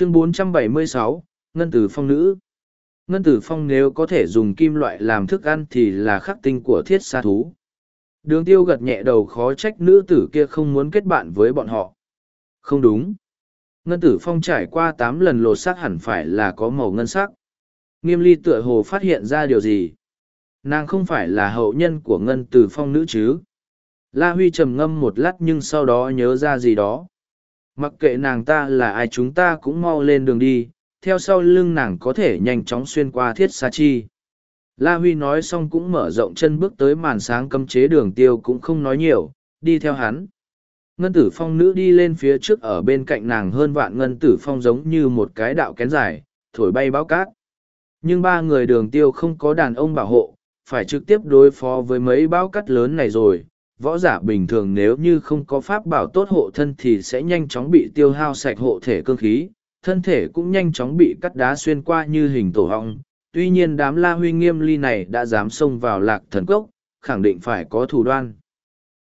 chương 476, Ngân Tử Phong Nữ Ngân Tử Phong nếu có thể dùng kim loại làm thức ăn thì là khắc tinh của thiết sa thú. Đường tiêu gật nhẹ đầu khó trách nữ tử kia không muốn kết bạn với bọn họ. Không đúng. Ngân Tử Phong trải qua tám lần lột xác hẳn phải là có màu ngân sắc. Nghiêm ly tựa hồ phát hiện ra điều gì. Nàng không phải là hậu nhân của Ngân Tử Phong nữ chứ. La Huy trầm ngâm một lát nhưng sau đó nhớ ra gì đó. Mặc kệ nàng ta là ai chúng ta cũng mau lên đường đi, theo sau lưng nàng có thể nhanh chóng xuyên qua thiết sa chi. La Huy nói xong cũng mở rộng chân bước tới màn sáng cấm chế đường tiêu cũng không nói nhiều, đi theo hắn. Ngân tử phong nữ đi lên phía trước ở bên cạnh nàng hơn vạn ngân tử phong giống như một cái đạo kén dài, thổi bay bão cát. Nhưng ba người đường tiêu không có đàn ông bảo hộ, phải trực tiếp đối phó với mấy bão cát lớn này rồi. Võ giả bình thường nếu như không có pháp bảo tốt hộ thân thì sẽ nhanh chóng bị tiêu hao sạch hộ thể cương khí, thân thể cũng nhanh chóng bị cắt đá xuyên qua như hình tổ hong. Tuy nhiên đám la huy nghiêm ly này đã dám xông vào lạc thần cốc, khẳng định phải có thủ đoan.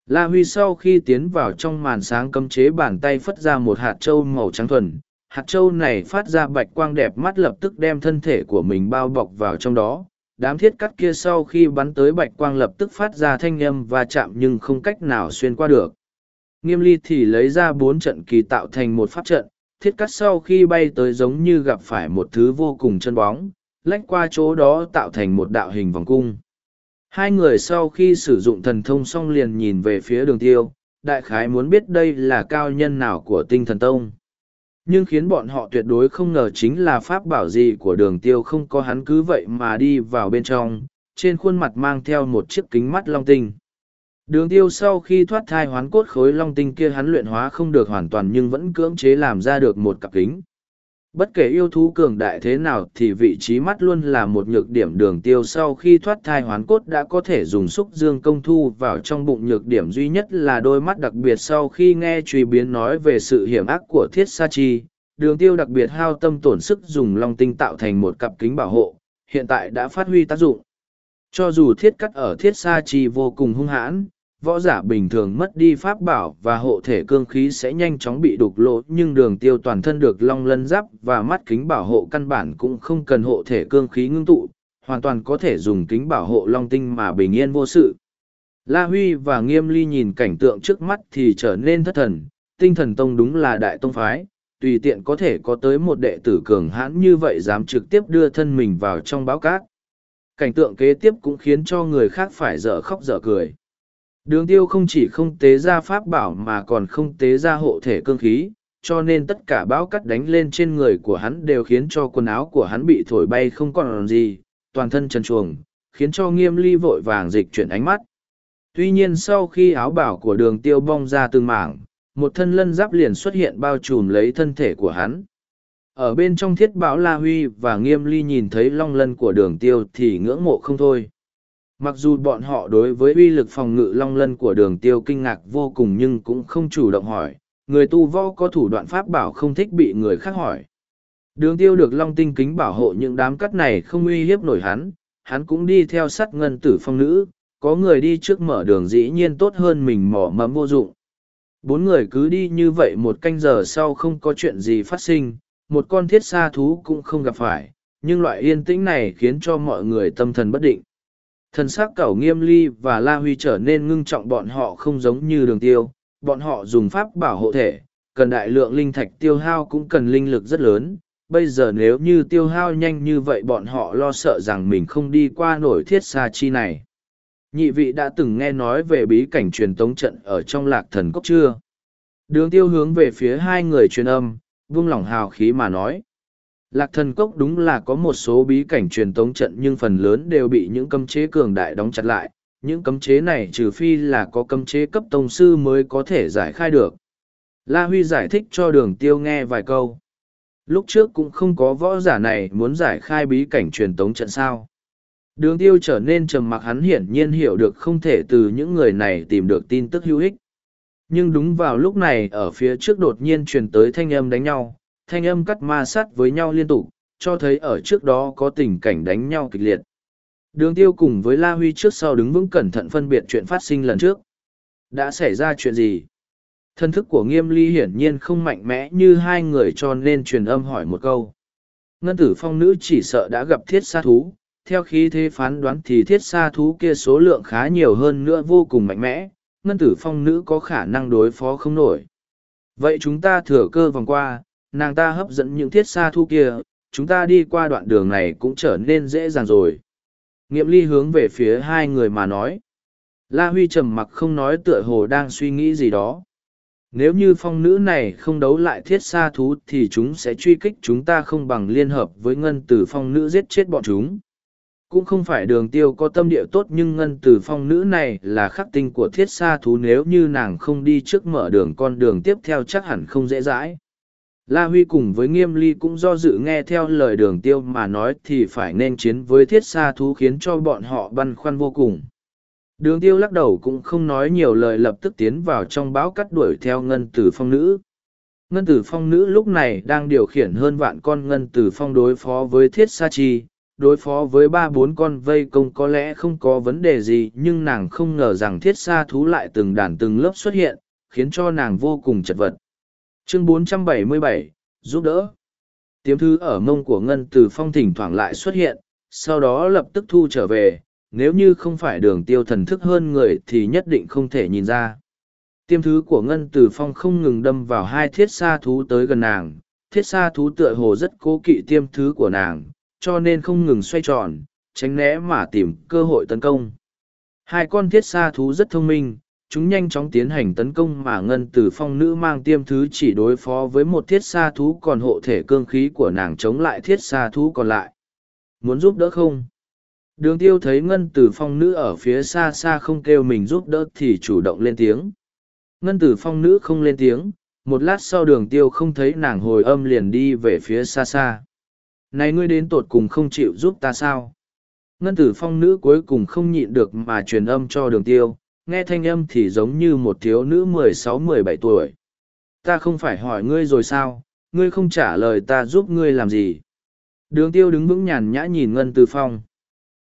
La Huy sau khi tiến vào trong màn sáng cấm chế bàn tay phất ra một hạt trâu màu trắng thuần. Hạt trâu này phát ra bạch quang đẹp mắt lập tức đem thân thể của mình bao bọc vào trong đó. Đám thiết cắt kia sau khi bắn tới bạch quang lập tức phát ra thanh âm và chạm nhưng không cách nào xuyên qua được. Nghiêm ly thì lấy ra bốn trận kỳ tạo thành một pháp trận, thiết cắt sau khi bay tới giống như gặp phải một thứ vô cùng chân bóng, lách qua chỗ đó tạo thành một đạo hình vòng cung. Hai người sau khi sử dụng thần thông xong liền nhìn về phía đường tiêu, đại khái muốn biết đây là cao nhân nào của tinh thần tông. Nhưng khiến bọn họ tuyệt đối không ngờ chính là pháp bảo gì của đường tiêu không có hắn cứ vậy mà đi vào bên trong, trên khuôn mặt mang theo một chiếc kính mắt long tinh. Đường tiêu sau khi thoát thai hoán cốt khối long tinh kia hắn luyện hóa không được hoàn toàn nhưng vẫn cưỡng chế làm ra được một cặp kính. Bất kể yêu thú cường đại thế nào thì vị trí mắt luôn là một nhược điểm đường tiêu sau khi thoát thai hoán cốt đã có thể dùng xúc dương công thu vào trong bụng nhược điểm duy nhất là đôi mắt đặc biệt sau khi nghe truy biến nói về sự hiểm ác của thiết sa chi. Đường tiêu đặc biệt hao tâm tổn sức dùng long tinh tạo thành một cặp kính bảo hộ, hiện tại đã phát huy tác dụng. Cho dù thiết cắt ở thiết sa chi vô cùng hung hãn, võ giả bình thường mất đi pháp bảo và hộ thể cương khí sẽ nhanh chóng bị đục lỗ nhưng đường tiêu toàn thân được long lân giáp và mắt kính bảo hộ căn bản cũng không cần hộ thể cương khí ngưng tụ, hoàn toàn có thể dùng kính bảo hộ long tinh mà bình yên vô sự. La Huy và Nghiêm Ly nhìn cảnh tượng trước mắt thì trở nên thất thần, tinh thần tông đúng là đại tông phái, tùy tiện có thể có tới một đệ tử cường hãn như vậy dám trực tiếp đưa thân mình vào trong báo cát. Cảnh tượng kế tiếp cũng khiến cho người khác phải dở khóc dở cười. Đường tiêu không chỉ không tế ra pháp bảo mà còn không tế ra hộ thể cương khí, cho nên tất cả bão cắt đánh lên trên người của hắn đều khiến cho quần áo của hắn bị thổi bay không còn gì, toàn thân trần chuồng, khiến cho nghiêm ly vội vàng dịch chuyển ánh mắt. Tuy nhiên sau khi áo bảo của đường tiêu bong ra từng mảng, một thân lân giáp liền xuất hiện bao trùm lấy thân thể của hắn. Ở bên trong thiết bảo La Huy và nghiêm ly nhìn thấy long lân của đường tiêu thì ngưỡng mộ không thôi. Mặc dù bọn họ đối với uy lực phòng ngự long lân của đường tiêu kinh ngạc vô cùng nhưng cũng không chủ động hỏi, người tu võ có thủ đoạn pháp bảo không thích bị người khác hỏi. Đường tiêu được long tinh kính bảo hộ những đám cắt này không uy hiếp nổi hắn, hắn cũng đi theo sắt ngân tử phong nữ, có người đi trước mở đường dĩ nhiên tốt hơn mình mỏ mẫm vô dụng. Bốn người cứ đi như vậy một canh giờ sau không có chuyện gì phát sinh, một con thiết sa thú cũng không gặp phải, nhưng loại yên tĩnh này khiến cho mọi người tâm thần bất định. Thần sắc cẩu nghiêm ly và La Huy trở nên ngưng trọng bọn họ không giống như đường tiêu, bọn họ dùng pháp bảo hộ thể, cần đại lượng linh thạch tiêu hao cũng cần linh lực rất lớn. Bây giờ nếu như tiêu hao nhanh như vậy bọn họ lo sợ rằng mình không đi qua nổi thiết xa chi này. Nhị vị đã từng nghe nói về bí cảnh truyền tống trận ở trong lạc thần cốc chưa? Đường tiêu hướng về phía hai người truyền âm, vung lỏng hào khí mà nói. Lạc thần cốc đúng là có một số bí cảnh truyền tống trận nhưng phần lớn đều bị những cấm chế cường đại đóng chặt lại. Những cấm chế này trừ phi là có cấm chế cấp tông sư mới có thể giải khai được. La Huy giải thích cho đường tiêu nghe vài câu. Lúc trước cũng không có võ giả này muốn giải khai bí cảnh truyền tống trận sao. Đường tiêu trở nên trầm mặc hắn hiển nhiên hiểu được không thể từ những người này tìm được tin tức hữu ích. Nhưng đúng vào lúc này ở phía trước đột nhiên truyền tới thanh âm đánh nhau, thanh âm cắt ma sát với nhau liên tục, cho thấy ở trước đó có tình cảnh đánh nhau kịch liệt. Đường tiêu cùng với La Huy trước sau đứng vững cẩn thận phân biệt chuyện phát sinh lần trước. Đã xảy ra chuyện gì? Thân thức của nghiêm ly hiển nhiên không mạnh mẽ như hai người cho nên truyền âm hỏi một câu. Ngân tử phong nữ chỉ sợ đã gặp thiết sa thú, theo khí thế phán đoán thì thiết sa thú kia số lượng khá nhiều hơn nữa vô cùng mạnh mẽ, ngân tử phong nữ có khả năng đối phó không nổi. Vậy chúng ta thừa cơ vòng qua, nàng ta hấp dẫn những thiết sa thú kia, chúng ta đi qua đoạn đường này cũng trở nên dễ dàng rồi. Nghiệm ly hướng về phía hai người mà nói. La Huy trầm mặc không nói tựa hồ đang suy nghĩ gì đó. Nếu như phong nữ này không đấu lại thiết sa thú thì chúng sẽ truy kích chúng ta không bằng liên hợp với ngân tử phong nữ giết chết bọn chúng. Cũng không phải đường tiêu có tâm địa tốt nhưng ngân tử phong nữ này là khắc tinh của thiết sa thú nếu như nàng không đi trước mở đường con đường tiếp theo chắc hẳn không dễ dãi. La Huy cùng với Nghiêm Ly cũng do dự nghe theo lời đường tiêu mà nói thì phải nên chiến với thiết sa thú khiến cho bọn họ băn khoăn vô cùng. Đường tiêu lắc đầu cũng không nói nhiều lời lập tức tiến vào trong báo cắt đuổi theo ngân tử phong nữ. Ngân tử phong nữ lúc này đang điều khiển hơn vạn con ngân tử phong đối phó với thiết sa chi, đối phó với ba bốn con vây công có lẽ không có vấn đề gì nhưng nàng không ngờ rằng thiết sa thú lại từng đàn từng lớp xuất hiện, khiến cho nàng vô cùng chật vật. Chương 477, giúp đỡ. Tiếm thư ở mông của ngân tử phong thỉnh thoảng lại xuất hiện, sau đó lập tức thu trở về nếu như không phải đường tiêu thần thức hơn người thì nhất định không thể nhìn ra. Tiêm thứ của Ngân Tử Phong không ngừng đâm vào hai thiết sa thú tới gần nàng, thiết sa thú tựa hồ rất cố kỵ tiêm thứ của nàng, cho nên không ngừng xoay tròn, tránh né mà tìm cơ hội tấn công. Hai con thiết sa thú rất thông minh, chúng nhanh chóng tiến hành tấn công mà Ngân Tử Phong nữ mang tiêm thứ chỉ đối phó với một thiết xa thú còn hộ thể cương khí của nàng chống lại thiết xa thú còn lại. Muốn giúp đỡ không? Đường tiêu thấy ngân tử phong nữ ở phía xa xa không kêu mình giúp đỡ thì chủ động lên tiếng. Ngân tử phong nữ không lên tiếng, một lát sau đường tiêu không thấy nàng hồi âm liền đi về phía xa xa. Này ngươi đến tột cùng không chịu giúp ta sao? Ngân tử phong nữ cuối cùng không nhịn được mà truyền âm cho đường tiêu, nghe thanh âm thì giống như một thiếu nữ mười sáu mười bảy tuổi. Ta không phải hỏi ngươi rồi sao, ngươi không trả lời ta giúp ngươi làm gì? Đường tiêu đứng vững nhàn nhã nhìn Ngân Tư phong.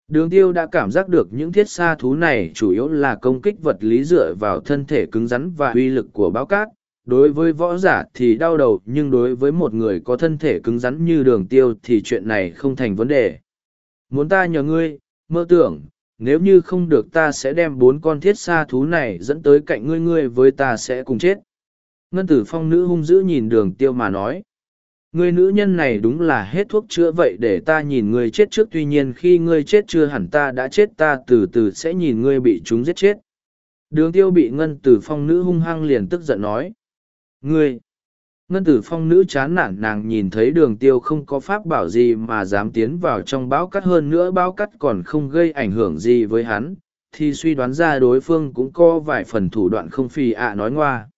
Đường tiêu đã cảm giác được những thiết xa thú này chủ yếu là công kích vật lý dựa vào thân thể cứng rắn và uy lực của báo cát. Đối với võ giả thì đau đầu nhưng đối với một người có thân thể cứng rắn như đường tiêu thì chuyện này không thành vấn đề. Muốn ta nhờ ngươi, mơ tưởng, nếu như không được ta sẽ đem bốn con thiết xa thú này dẫn tới cạnh ngươi ngươi với ta sẽ cùng chết. Ngân tử phong nữ hung dữ nhìn đường tiêu mà nói. Người nữ nhân này đúng là hết thuốc chữa vậy để ta nhìn ngươi chết trước, tuy nhiên khi ngươi chết chưa hẳn ta đã chết, ta từ từ sẽ nhìn ngươi bị chúng giết chết. Đường tiêu bị ngân tử phong nữ hung hăng liền tức giận nói. Ngươi! Ngân tử phong nữ chán nản nàng nhìn thấy đường tiêu không có pháp bảo gì mà dám tiến vào trong báo cắt hơn nữa báo cắt còn không gây ảnh hưởng gì với hắn, thì suy đoán ra đối phương cũng có vài phần thủ đoạn không phì ạ à nói ngoa.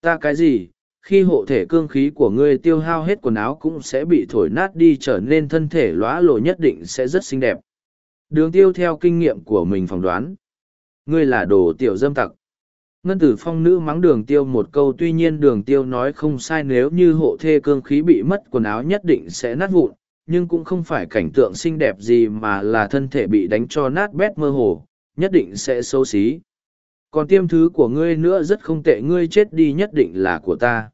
Ta cái gì, khi hộ thể cương khí của ngươi tiêu hao hết quần áo cũng sẽ bị thổi nát đi trở nên thân thể lóa lộ nhất định sẽ rất xinh đẹp. Đường tiêu theo kinh nghiệm của mình phỏng đoán. Ngươi là đồ tiểu dâm tặc ngân tử phong nữ mắng đường tiêu một câu tuy nhiên đường tiêu nói không sai nếu như hộ thê cương khí bị mất quần áo nhất định sẽ nát vụn nhưng cũng không phải cảnh tượng xinh đẹp gì mà là thân thể bị đánh cho nát bét mơ hồ nhất định sẽ xấu xí còn tiêm thứ của ngươi nữa rất không tệ ngươi chết đi nhất định là của ta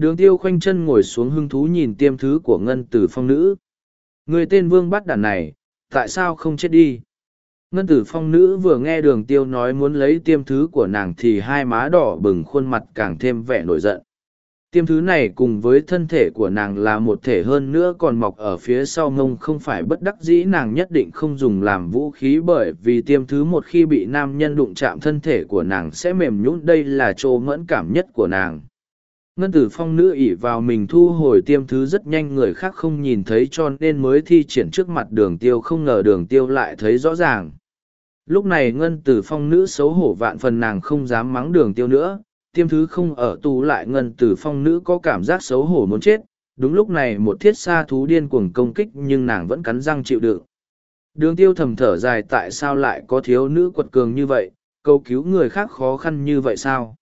Đường tiêu khoanh chân ngồi xuống hưng thú nhìn tiêm thứ của ngân tử phong nữ. Người tên vương bắt đàn này, tại sao không chết đi? Ngân tử phong nữ vừa nghe đường tiêu nói muốn lấy tiêm thứ của nàng thì hai má đỏ bừng, khuôn mặt càng thêm vẻ nổi giận. Tiêm thứ này cùng với thân thể của nàng là một thể hơn nữa, còn mọc ở phía sau ngông không phải bất đắc dĩ, nàng nhất định không dùng làm vũ khí bởi vì tiêm thứ một khi bị nam nhân đụng chạm thân thể của nàng sẽ mềm nhũn đây là chỗ mẫn cảm nhất của nàng ngân tử phong nữ ỉ vào mình thu hồi tiêm thứ rất nhanh, người khác không nhìn thấy cho nên mới thi triển trước mặt đường tiêu, không ngờ đường tiêu lại thấy rõ ràng. Lúc này ngân tử phong nữ xấu hổ vạn phần nàng không dám mắng đường tiêu nữa, tiêm thứ không ở tù lại ngân tử phong nữ có cảm giác xấu hổ muốn chết. Đúng lúc này một thiết xa thú điên cuồng công kích nhưng nàng vẫn cắn răng chịu đựng. Đường tiêu thầm thở dài, tại sao lại có thiếu nữ quật cường như vậy? Cầu cứu người khác khó khăn như vậy sao?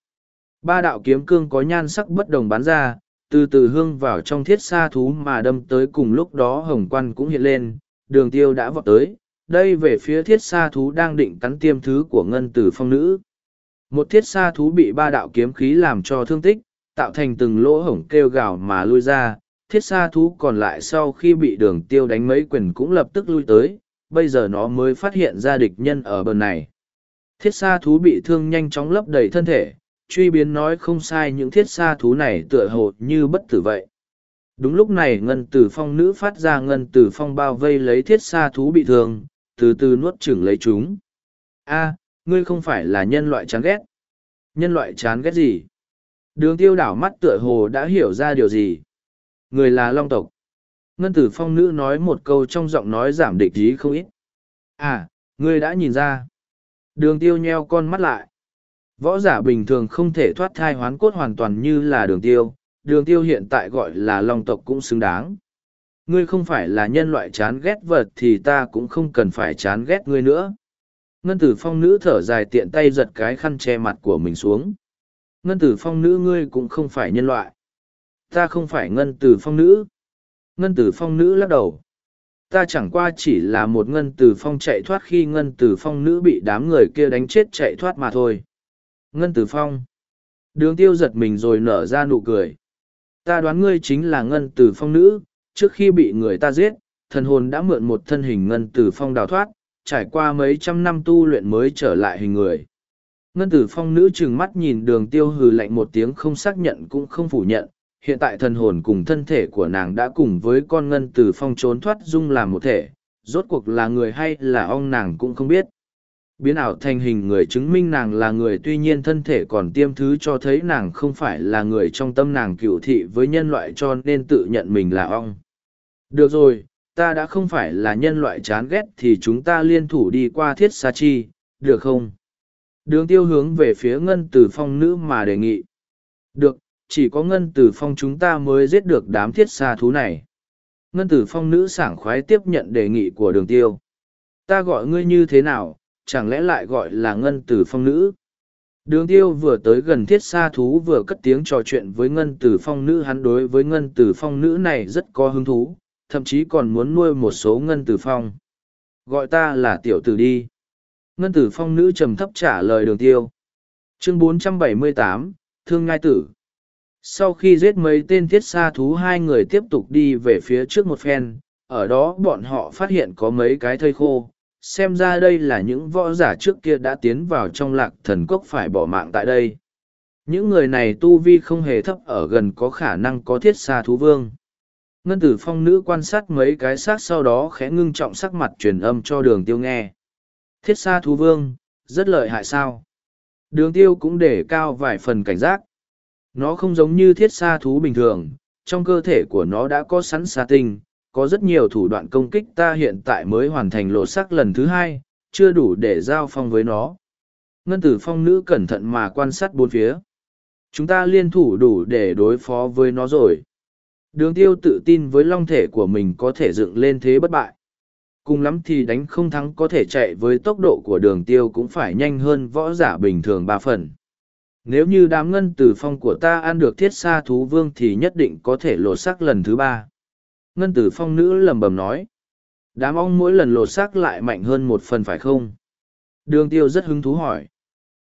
Ba đạo kiếm cương có nhan sắc bất đồng bán ra, từ từ hương vào trong thiết xa thú mà đâm tới cùng lúc đó hồng quan cũng hiện lên, đường tiêu đã vọt tới, đây về phía thiết xa thú đang định cắn tiêm thứ của ngân tử phong nữ. một thiết xa thú bị ba đạo kiếm khí làm cho thương tích, tạo thành từng lỗ hổng kêu gào mà lui ra. Thiết xa thú còn lại sau khi bị đường tiêu đánh mấy quyền cũng lập tức lui tới, bây giờ nó mới phát hiện ra địch nhân ở bờ này. Thiết xa thú bị thương nhanh chóng lấp đầy thân thể, truy biến nói không sai những thiết xa thú này tựa hồ như bất tử vậy. Đúng lúc này ngân tử phong nữ phát ra ngân tử phong bao vây lấy thiết xa thú bị thương, từ từ nuốt chửng lấy chúng. a ngươi không phải là nhân loại chán ghét. Nhân loại chán ghét gì? Đường tiêu đảo mắt tựa hồ đã hiểu ra điều gì. Người là long tộc. Ngân tử phong nữ nói một câu trong giọng nói giảm địch ý không ít. À, ngươi đã nhìn ra. Đường tiêu nheo con mắt lại. Võ giả bình thường không thể thoát thai hoán cốt hoàn toàn như là đường tiêu. Đường tiêu hiện tại gọi là long tộc cũng xứng đáng. Ngươi không phải là nhân loại chán ghét vật thì ta cũng không cần phải chán ghét ngươi nữa. Ngân tử phong nữ thở dài tiện tay giật cái khăn che mặt của mình xuống. Ngân tử phong nữ ngươi cũng không phải nhân loại. Ta không phải ngân tử phong nữ. Ngân tử phong nữ lắc đầu. Ta chẳng qua chỉ là một ngân tử phong chạy thoát khi ngân tử phong nữ bị đám người kia đánh chết chạy thoát mà thôi. Ngân tử phong. Đường tiêu giật mình rồi nở ra nụ cười. Ta đoán ngươi chính là ngân tử phong nữ, trước khi bị người ta giết, thần hồn đã mượn một thân hình ngân tử phong đào thoát, trải qua mấy trăm năm tu luyện mới trở lại hình người. Ngân tử phong nữ trừng mắt nhìn đường tiêu hừ lạnh một tiếng không xác nhận cũng không phủ nhận, hiện tại thần hồn cùng thân thể của nàng đã cùng với con ngân tử phong trốn thoát dung làm một thể, rốt cuộc là người hay là ong nàng cũng không biết. Biến ảo thành hình người chứng minh nàng là người tuy nhiên thân thể còn tiêm thứ cho thấy nàng không phải là người trong tâm nàng cựu thị với nhân loại cho nên tự nhận mình là ong. Được rồi, ta đã không phải là nhân loại chán ghét thì chúng ta liên thủ đi qua thiết sa chi, được không? Đường tiêu hướng về phía ngân tử phong nữ mà đề nghị. Được, chỉ có ngân tử phong chúng ta mới giết được đám thiết sa thú này. Ngân tử phong nữ sảng khoái tiếp nhận đề nghị của đường tiêu. Ta gọi ngươi như thế nào, chẳng lẽ lại gọi là ngân tử phong nữ? Đường tiêu vừa tới gần thiết xa thú vừa cất tiếng trò chuyện với ngân tử phong nữ hắn đối với ngân tử phong nữ này rất có hứng thú, thậm chí còn muốn nuôi một số ngân tử phong. Gọi ta là tiểu tử đi. Ngân tử phong nữ trầm thấp trả lời đường tiêu. Chương 478, Thương Ngai Tử. Sau khi giết mấy tên thiết xa thú hai người tiếp tục đi về phía trước một phen, ở đó bọn họ phát hiện có mấy cái thây khô. Xem ra đây là những võ giả trước kia đã tiến vào trong lạc thần cốc phải bỏ mạng tại đây. Những người này tu vi không hề thấp ở gần có khả năng có thiết xa thú vương. Ngân tử phong nữ quan sát mấy cái xác sau đó khẽ ngưng trọng sắc mặt truyền âm cho đường tiêu nghe. Thiết xa thú vương, rất lợi hại sao. Đường tiêu cũng để cao vài phần cảnh giác. Nó không giống như thiết xa thú bình thường, trong cơ thể của nó đã có sẵn xa tinh, có rất nhiều thủ đoạn công kích ta hiện tại mới hoàn thành lộ sắc lần thứ hai, chưa đủ để giao phong với nó. Ngân tử phong nữ cẩn thận mà quan sát bốn phía. Chúng ta liên thủ đủ để đối phó với nó rồi. Đường tiêu tự tin với long thể của mình có thể dựng lên thế bất bại. Cùng lắm thì đánh không thắng có thể chạy với tốc độ của đường tiêu cũng phải nhanh hơn võ giả bình thường ba phần. Nếu như đám ngân tử phong của ta ăn được thiết sa thú vương thì nhất định có thể lột xác lần thứ ba. Ngân tử phong nữ lầm bầm nói. Đám ong mỗi lần lột xác lại mạnh hơn một phần phải không? Đường tiêu rất hứng thú hỏi.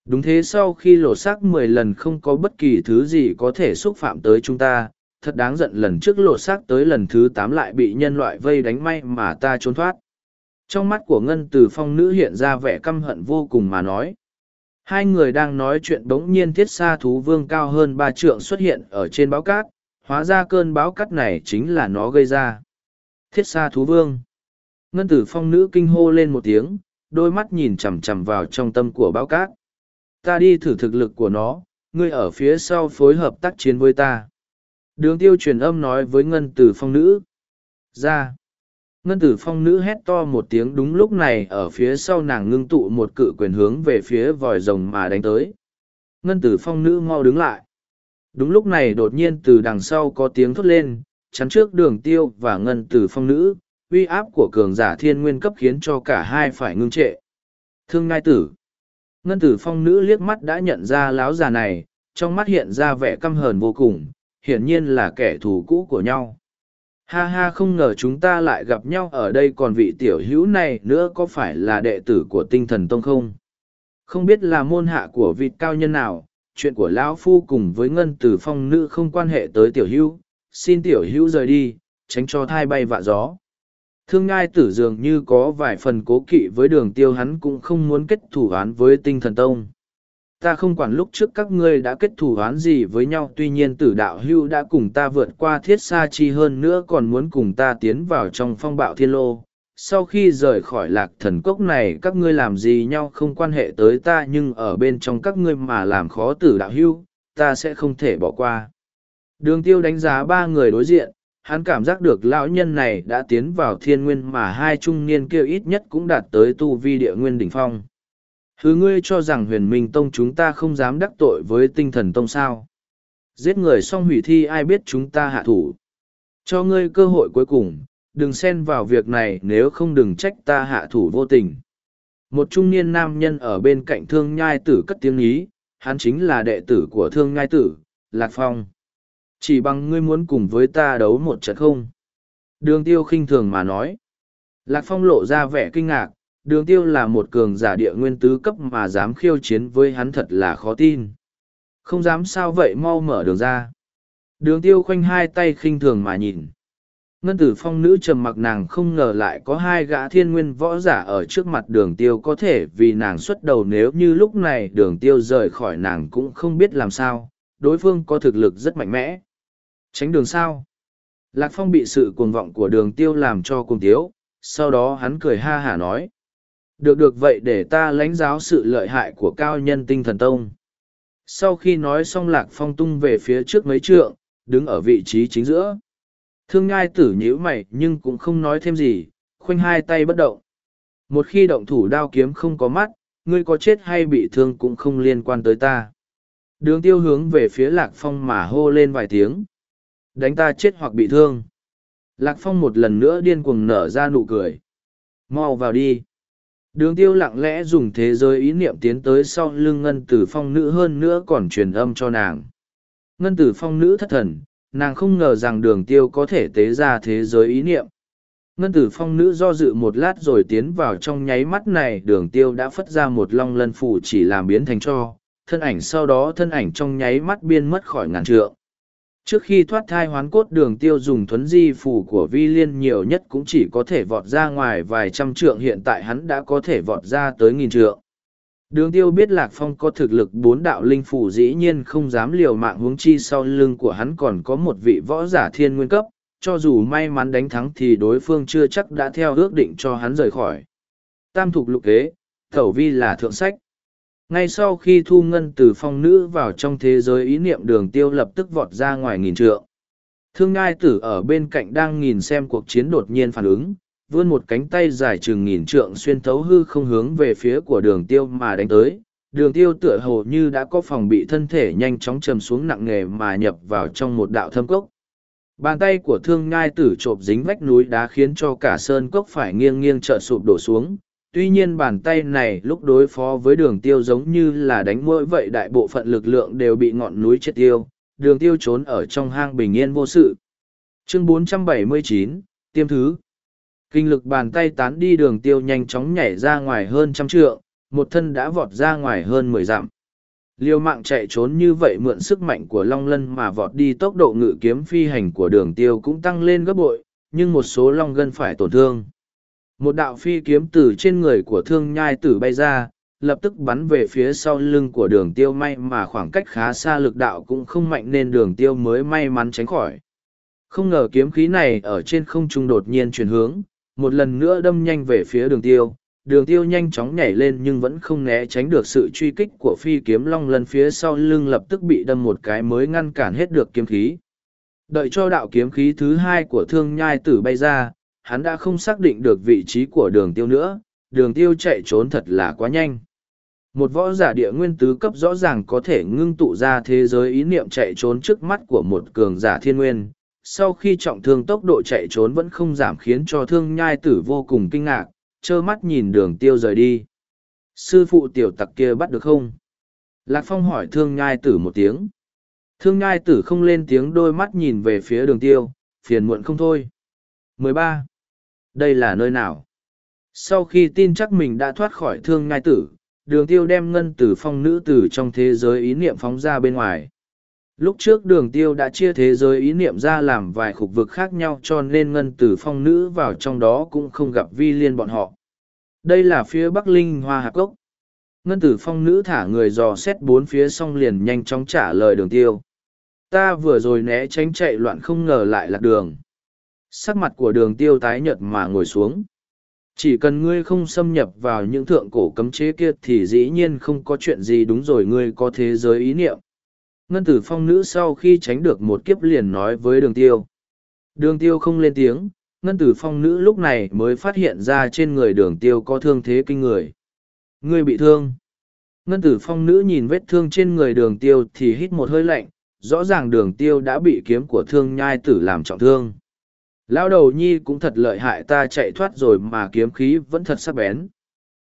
Đúng thế sau khi lột xác mười lần không có bất kỳ thứ gì có thể xúc phạm tới chúng ta, thật đáng giận lần trước lột xác tới lần thứ tám lại bị nhân loại vây đánh may mà ta trốn thoát. Trong mắt của Ngân Từ Phong nữ hiện ra vẻ căm hận vô cùng mà nói. Hai người đang nói chuyện đống nhiên thiết xa thú vương cao hơn ba trượng xuất hiện ở trên báo cát, hóa ra cơn bão cát này chính là nó gây ra. Thiết xa thú vương. Ngân tử phong nữ kinh hô lên một tiếng, đôi mắt nhìn chằm chằm vào trong tâm của bão cát. Ta đi thử thực lực của nó, ngươi ở phía sau phối hợp tác chiến với ta. Đường tiêu truyền âm nói với ngân tử phong nữ. Ra. Ngân tử phong nữ hét to một tiếng đúng lúc này ở phía sau nàng ngưng tụ một cự quyền hướng về phía vòi rồng mà đánh tới. Ngân tử phong nữ mau đứng lại. Đúng lúc này đột nhiên từ đằng sau có tiếng thốt lên, chắn trước đường tiêu và ngân tử phong nữ, uy áp của cường giả thiên nguyên cấp khiến cho cả hai phải ngưng trệ. Thương ngai tử. Ngân tử phong nữ liếc mắt đã nhận ra láo già này, trong mắt hiện ra vẻ căm hờn vô cùng, hiển nhiên là kẻ thù cũ của nhau. Ha ha không ngờ chúng ta lại gặp nhau ở đây còn vị tiểu hữu này nữa có phải là đệ tử của tinh thần tông không? Không biết là môn hạ của vị cao nhân nào, chuyện của lão phu cùng với ngân tử phong nữ không quan hệ tới tiểu hữu, xin tiểu hữu rời đi, tránh cho thai bay vạ gió. Thương ngai tử dường như có vài phần cố kỵ với đường tiêu hắn cũng không muốn kết thủ án với tinh thần tông. Ta không quản lúc trước các ngươi đã kết thủ án gì với nhau tuy nhiên tử đạo hưu đã cùng ta vượt qua thiết xa chi hơn nữa còn muốn cùng ta tiến vào trong phong bạo thiên lô. Sau khi rời khỏi lạc thần cốc này các ngươi làm gì nhau không quan hệ tới ta nhưng ở bên trong các ngươi mà làm khó tử đạo hưu, ta sẽ không thể bỏ qua. Đường tiêu đánh giá ba người đối diện, hắn cảm giác được lão nhân này đã tiến vào thiên nguyên mà hai trung niên kia ít nhất cũng đạt tới tu vi địa nguyên đỉnh phong. Hứ ngươi cho rằng huyền minh tông chúng ta không dám đắc tội với tinh thần tông sao. Giết người xong hủy thi ai biết chúng ta hạ thủ. Cho ngươi cơ hội cuối cùng, đừng xen vào việc này nếu không đừng trách ta hạ thủ vô tình. Một trung niên nam nhân ở bên cạnh thương nhai tử cất tiếng ý, hắn chính là đệ tử của thương nhai tử, Lạc Phong. Chỉ bằng ngươi muốn cùng với ta đấu một trận không? Đường tiêu khinh thường mà nói. Lạc Phong lộ ra vẻ kinh ngạc, đường tiêu là một cường giả địa nguyên tứ cấp mà dám khiêu chiến với hắn thật là khó tin. Không dám sao vậy mau mở đường ra. Đường tiêu khoanh hai tay khinh thường mà nhìn. Ngân tử phong nữ trầm mặc nàng không ngờ lại có hai gã thiên nguyên võ giả ở trước mặt đường tiêu có thể vì nàng xuất đầu nếu như lúc này đường tiêu rời khỏi nàng cũng không biết làm sao, đối phương có thực lực rất mạnh mẽ. Tránh đường sao? Lạc Phong bị sự cuồng vọng của đường tiêu làm cho cuồng tiếu, sau đó hắn cười ha hả nói. Được được vậy để ta lãnh giáo sự lợi hại của cao nhân tinh thần tông. Sau khi nói xong Lạc Phong tung về phía trước mấy trượng, đứng ở vị trí chính giữa. Thương ngai tử nhíu mày nhưng cũng không nói thêm gì, khoanh hai tay bất động. Một khi động thủ đao kiếm không có mắt, ngươi có chết hay bị thương cũng không liên quan tới ta. Đường tiêu hướng về phía Lạc Phong mà hô lên vài tiếng. Đánh ta chết hoặc bị thương. Lạc phong một lần nữa điên cuồng nở ra nụ cười. Mau vào đi. Đường tiêu lặng lẽ dùng thế giới ý niệm tiến tới sau lưng ngân tử phong nữ hơn nữa còn truyền âm cho nàng. Ngân tử phong nữ thất thần nàng không ngờ rằng đường tiêu có thể tế ra thế giới ý niệm ngân tử phong nữ do dự một lát rồi tiến vào trong nháy mắt này, đường tiêu đã phất ra một long lân phủ chỉ làm biến thành cho, thân ảnh sau đó thân ảnh trong nháy mắt biên mất khỏi ngàn trượng Trước khi thoát thai hoán cốt, đường tiêu dùng thuấn di phủ của vi liên nhiều nhất cũng chỉ có thể vọt ra ngoài vài trăm trượng, hiện tại hắn đã có thể vọt ra tới nghìn trượng. Đường tiêu biết Lạc Phong có thực lực bốn đạo linh phủ dĩ nhiên không dám liều mạng huống chi sau lưng của hắn còn có một vị võ giả thiên nguyên cấp, cho dù may mắn đánh thắng thì đối phương chưa chắc đã theo ước định cho hắn rời khỏi. Tam thục lục kế, thẩu vi là thượng sách. Ngay sau khi thu ngân từ phong nữ vào trong thế giới ý niệm đường tiêu lập tức vọt ra ngoài nghìn trượng. Thương ngai tử ở bên cạnh đang nhìn xem cuộc chiến đột nhiên phản ứng vươn một cánh tay dài chừng nghìn trượng xuyên thấu hư không hướng về phía của đường tiêu mà đánh tới đường tiêu tựa hồ như đã có phòng bị thân thể nhanh chóng chầm xuống nặng nề mà nhập vào trong một đạo thâm cốc bàn tay của thương ngai tử trộm dính vách núi đá khiến cho cả sơn cốc phải nghiêng nghiêng trợ sụp đổ xuống tuy nhiên bàn tay này lúc đối phó với đường tiêu giống như là đánh mũi vậy đại bộ phận lực lượng đều bị ngọn núi chết tiêu, đường tiêu trốn ở trong hang bình yên vô sự. Chương 479, tiêm thứ. Kinh lực bàn tay tán đi đường tiêu nhanh chóng nhảy ra ngoài hơn trăm trượng, một thân đã vọt ra ngoài hơn mười dặm. Liêu mạng chạy trốn như vậy mượn sức mạnh của long lân mà vọt đi tốc độ ngự kiếm phi hành của đường tiêu cũng tăng lên gấp bội, nhưng một số long gân phải tổn thương. Một đạo phi kiếm từ trên người của thương nhai tử bay ra, lập tức bắn về phía sau lưng của đường tiêu may mà khoảng cách khá xa lực đạo cũng không mạnh nên đường tiêu mới may mắn tránh khỏi. Không ngờ kiếm khí này ở trên không trung đột nhiên chuyển hướng, một lần nữa đâm nhanh về phía đường tiêu. Đường tiêu nhanh chóng nhảy lên nhưng vẫn không né tránh được sự truy kích của phi kiếm long lần phía sau lưng lập tức bị đâm một cái mới ngăn cản hết được kiếm khí. Đợi cho đạo kiếm khí thứ hai của thương nhai tử bay ra, hắn đã không xác định được vị trí của đường tiêu nữa, đường tiêu chạy trốn thật là quá nhanh. Một võ giả địa nguyên tứ cấp rõ ràng có thể ngưng tụ ra thế giới ý niệm chạy trốn trước mắt của một cường giả thiên nguyên. Sau khi trọng thương tốc độ chạy trốn vẫn không giảm khiến cho thương nhai tử vô cùng kinh ngạc, trơ mắt nhìn đường tiêu rời đi. Sư phụ tiểu tặc kia bắt được không? Lạc Phong hỏi thương nhai tử một tiếng. Thương nhai tử không lên tiếng đôi mắt nhìn về phía đường tiêu, phiền muộn không thôi. 13 đây là nơi nào sau khi tin chắc mình đã thoát khỏi thương nhai tử đường tiêu đem ngân tử phong nữ tử trong thế giới ý niệm phóng ra bên ngoài. Lúc trước đường tiêu đã chia thế giới ý niệm ra làm vài khu vực khác nhau cho nên ngân tử phong nữ vào trong đó cũng không gặp vi liên bọn họ. Đây là phía Bắc Linh Hoa Hạc Cốc. Ngân tử phong nữ thả người dò xét bốn phía xong liền nhanh chóng trả lời đường tiêu. Ta vừa rồi né tránh chạy loạn không ngờ lại lạc đường. Sắc mặt của đường tiêu tái nhợt mà ngồi xuống. Chỉ cần ngươi không xâm nhập vào những thượng cổ cấm chế kia thì dĩ nhiên không có chuyện gì đúng rồi, ngươi có thế giới ý niệm. Ngân tử phong nữ sau khi tránh được một kiếp liền nói với đường tiêu. Đường tiêu không lên tiếng, ngân tử phong nữ lúc này mới phát hiện ra trên người đường tiêu có thương thế kinh người. Ngươi bị thương. Ngân tử phong nữ nhìn vết thương trên người đường tiêu thì hít một hơi lạnh, rõ ràng đường tiêu đã bị kiếm của thương nhai tử làm trọng thương. Lão đầu nhi cũng thật lợi hại ta chạy thoát rồi mà kiếm khí vẫn thật sắc bén.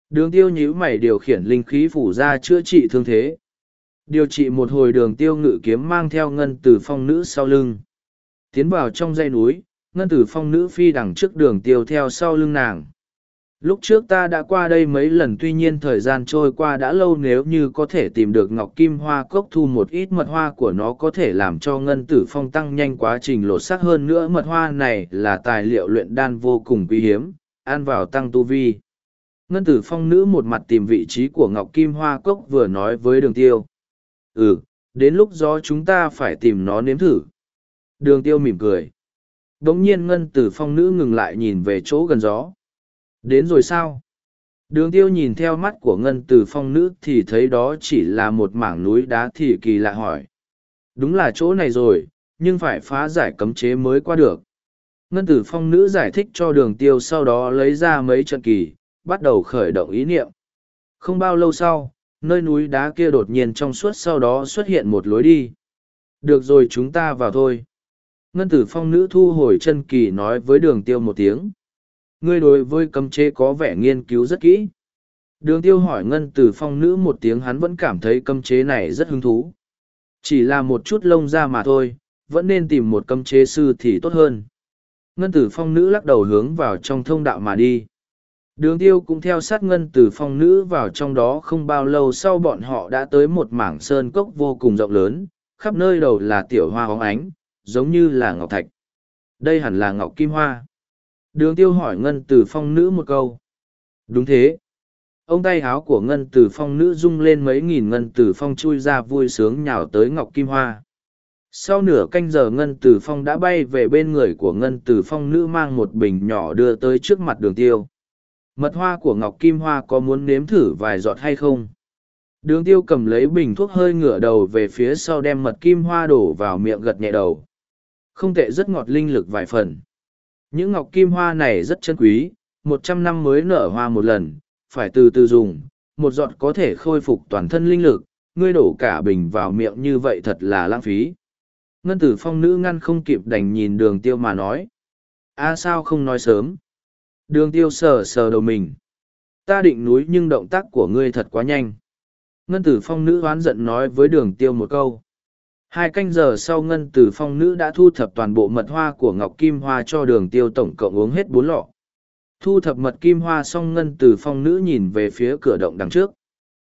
Đường tiêu nhíu mày điều khiển linh khí phủ ra chữa trị thương thế. Điều trị một hồi đường tiêu ngự kiếm mang theo ngân tử phong nữ sau lưng. Tiến vào trong dãy núi, ngân tử phong nữ phi đằng trước đường tiêu theo sau lưng nàng. Lúc trước ta đã qua đây mấy lần tuy nhiên thời gian trôi qua đã lâu nếu như có thể tìm được ngọc kim hoa cốc thu một ít mật hoa của nó có thể làm cho ngân tử phong tăng nhanh quá trình lột xác hơn nữa mật hoa này là tài liệu luyện đan vô cùng quý hiếm, ăn vào tăng tu vi. Ngân tử phong nữ một mặt tìm vị trí của ngọc kim hoa cốc vừa nói với đường tiêu. Ừ, đến lúc gió chúng ta phải tìm nó nếm thử. Đường tiêu mỉm cười. Đống nhiên ngân tử phong nữ ngừng lại nhìn về chỗ gần gió Đến rồi sao? Đường tiêu nhìn theo mắt của ngân từ phong nữ thì thấy đó chỉ là một mảng núi đá thì kỳ lạ hỏi. Đúng là chỗ này rồi, nhưng phải phá giải cấm chế mới qua được. Ngân tử phong nữ giải thích cho đường tiêu sau đó lấy ra mấy trận kỳ, bắt đầu khởi động ý niệm. Không bao lâu sau, nơi núi đá kia đột nhiên trong suốt sau đó xuất hiện một lối đi. Được rồi chúng ta vào thôi. Ngân tử phong nữ thu hồi chân kỳ nói với đường tiêu một tiếng. Ngươi đối với cấm chế có vẻ nghiên cứu rất kỹ. Đường tiêu hỏi ngân tử phong nữ một tiếng hắn vẫn cảm thấy cấm chế này rất hứng thú. Chỉ là một chút lông ra mà thôi, vẫn nên tìm một cấm chế sư thì tốt hơn. Ngân tử phong nữ lắc đầu hướng vào trong thông đạo mà đi. Đường tiêu cũng theo sát ngân tử phong nữ vào trong đó không bao lâu sau bọn họ đã tới một mảng sơn cốc vô cùng rộng lớn, khắp nơi đầu là tiểu hoa hóng ánh, giống như là ngọc thạch. Đây hẳn là ngọc kim hoa. Đường tiêu hỏi ngân từ phong nữ một câu. Đúng thế. Ông tay háo của ngân từ phong nữ rung lên mấy nghìn ngân từ phong chui ra vui sướng nhào tới ngọc kim hoa. Sau nửa canh giờ ngân từ phong đã bay về bên người của ngân từ phong nữ mang một bình nhỏ đưa tới trước mặt đường tiêu. Mật hoa của ngọc kim hoa có muốn nếm thử vài giọt hay không? Đường tiêu cầm lấy bình thuốc hơi ngửa đầu về phía sau đem mật kim hoa đổ vào miệng gật nhẹ đầu. Không tệ rất ngọt linh lực vài phần. Những ngọc kim hoa này rất chân quý, một trăm năm mới nở hoa một lần, phải từ từ dùng, một giọt có thể khôi phục toàn thân linh lực, ngươi đổ cả bình vào miệng như vậy thật là lãng phí. Ngân tử phong nữ ngăn không kịp đành nhìn đường tiêu mà nói. a sao không nói sớm? Đường tiêu sờ sờ đầu mình. Ta định núi nhưng động tác của ngươi thật quá nhanh. Ngân tử phong nữ oán giận nói với đường tiêu một câu. Hai canh giờ sau ngân Tử phong nữ đã thu thập toàn bộ mật hoa của ngọc kim hoa cho đường tiêu tổng cộng uống hết bốn lọ. Thu thập mật kim hoa xong ngân Tử phong nữ nhìn về phía cửa động đằng trước.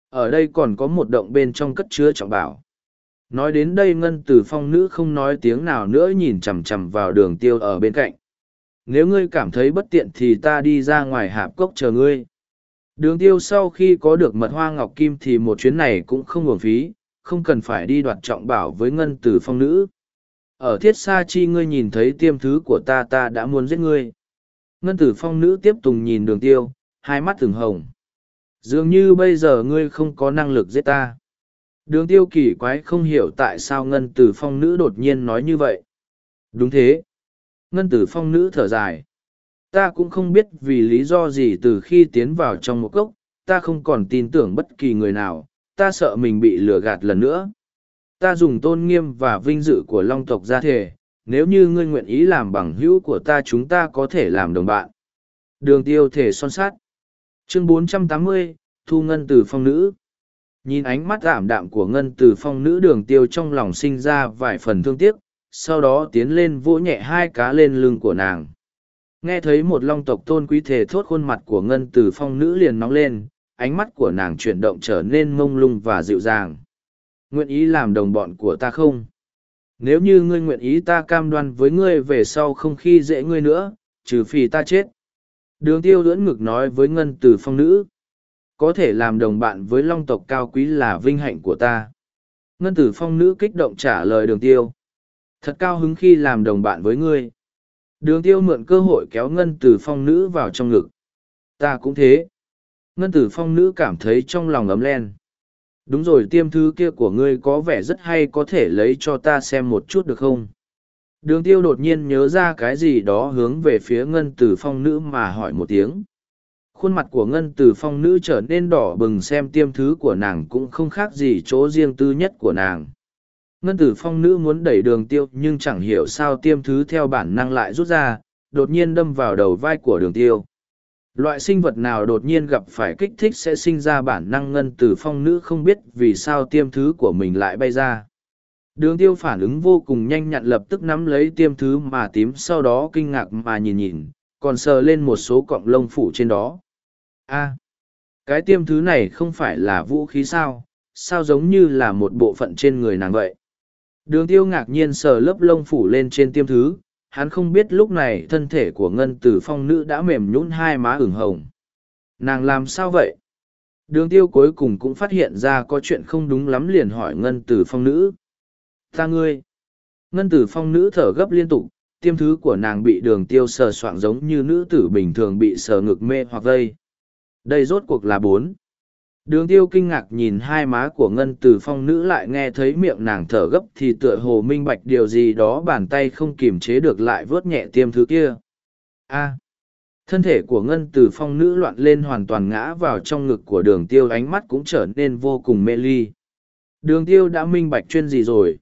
Ở đây còn có một động bên trong cất chứa trọng bảo. Nói đến đây ngân Tử phong nữ không nói tiếng nào nữa nhìn chằm chằm vào đường tiêu ở bên cạnh. Nếu ngươi cảm thấy bất tiện thì ta đi ra ngoài hạp cốc chờ ngươi. Đường tiêu sau khi có được mật hoa ngọc kim thì một chuyến này cũng không uổng phí, không cần phải đi đoạt trọng bảo với ngân tử phong nữ. Ở thiết sa chi ngươi nhìn thấy tiêm thứ của ta ta đã muốn giết ngươi. Ngân tử phong nữ tiếp tục nhìn đường tiêu, hai mắt thường hồng. Dường như bây giờ ngươi không có năng lực giết ta. Đường tiêu kỳ quái không hiểu tại sao ngân tử phong nữ đột nhiên nói như vậy. Đúng thế. Ngân tử phong nữ thở dài. Ta cũng không biết vì lý do gì từ khi tiến vào trong một cốc, ta không còn tin tưởng bất kỳ người nào, ta sợ mình bị lừa gạt lần nữa. Ta dùng tôn nghiêm và vinh dự của long tộc ra thể, nếu như ngươi nguyện ý làm bằng hữu của ta chúng ta có thể làm đồng bạn. Đường tiêu thể son sát. Chương 480, Thu Ngân từ phong nữ. Nhìn ánh mắt ảm đạm của Ngân từ phong nữ đường tiêu trong lòng sinh ra vài phần thương tiếc, sau đó tiến lên vỗ nhẹ hai cá lên lưng của nàng. Nghe thấy một long tộc tôn quý thể thốt khuôn mặt của Ngân từ phong nữ liền nóng lên, ánh mắt của nàng chuyển động trở nên mông lung và dịu dàng. Nguyện ý làm đồng bọn của ta không? Nếu như ngươi nguyện ý ta cam đoan với ngươi về sau không khi dễ ngươi nữa, trừ phi ta chết. Đường tiêu lưỡn ngực nói với ngân từ phong nữ. Có thể làm đồng bạn với long tộc cao quý là vinh hạnh của ta. Ngân tử phong nữ kích động trả lời đường tiêu. Thật cao hứng khi làm đồng bạn với ngươi. Đường tiêu mượn cơ hội kéo ngân tử phong nữ vào trong ngực. Ta cũng thế. Ngân tử phong nữ cảm thấy trong lòng ấm len. Đúng rồi, tiêm thứ kia của ngươi có vẻ rất hay, có thể lấy cho ta xem một chút được không? Đường tiêu đột nhiên nhớ ra cái gì đó hướng về phía ngân tử phong nữ mà hỏi một tiếng. Khuôn mặt của ngân tử phong nữ trở nên đỏ bừng xem tiêm thứ của nàng cũng không khác gì chỗ riêng tư nhất của nàng. Ngân tử phong nữ muốn đẩy đường tiêu nhưng chẳng hiểu sao tiêm thứ theo bản năng lại rút ra, đột nhiên đâm vào đầu vai của đường tiêu. Loại sinh vật nào đột nhiên gặp phải kích thích sẽ sinh ra bản năng ngân tử phong nữ không biết vì sao tiêm thứ của mình lại bay ra. Đường tiêu phản ứng vô cùng nhanh nhặn lập tức nắm lấy tiêm thứ mà tím sau đó kinh ngạc mà nhìn nhìn, còn sờ lên một số cọng lông phủ trên đó. a cái tiêm thứ này không phải là vũ khí sao, sao giống như là một bộ phận trên người nàng vậy. Đường tiêu ngạc nhiên sờ lớp lông phủ lên trên tiêm thứ, hắn không biết lúc này thân thể của ngân tử phong nữ đã mềm nhũn hai má ửng hồng. Nàng làm sao vậy? Đường tiêu cuối cùng cũng phát hiện ra có chuyện không đúng lắm liền hỏi ngân tử phong nữ. Ta ngươi! Ngân tử phong nữ thở gấp liên tục, tiêm thứ của nàng bị đường tiêu sờ soạng giống như nữ tử bình thường bị sờ ngực mê hoặc vây. Đây rốt cuộc là bốn. Đường tiêu kinh ngạc nhìn hai má của ngân từ phong nữ lại nghe thấy miệng nàng thở gấp thì tựa hồ minh bạch điều gì đó bàn tay không kiềm chế được lại vớt nhẹ tiêm thứ kia. A. thân thể của ngân từ phong nữ loạn lên hoàn toàn ngã vào trong ngực của đường tiêu, ánh mắt cũng trở nên vô cùng mê ly. Đường tiêu đã minh bạch chuyên gì rồi.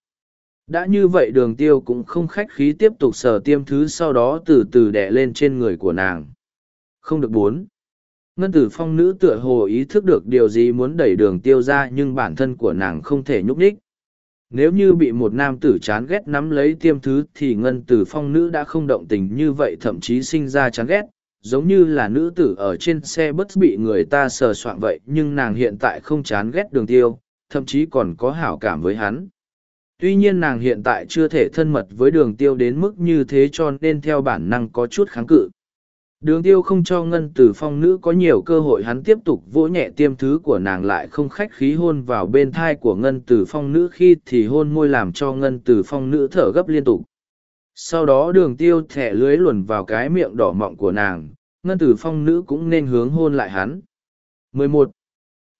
Đã như vậy đường tiêu cũng không khách khí tiếp tục sờ tiêm thứ sau đó từ từ đè lên trên người của nàng. Không được bốn. Ngân tử phong nữ tựa hồ ý thức được điều gì muốn đẩy đường tiêu ra nhưng bản thân của nàng không thể nhúc nhích. Nếu như bị một nam tử chán ghét nắm lấy tiêm thứ thì ngân tử phong nữ đã không động tình như vậy thậm chí sinh ra chán ghét, giống như là nữ tử ở trên xe bus bị người ta sờ soạn vậy nhưng nàng hiện tại không chán ghét đường tiêu, thậm chí còn có hảo cảm với hắn. Tuy nhiên nàng hiện tại chưa thể thân mật với đường tiêu đến mức như thế cho nên theo bản năng có chút kháng cự. Đường tiêu không cho ngân tử phong nữ có nhiều cơ hội hắn tiếp tục vỗ nhẹ tiêm thứ của nàng lại không khách khí hôn vào bên thai của ngân tử phong nữ khi thì hôn môi làm cho ngân tử phong nữ thở gấp liên tục. Sau đó đường tiêu thẻ lưới luồn vào cái miệng đỏ mọng của nàng, ngân tử phong nữ cũng nên hướng hôn lại hắn. 11.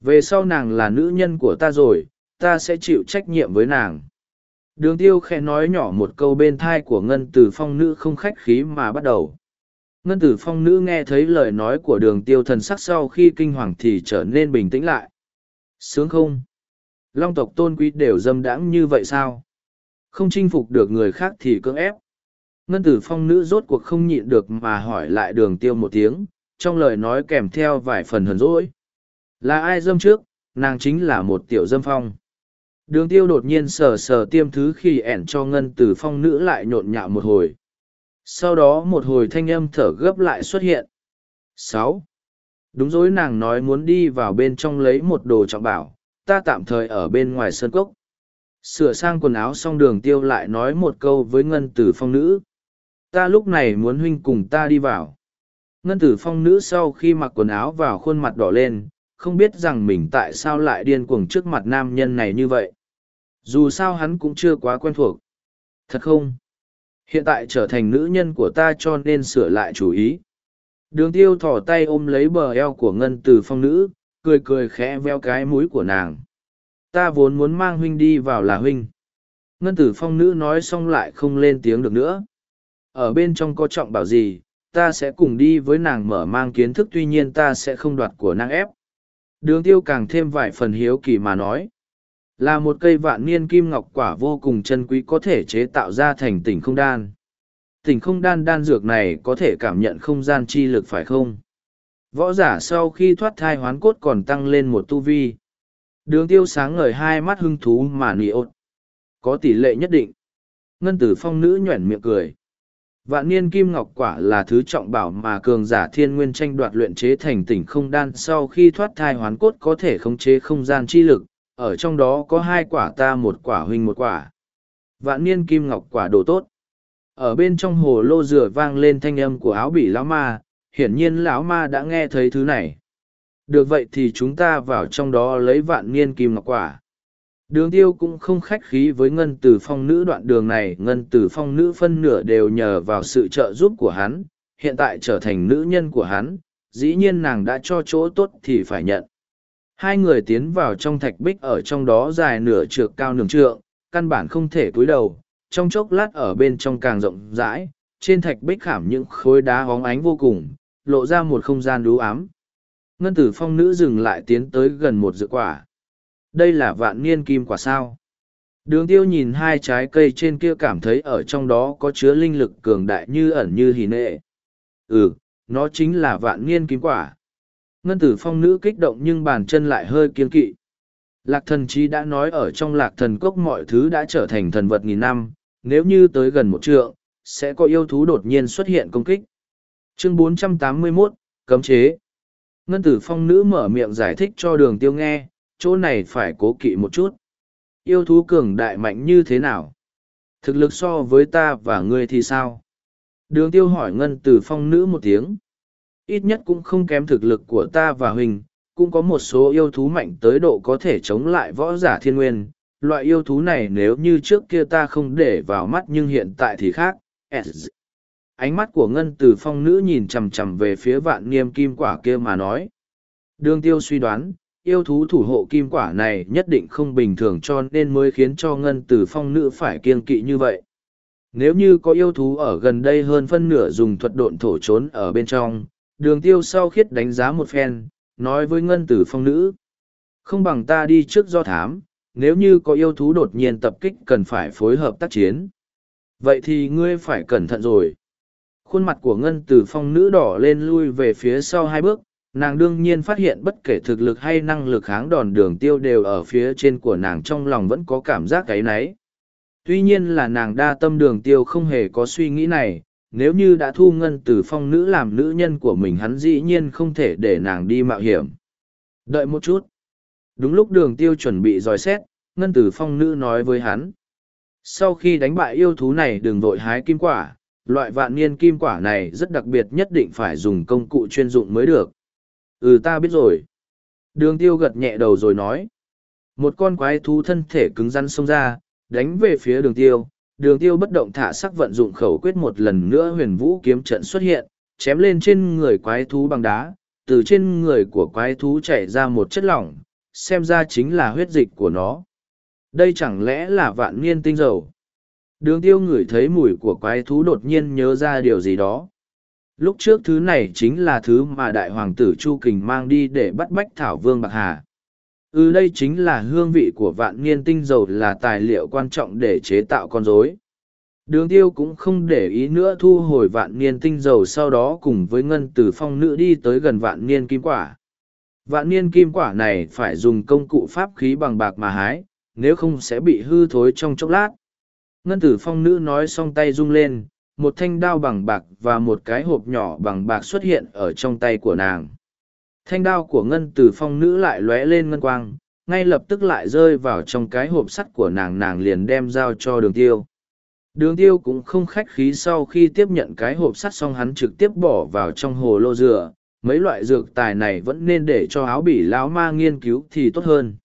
Về sau nàng là nữ nhân của ta rồi, ta sẽ chịu trách nhiệm với nàng. Đường tiêu khẽ nói nhỏ một câu bên thai của ngân tử phong nữ không khách khí mà bắt đầu. Ngân tử phong nữ nghe thấy lời nói của đường tiêu thần sắc sau khi kinh hoàng thì trở nên bình tĩnh lại. Sướng không? Long tộc tôn quý đều dâm đãng như vậy sao? Không chinh phục được người khác thì cưỡng ép. Ngân tử phong nữ rốt cuộc không nhịn được mà hỏi lại đường tiêu một tiếng, trong lời nói kèm theo vài phần hờn dỗi. Là ai dâm trước, nàng chính là một tiểu dâm phong. Đường tiêu đột nhiên sờ sờ tiêm thứ khi ẻn cho ngân tử phong nữ lại nhộn nhạo một hồi sau đó một hồi thanh âm thở gấp lại xuất hiện. Sáu. Đúng dối nàng nói muốn đi vào bên trong lấy một đồ trọng bảo, ta tạm thời ở bên ngoài sân cốc. Sửa sang quần áo xong đường tiêu lại nói một câu với ngân tử phong nữ. Ta lúc này muốn huynh cùng ta đi vào. Ngân tử phong nữ sau khi mặc quần áo vào khuôn mặt đỏ lên, không biết rằng mình tại sao lại điên cuồng trước mặt nam nhân này như vậy. Dù sao hắn cũng chưa quá quen thuộc. Thật không? Hiện tại trở thành nữ nhân của ta cho nên sửa lại chủ ý. Đường tiêu thỏ tay ôm lấy bờ eo của ngân từ phong nữ, cười cười khẽ veo cái mũi của nàng. Ta vốn muốn mang huynh đi vào là huynh. Ngân tử phong nữ nói xong lại không lên tiếng được nữa. Ở bên trong có trọng bảo gì, ta sẽ cùng đi với nàng mở mang kiến thức tuy nhiên ta sẽ không đoạt của nàng ép. Đường tiêu càng thêm vài phần hiếu kỳ mà nói. Là một cây vạn niên kim ngọc quả vô cùng chân quý có thể chế tạo ra thành tỉnh không đan. Tỉnh không đan đan dược này có thể cảm nhận không gian chi lực phải không? Võ giả sau khi thoát thai hoán cốt còn tăng lên một tu vi. Đường tiêu sáng ngời hai mắt hưng thú mà nị ốt. Có tỷ lệ nhất định. Ngân tử phong nữ nhuẩn miệng cười. Vạn niên kim ngọc quả là thứ trọng bảo mà cường giả thiên nguyên tranh đoạt luyện chế thành tỉnh không đan sau khi thoát thai hoán cốt có thể khống chế không gian chi lực, ở trong đó có hai quả ta một quả huynh một quả. Vạn niên kim ngọc quả đồ tốt. Ở bên trong hồ lô rửa vang lên thanh âm của áo bị lão ma, hiển nhiên lão ma đã nghe thấy thứ này. Được vậy thì chúng ta vào trong đó lấy vạn niên kim ngọc quả. Đường tiêu cũng không khách khí với ngân tử phong nữ đoạn đường này, ngân tử phong nữ phân nửa đều nhờ vào sự trợ giúp của hắn, hiện tại trở thành nữ nhân của hắn, dĩ nhiên nàng đã cho chỗ tốt thì phải nhận. Hai người tiến vào trong thạch bích ở trong đó dài nửa trượng cao nửa trượng, căn bản không thể cúi đầu, trong chốc lát ở bên trong càng rộng rãi, trên thạch bích khảm những khối đá hóng ánh vô cùng, lộ ra một không gian đú ám. Ngân tử phong nữ dừng lại tiến tới gần một dự quả. Đây là vạn niên kim quả sao. Đường tiêu nhìn hai trái cây trên kia cảm thấy ở trong đó có chứa linh lực cường đại như ẩn như hì nệ. Ừ, nó chính là vạn niên kim quả. Ngân tử phong nữ kích động nhưng bàn chân lại hơi kiên kỵ. Lạc thần chí đã nói ở trong lạc thần cốc mọi thứ đã trở thành thần vật nghìn năm, nếu như tới gần một trượng, sẽ có yêu thú đột nhiên xuất hiện công kích. Chương 481, Cấm chế Ngân tử phong nữ mở miệng giải thích cho đường tiêu nghe, chỗ này phải cố kỵ một chút. Yêu thú cường đại mạnh như thế nào? Thực lực so với ta và ngươi thì sao? Đường tiêu hỏi ngân tử phong nữ một tiếng. Ít nhất cũng không kém thực lực của ta và Huỳnh, cũng có một số yêu thú mạnh tới độ có thể chống lại võ giả thiên nguyên. Loại yêu thú này nếu như trước kia ta không để vào mắt nhưng hiện tại thì khác. Ánh mắt của ngân tử phong nữ nhìn chằm chằm về phía vạn niêm kim quả kia mà nói. Đường tiêu suy đoán, yêu thú thủ hộ kim quả này nhất định không bình thường cho nên mới khiến cho ngân tử phong nữ phải kiên kỵ như vậy. Nếu như có yêu thú ở gần đây hơn phân nửa dùng thuật độn thổ trốn ở bên trong, đường tiêu sau khiết đánh giá một phen, nói với ngân tử phong nữ. Không bằng ta đi trước do thám, nếu như có yêu thú đột nhiên tập kích cần phải phối hợp tác chiến. Vậy thì ngươi phải cẩn thận rồi. Khuôn mặt của ngân tử phong nữ đỏ lên lui về phía sau hai bước, nàng đương nhiên phát hiện bất kể thực lực hay năng lực kháng đòn đường tiêu đều ở phía trên của nàng trong lòng vẫn có cảm giác cái náy. Tuy nhiên là nàng đa tâm đường tiêu không hề có suy nghĩ này, nếu như đã thu ngân từ phong nữ làm nữ nhân của mình hắn dĩ nhiên không thể để nàng đi mạo hiểm. Đợi một chút. Đúng lúc đường tiêu chuẩn bị dòi xét, ngân tử phong nữ nói với hắn. Sau khi đánh bại yêu thú này đừng vội hái kim quả, loại vạn niên kim quả này rất đặc biệt nhất định phải dùng công cụ chuyên dụng mới được. Ừ ta biết rồi. Đường tiêu gật nhẹ đầu rồi nói. Một con quái thú thân thể cứng rắn xông ra, đánh về phía đường tiêu. Đường tiêu bất động thả sắc vận dụng khẩu quyết một lần nữa huyền vũ kiếm trận xuất hiện, chém lên trên người quái thú bằng đá. Từ trên người của quái thú chảy ra một chất lỏng, xem ra chính là huyết dịch của nó. Đây chẳng lẽ là vạn niên tinh dầu? Đường tiêu ngửi thấy mùi của quái thú đột nhiên nhớ ra điều gì đó. Lúc trước thứ này chính là thứ mà đại hoàng tử Chu Kình mang đi để bắt bách Thảo Vương Bạc Hà. Ừ đây chính là hương vị của vạn niên tinh dầu là tài liệu quan trọng để chế tạo con rối. Đường tiêu cũng không để ý nữa thu hồi vạn niên tinh dầu sau đó cùng với ngân tử phong nữ đi tới gần vạn niên kim quả. Vạn niên kim quả này phải dùng công cụ pháp khí bằng bạc mà hái, nếu không sẽ bị hư thối trong chốc lát. Ngân tử phong nữ nói xong tay rung lên, một thanh đao bằng bạc và một cái hộp nhỏ bằng bạc xuất hiện ở trong tay của nàng. Thanh đao của ngân Từ phong nữ lại lóe lên ngân quang, ngay lập tức lại rơi vào trong cái hộp sắt của nàng nàng liền đem dao cho đường tiêu. Đường tiêu cũng không khách khí sau khi tiếp nhận cái hộp sắt xong hắn trực tiếp bỏ vào trong hồ lô dừa, mấy loại dược tài này vẫn nên để cho áo bỉ lão ma nghiên cứu thì tốt hơn.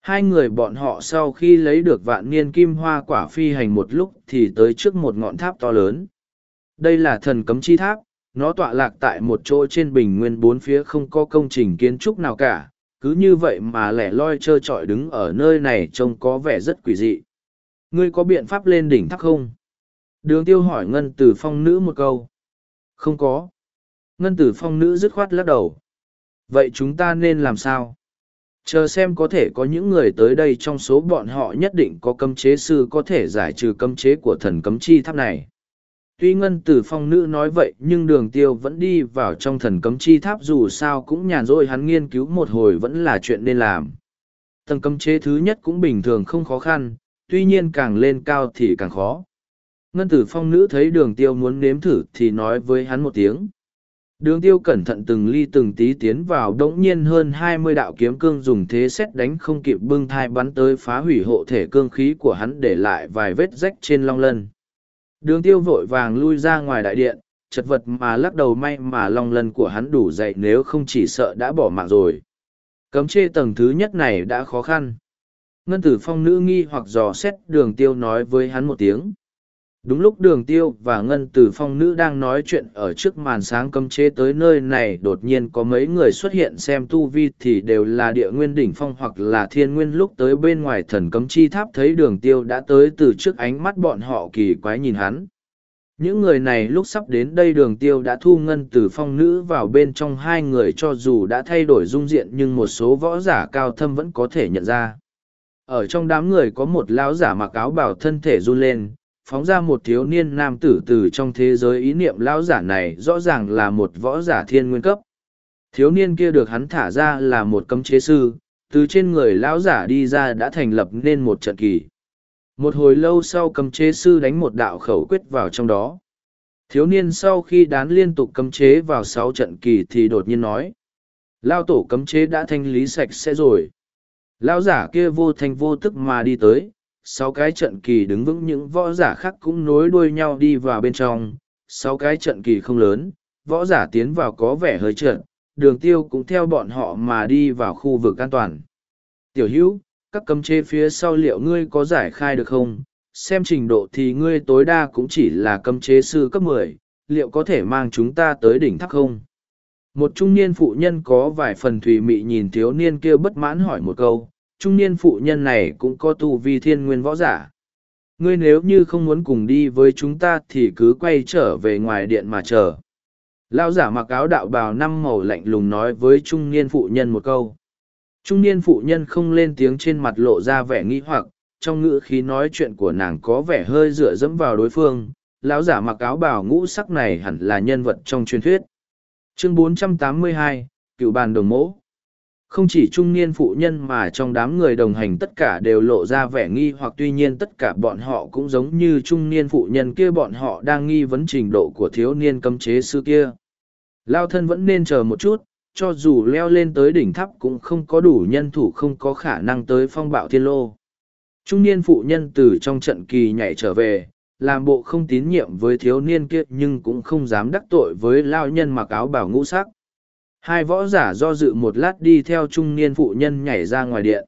Hai người bọn họ sau khi lấy được vạn niên kim hoa quả phi hành một lúc thì tới trước một ngọn tháp to lớn. Đây là thần cấm chi tháp, nó tọa lạc tại một chỗ trên bình nguyên bốn phía không có công trình kiến trúc nào cả, cứ như vậy mà lẻ loi trơ trọi đứng ở nơi này trông có vẻ rất quỷ dị. Ngươi có biện pháp lên đỉnh tháp không? Đường tiêu hỏi ngân tử phong nữ một câu. Không có. Ngân tử phong nữ dứt khoát lắc đầu. Vậy chúng ta nên làm sao? chờ xem có thể có những người tới đây trong số bọn họ nhất định có cấm chế sư có thể giải trừ cấm chế của thần cấm chi tháp này tuy ngân tử phong nữ nói vậy, nhưng đường tiêu vẫn đi vào trong thần cấm chi tháp, dù sao cũng nhàn rỗi, hắn nghiên cứu một hồi vẫn là chuyện nên làm tầng cấm chế thứ nhất cũng bình thường không khó khăn, tuy nhiên càng lên cao thì càng khó Ngân tử phong nữ thấy đường tiêu muốn nếm thử thì nói với hắn một tiếng. Đường tiêu cẩn thận từng ly từng tí tiến vào, đống nhiên hơn hai mươi đạo kiếm cương dùng thế xét đánh không kịp bưng thai bắn tới phá hủy hộ thể cương khí của hắn để lại vài vết rách trên long lân. Đường tiêu vội vàng lui ra ngoài đại điện, chật vật mà lắc đầu may mà long lân của hắn đủ dậy nếu không chỉ sợ đã bỏ mạng rồi. Cấm chê tầng thứ nhất này đã khó khăn. Ngân tử phong nữ nghi hoặc dò xét đường tiêu nói với hắn một tiếng. Đúng lúc đường tiêu và ngân tử phong nữ đang nói chuyện ở trước màn sáng cấm chế tới nơi này đột nhiên có mấy người xuất hiện xem tu vi thì đều là địa nguyên đỉnh phong hoặc là thiên nguyên lúc tới bên ngoài thần cấm chi tháp thấy đường tiêu đã tới từ trước ánh mắt bọn họ kỳ quái nhìn hắn. Những người này lúc sắp đến đây đường tiêu đã thu ngân từ phong nữ vào bên trong hai người cho dù đã thay đổi dung diện nhưng một số võ giả cao thâm vẫn có thể nhận ra. Ở trong đám người có một lão giả mặc áo bảo thân thể run lên, phóng ra một thiếu niên nam tử từ trong thế giới ý niệm lão giả này rõ ràng là một võ giả thiên nguyên cấp. Thiếu niên kia được hắn thả ra là một cấm chế sư, từ trên người lão giả đi ra đã thành lập nên một trận kỳ. Một hồi lâu sau cấm chế sư đánh một đạo khẩu quyết vào trong đó. Thiếu niên sau khi đán liên tục cấm chế vào sáu trận kỳ thì đột nhiên nói. Lao tổ cấm chế đã thanh lý sạch sẽ rồi. Lao giả kia vô thanh vô tức mà đi tới, sáu cái trận kỳ đứng vững những võ giả khác cũng nối đuôi nhau đi vào bên trong. Sáu cái trận kỳ không lớn, võ giả tiến vào có vẻ hơi trượt, đường tiêu cũng theo bọn họ mà đi vào khu vực an toàn. Tiểu hữu, các cấm chế phía sau liệu ngươi có giải khai được không? Xem trình độ thì ngươi tối đa cũng chỉ là cấm chế sư cấp mười, liệu có thể mang chúng ta tới đỉnh tháp không? Một trung niên phụ nhân có vài phần thùy mị nhìn thiếu niên kia bất mãn hỏi một câu, trung niên phụ nhân này cũng có tu vi thiên nguyên võ giả. Ngươi nếu như không muốn cùng đi với chúng ta thì cứ quay trở về ngoài điện mà chờ. Lao giả mặc áo đạo bào năm màu lạnh lùng nói với trung niên phụ nhân một câu. Trung niên phụ nhân không lên tiếng trên mặt lộ ra vẻ nghi hoặc, trong ngữ khí nói chuyện của nàng có vẻ hơi dựa dẫm vào đối phương. Lão giả mặc áo bào ngũ sắc này hẳn là nhân vật trong truyền thuyết. Chương 482, Cựu bàn đồng mẫu. Không chỉ trung niên phụ nhân mà trong đám người đồng hành tất cả đều lộ ra vẻ nghi hoặc tuy nhiên tất cả bọn họ cũng giống như trung niên phụ nhân kia bọn họ đang nghi vấn trình độ của thiếu niên cấm chế sư kia. Lao thân vẫn nên chờ một chút, cho dù leo lên tới đỉnh tháp cũng không có đủ nhân thủ không có khả năng tới phong bạo thiên lô. Trung niên phụ nhân từ trong trận kỳ nhảy trở về, làm bộ không tín nhiệm với thiếu niên kia nhưng cũng không dám đắc tội với lao nhân mặc áo bảo ngũ sắc. Hai võ giả do dự một lát đi theo trung niên phụ nhân nhảy ra ngoài điện.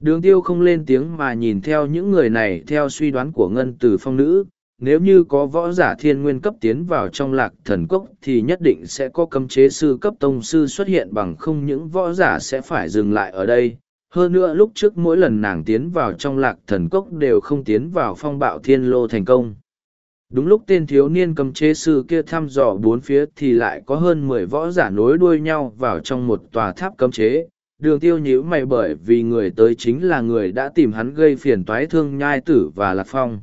Đường tiêu không lên tiếng mà nhìn theo những người này theo suy đoán của ngân từ phong nữ, nếu như có võ giả thiên nguyên cấp tiến vào trong lạc thần cốc thì nhất định sẽ có cấm chế sư cấp tông sư xuất hiện bằng không những võ giả sẽ phải dừng lại ở đây. Hơn nữa lúc trước mỗi lần nàng tiến vào trong lạc thần cốc đều không tiến vào phong bạo thiên lô thành công. Đúng lúc tên thiếu niên cấm chế sư kia thăm dò bốn phía thì lại có hơn mười võ giả nối đuôi nhau vào trong một tòa tháp cấm chế. Đường tiêu nhíu mày bởi vì người tới chính là người đã tìm hắn gây phiền toái thương nhai tử và lạc phong.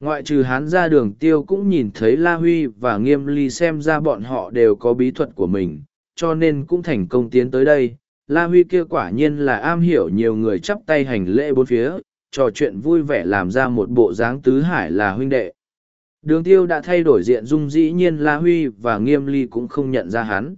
Ngoại trừ hắn ra đường tiêu cũng nhìn thấy La Huy và Nghiêm Ly xem ra bọn họ đều có bí thuật của mình, cho nên cũng thành công tiến tới đây. La Huy kia quả nhiên là am hiểu nhiều người chắp tay hành lễ bốn phía, trò chuyện vui vẻ làm ra một bộ dáng tứ hải là huynh đệ. Đường tiêu đã thay đổi diện dung dĩ nhiên La Huy và Nghiêm Ly cũng không nhận ra hắn.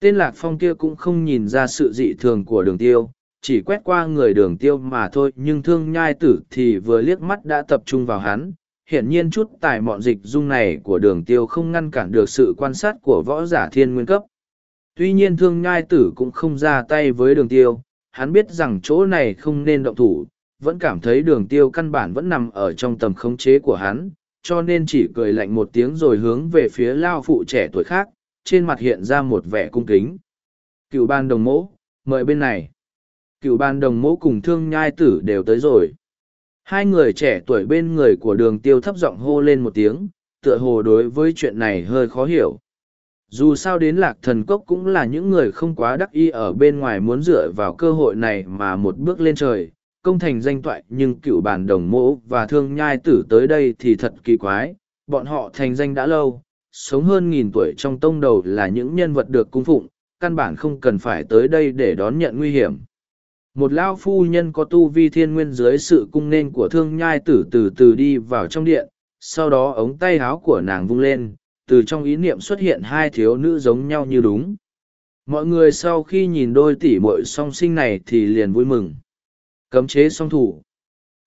Tên Lạc Phong kia cũng không nhìn ra sự dị thường của đường tiêu, chỉ quét qua người đường tiêu mà thôi nhưng thương nhai tử thì vừa liếc mắt đã tập trung vào hắn, hiển nhiên chút tài mọn dịch dung này của đường tiêu không ngăn cản được sự quan sát của võ giả thiên nguyên cấp. Tuy nhiên thương nhai tử cũng không ra tay với đường tiêu, hắn biết rằng chỗ này không nên động thủ, vẫn cảm thấy đường tiêu căn bản vẫn nằm ở trong tầm khống chế của hắn, cho nên chỉ cười lạnh một tiếng rồi hướng về phía lao phụ trẻ tuổi khác, trên mặt hiện ra một vẻ cung kính. Cựu ban đồng mẫu, mời bên này. Cựu ban đồng mẫu cùng thương nhai tử đều tới rồi. Hai người trẻ tuổi bên người của đường tiêu thấp giọng hô lên một tiếng, tựa hồ đối với chuyện này hơi khó hiểu. Dù sao đến lạc thần cốc cũng là những người không quá đắc ý ở bên ngoài muốn dựa vào cơ hội này mà một bước lên trời, công thành danh toại nhưng cựu bản đồng mỗ và thương nhai tử tới đây thì thật kỳ quái, bọn họ thành danh đã lâu, sống hơn nghìn tuổi trong tông đầu là những nhân vật được cung phụng, căn bản không cần phải tới đây để đón nhận nguy hiểm. Một lao phu nhân có tu vi thiên nguyên dưới sự cung nên của thương nhai tử từ từ đi vào trong điện, sau đó ống tay áo của nàng vung lên, từ trong ý niệm xuất hiện hai thiếu nữ giống nhau như đúng. Mọi người sau khi nhìn đôi tỷ muội song sinh này thì liền vui mừng. Cấm chế song thủ.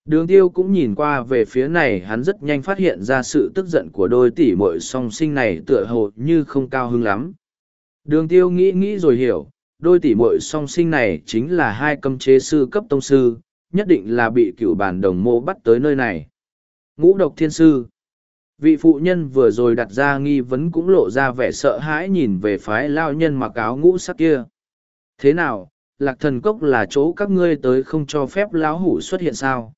Đường tiêu cũng nhìn qua về phía này hắn rất nhanh phát hiện ra sự tức giận của đôi tỷ muội song sinh này tựa hồ như không cao hứng lắm. Đường tiêu nghĩ nghĩ rồi hiểu, đôi tỷ muội song sinh này chính là hai cấm chế sư cấp tông sư, nhất định là bị cựu bản đồng mô bắt tới nơi này. Ngũ độc thiên sư. Vị phụ nhân vừa rồi đặt ra nghi vấn cũng lộ ra vẻ sợ hãi nhìn về phái lao nhân mặc áo ngũ sắc kia. Thế nào, lạc thần cốc là chỗ các ngươi tới không cho phép lão hủ xuất hiện sao?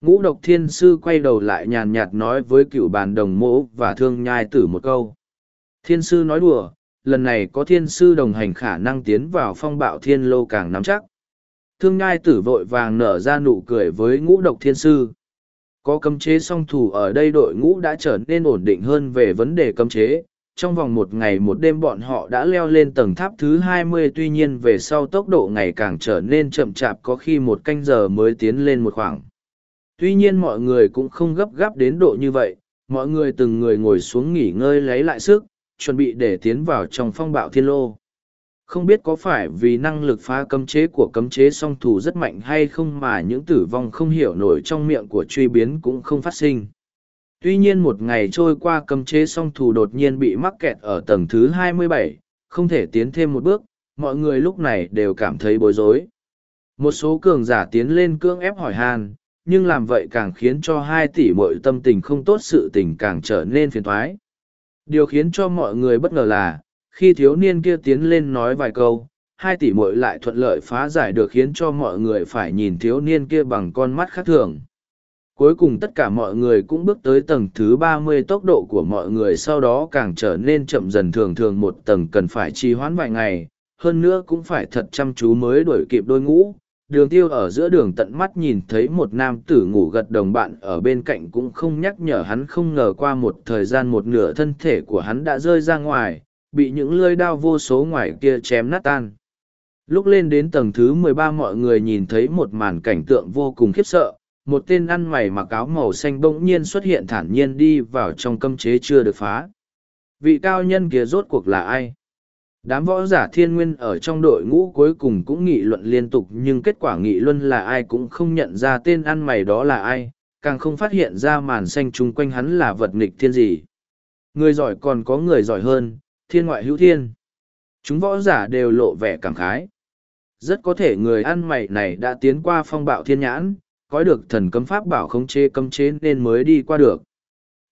Ngũ độc thiên sư quay đầu lại nhàn nhạt nói với cựu bàn đồng mỗ và thương nhai tử một câu. Thiên sư nói đùa, lần này có thiên sư đồng hành khả năng tiến vào phong bạo thiên lô càng nắm chắc. Thương nhai tử vội vàng nở ra nụ cười với ngũ độc thiên sư. Có cấm chế song thủ ở đây đội ngũ đã trở nên ổn định hơn về vấn đề cấm chế. Trong vòng một ngày một đêm bọn họ đã leo lên tầng tháp thứ hai mươi tuy nhiên về sau tốc độ ngày càng trở nên chậm chạp có khi một canh giờ mới tiến lên một khoảng. Tuy nhiên mọi người cũng không gấp gáp đến độ như vậy, mọi người từng người ngồi xuống nghỉ ngơi lấy lại sức, chuẩn bị để tiến vào trong phong bạo thiên lô. Không biết có phải vì năng lực phá cấm chế của cấm chế song thủ rất mạnh hay không mà những tử vong không hiểu nổi trong miệng của truy biến cũng không phát sinh. Tuy nhiên một ngày trôi qua cấm chế song thủ đột nhiên bị mắc kẹt ở tầng thứ 27, không thể tiến thêm một bước, mọi người lúc này đều cảm thấy bối rối. Một số cường giả tiến lên cưỡng ép hỏi hàn, nhưng làm vậy càng khiến cho hai tỷ mọi tâm tình không tốt sự tình càng trở nên phiền thoái. Điều khiến cho mọi người bất ngờ là, khi thiếu niên kia tiến lên nói vài câu, hai tỷ muội lại thuận lợi phá giải được khiến cho mọi người phải nhìn thiếu niên kia bằng con mắt khác thường. Cuối cùng tất cả mọi người cũng bước tới tầng thứ ba mươi tốc độ của mọi người sau đó càng trở nên chậm dần thường thường một tầng cần phải trì hoãn vài ngày, hơn nữa cũng phải thật chăm chú mới đuổi kịp đôi ngũ. Đường tiêu ở giữa đường tận mắt nhìn thấy một nam tử ngủ gật đồng bạn ở bên cạnh cũng không nhắc nhở hắn không ngờ qua một thời gian một nửa thân thể của hắn đã rơi ra ngoài, bị những lưỡi đao vô số ngoài kia chém nát tan. Lúc lên đến tầng thứ mười ba mọi người nhìn thấy một màn cảnh tượng vô cùng khiếp sợ, một tên ăn mày mặc áo màu xanh bỗng nhiên xuất hiện thản nhiên đi vào trong cấm chế chưa được phá. Vị cao nhân kia rốt cuộc là ai? Đám võ giả thiên nguyên ở trong đội ngũ cuối cùng cũng nghị luận liên tục nhưng kết quả nghị luận là ai cũng không nhận ra tên ăn mày đó là ai, càng không phát hiện ra màn xanh chung quanh hắn là vật nghịch thiên gì. Người giỏi còn có người giỏi hơn, thiên ngoại hữu thiên. Chúng võ giả đều lộ vẻ cảm khái. Rất có thể người ăn mày này đã tiến qua phong bạo thiên nhãn, có được thần cấm pháp bảo khống chế cấm chế nên mới đi qua được.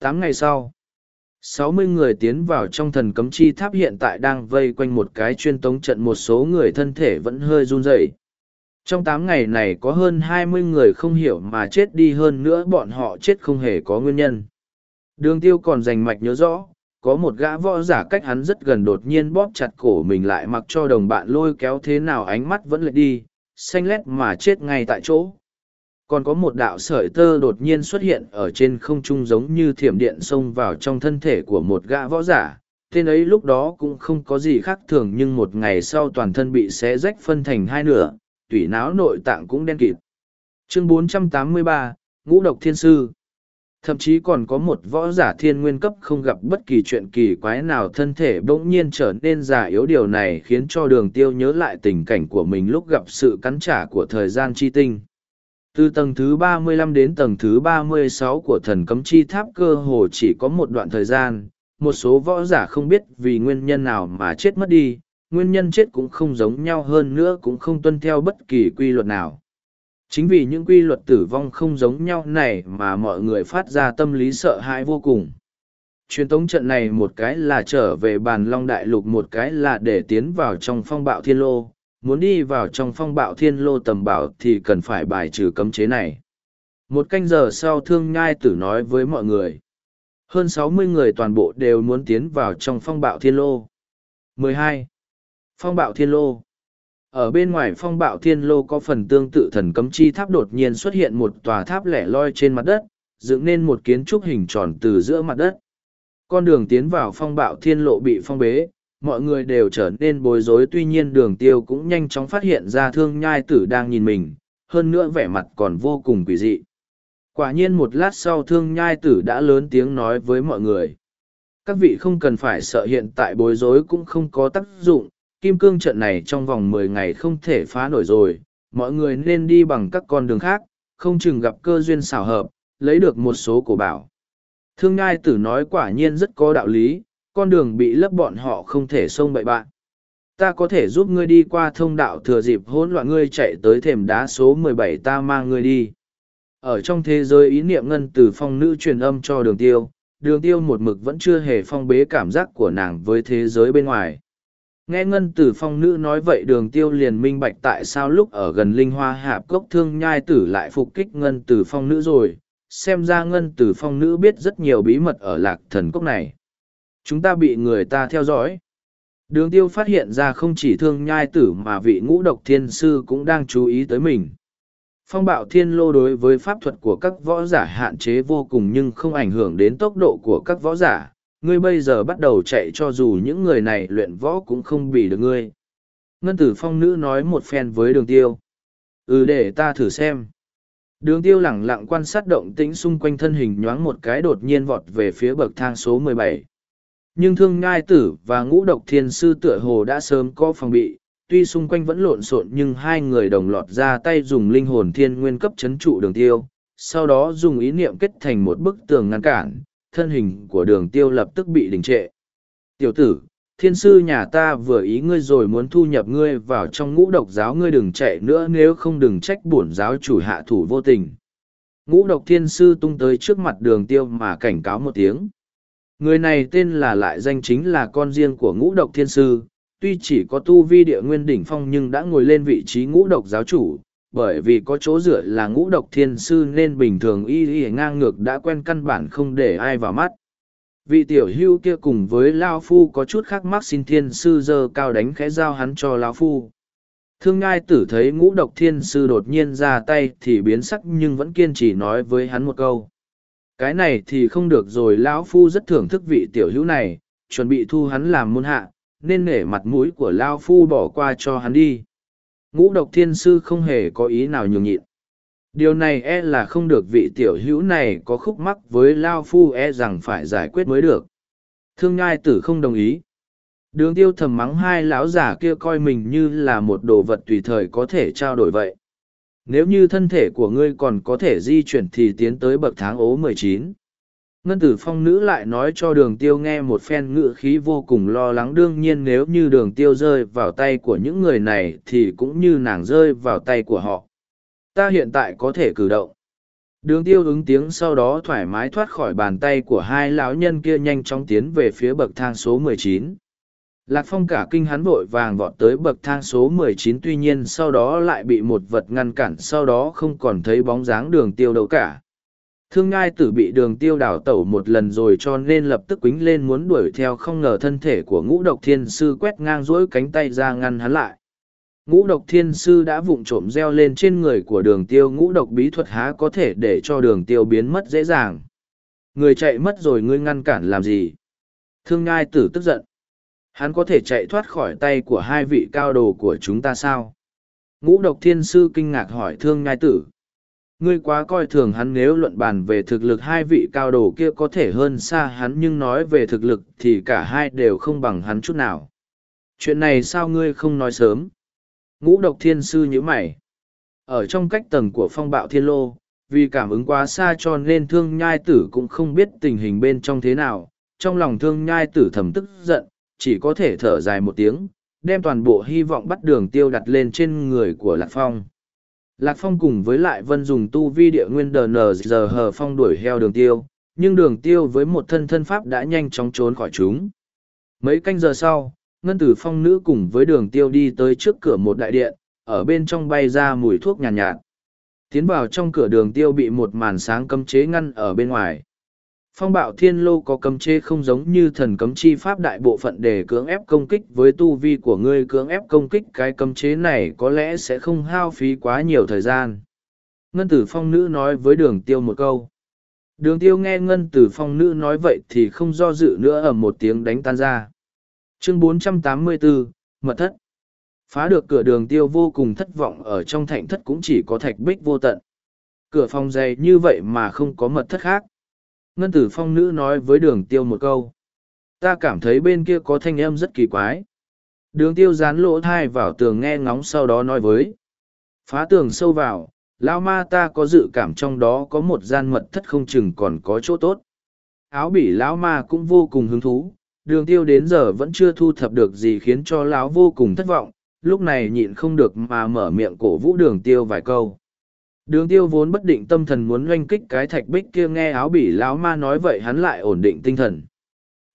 Tám ngày sau, sáu mươi người tiến vào trong thần cấm chi tháp hiện tại đang vây quanh một cái chuyên tống trận một số người thân thể vẫn hơi run rẩy. Trong tám ngày này có hơn hai mươi người không hiểu mà chết đi hơn nữa bọn họ chết không hề có nguyên nhân. Đường tiêu còn dành mạch nhớ rõ, có một gã võ giả cách hắn rất gần đột nhiên bóp chặt cổ mình lại mặc cho đồng bạn lôi kéo thế nào ánh mắt vẫn lệch đi xanh lét mà chết ngay tại chỗ còn có một đạo sợi tơ đột nhiên xuất hiện ở trên không trung giống như thiểm điện xông vào trong thân thể của một gã võ giả. Tên ấy lúc đó cũng không có gì khác thường nhưng một ngày sau toàn thân bị xé rách phân thành hai nửa tủy não nội tạng cũng đen kịt. Chương 483, ngũ độc thiên sư. Thậm chí còn có một võ giả thiên nguyên cấp không gặp bất kỳ chuyện kỳ quái nào thân thể bỗng nhiên trở nên già yếu. Điều này khiến cho đường tiêu nhớ lại tình cảnh của mình lúc gặp sự cắn trả của thời gian chi tinh từ tầng thứ 35 đến tầng thứ 36 của thần cấm chi tháp cơ hồ chỉ có một đoạn thời gian. Một số võ giả không biết vì nguyên nhân nào mà chết mất đi. Nguyên nhân chết cũng không giống nhau hơn nữa, cũng không tuân theo bất kỳ quy luật nào. Chính vì những quy luật tử vong không giống nhau này mà mọi người phát ra tâm lý sợ hãi vô cùng. Truyền tống trận này một cái là trở về bàn long đại lục, một cái là để tiến vào trong phong bạo thiên lô muốn đi vào trong phong bạo thiên lô tầm bảo thì cần phải bài trừ cấm chế này một canh giờ sau thương nhai tử nói với mọi người hơn sáu mươi người toàn bộ đều muốn tiến vào trong phong bạo thiên lô 12. phong bạo thiên lô ở bên ngoài phong bạo thiên lô có phần tương tự thần cấm chi tháp đột nhiên xuất hiện một tòa tháp lẻ loi trên mặt đất, dựng nên một kiến trúc hình tròn từ giữa mặt đất. Con đường tiến vào phong bạo thiên lộ bị phong bế, mọi người đều trở nên bối rối tuy nhiên đường tiêu cũng nhanh chóng phát hiện ra thương nhai tử đang nhìn mình, hơn nữa vẻ mặt còn vô cùng quỷ dị. Quả nhiên một lát sau thương nhai tử đã lớn tiếng nói với mọi người. Các vị không cần phải sợ hiện tại bối rối cũng không có tác dụng, kim cương trận này trong vòng mười ngày không thể phá nổi rồi, mọi người nên đi bằng các con đường khác, không chừng gặp cơ duyên xảo hợp, lấy được một số cổ bảo. Thương Ngai Tử nói quả nhiên rất có đạo lý, con đường bị lấp bọn họ không thể xông bậy bạn. Ta có thể giúp ngươi đi qua thông đạo thừa dịp hỗn loạn ngươi chạy tới thềm đá số mười bảy ta mang ngươi đi. Ở trong thế giới ý niệm ngân từ phong nữ truyền âm cho đường tiêu, đường tiêu một mực vẫn chưa hề phong bế cảm giác của nàng với thế giới bên ngoài. Nghe ngân tử phong nữ nói vậy đường tiêu liền minh bạch tại sao lúc ở gần linh hoa hạp cốc thương nhai tử lại phục kích ngân tử phong nữ rồi, xem ra ngân tử phong nữ biết rất nhiều bí mật ở lạc thần cốc này. Chúng ta bị người ta theo dõi. Đường tiêu phát hiện ra không chỉ thương nhai tử mà vị ngũ độc thiên sư cũng đang chú ý tới mình. Phong bạo thiên lô đối với pháp thuật của các võ giả hạn chế vô cùng nhưng không ảnh hưởng đến tốc độ của các võ giả. Ngươi bây giờ bắt đầu chạy cho dù những người này luyện võ cũng không bị được ngươi. Ngân tử phong nữ nói một phen với đường tiêu. Ừ để ta thử xem. Đường tiêu lẳng lặng quan sát động tĩnh xung quanh thân hình nhoáng một cái đột nhiên vọt về phía bậc thang số mười bảy. Nhưng thương ngai tử và ngũ độc thiên sư tựa hồ đã sớm có phòng bị, tuy xung quanh vẫn lộn xộn nhưng hai người đồng loạt ra tay dùng linh hồn thiên nguyên cấp chấn trụ đường tiêu, sau đó dùng ý niệm kết thành một bức tường ngăn cản, thân hình của đường tiêu lập tức bị đình trệ. Tiểu tử, thiên sư nhà ta vừa ý ngươi rồi muốn thu nhập ngươi vào trong ngũ độc giáo ngươi đừng chạy nữa nếu không đừng trách bổn giáo chủ hạ thủ vô tình. Ngũ độc thiên sư tung tới trước mặt đường tiêu mà cảnh cáo một tiếng. Người này tên là lại danh chính là con riêng của ngũ độc thiên sư, tuy chỉ có tu vi địa nguyên đỉnh phong nhưng đã ngồi lên vị trí ngũ độc giáo chủ, bởi vì có chỗ dựa là ngũ độc thiên sư nên bình thường y y ngang ngược đã quen căn bản không để ai vào mắt. Vị tiểu hưu kia cùng với Lao Phu có chút khác mắt xin thiên sư dơ cao đánh khẽ giao hắn cho Lao Phu. Thương ngai tử thấy ngũ độc thiên sư đột nhiên ra tay thì biến sắc nhưng vẫn kiên trì nói với hắn một câu. Cái này thì không được rồi lão Phu rất thưởng thức vị tiểu hữu này, chuẩn bị thu hắn làm môn hạ, nên nể mặt mũi của Lao Phu bỏ qua cho hắn đi. Ngũ độc thiên sư không hề có ý nào nhường nhịn. Điều này e là không được vị tiểu hữu này có khúc mắc với Lao Phu e rằng phải giải quyết mới được. Thương ngai tử không đồng ý. Đường tiêu thầm mắng hai lão giả kia coi mình như là một đồ vật tùy thời có thể trao đổi vậy. Nếu như thân thể của ngươi còn có thể di chuyển thì tiến tới bậc tháng ố mười chín. Ngân tử phong nữ lại nói cho đường tiêu nghe một phen ngự khí vô cùng lo lắng đương nhiên nếu như đường tiêu rơi vào tay của những người này thì cũng như nàng rơi vào tay của họ. Ta hiện tại có thể cử động. Đường tiêu ứng tiếng sau đó thoải mái thoát khỏi bàn tay của hai lão nhân kia nhanh chóng tiến về phía bậc thang số mười chín. Lạc Phong cả kinh hắn vội vàng vọt tới bậc thang số mười chín, tuy nhiên sau đó lại bị một vật ngăn cản, sau đó không còn thấy bóng dáng đường tiêu đâu cả. Thương ngai tử bị đường tiêu đảo tẩu một lần rồi cho nên lập tức quính lên muốn đuổi theo không ngờ thân thể của ngũ độc thiên sư quét ngang dỗi cánh tay ra ngăn hắn lại. Ngũ độc thiên sư đã vụng trộm reo lên trên người của đường tiêu, ngũ độc bí thuật há có thể để cho đường tiêu biến mất dễ dàng. Người chạy mất rồi ngươi ngăn cản làm gì? Thương ngai tử tức giận. Hắn có thể chạy thoát khỏi tay của hai vị cao đồ của chúng ta sao? Ngũ độc thiên sư kinh ngạc hỏi thương ngai tử. Ngươi quá coi thường hắn nếu luận bàn về thực lực hai vị cao đồ kia có thể hơn xa hắn nhưng nói về thực lực thì cả hai đều không bằng hắn chút nào. Chuyện này sao ngươi không nói sớm? Ngũ độc thiên sư nhữ mày. Ở trong cách tầng của phong bạo thiên lô, vì cảm ứng quá xa cho nên thương nhai tử cũng không biết tình hình bên trong thế nào, trong lòng thương nhai tử thầm tức giận chỉ có thể thở dài một tiếng đem toàn bộ hy vọng bắt đường tiêu đặt lên trên người của lạc phong Lạc Phong cùng với lại vân dùng tu vi địa nguyên đờ nờ giờ hờ phong đuổi heo đường tiêu, nhưng đường tiêu với một thân thân pháp đã nhanh chóng trốn khỏi chúng. Mấy canh giờ sau, ngân tử phong nữ cùng với đường tiêu đi tới trước cửa một đại điện, ở bên trong bay ra mùi thuốc nhàn nhạt, nhạt. Tiến vào trong cửa đường tiêu bị một màn sáng cấm chế ngăn ở bên ngoài. Phong bạo thiên lô có cấm chế không giống như thần cấm chi pháp đại bộ phận để cưỡng ép công kích với tu vi của ngươi cưỡng ép công kích cái cấm chế này có lẽ sẽ không hao phí quá nhiều thời gian. Ngân tử phong nữ nói với đường tiêu một câu. Đường tiêu nghe ngân tử phong nữ nói vậy thì không do dự nữa ở một tiếng đánh tan ra. Chương 484, Mật thất. Phá được cửa đường tiêu vô cùng thất vọng ở trong thạnh thất cũng chỉ có thạch bích vô tận. Cửa phòng dày như vậy mà không có mật thất khác. Ngân tử phong nữ nói với đường tiêu một câu. Ta cảm thấy bên kia có thanh âm rất kỳ quái. Đường tiêu dán lỗ thai vào tường nghe ngóng sau đó nói với. Phá tường sâu vào, lao ma ta có dự cảm trong đó có một gian mật thất không chừng còn có chỗ tốt. Áo bỉ lão ma cũng vô cùng hứng thú, đường tiêu đến giờ vẫn chưa thu thập được gì khiến cho lão vô cùng thất vọng, lúc này nhịn không được mà mở miệng cổ vũ đường tiêu vài câu. Đường tiêu vốn bất định tâm thần muốn oanh kích cái thạch bích kia nghe áo bỉ lão ma nói vậy hắn lại ổn định tinh thần.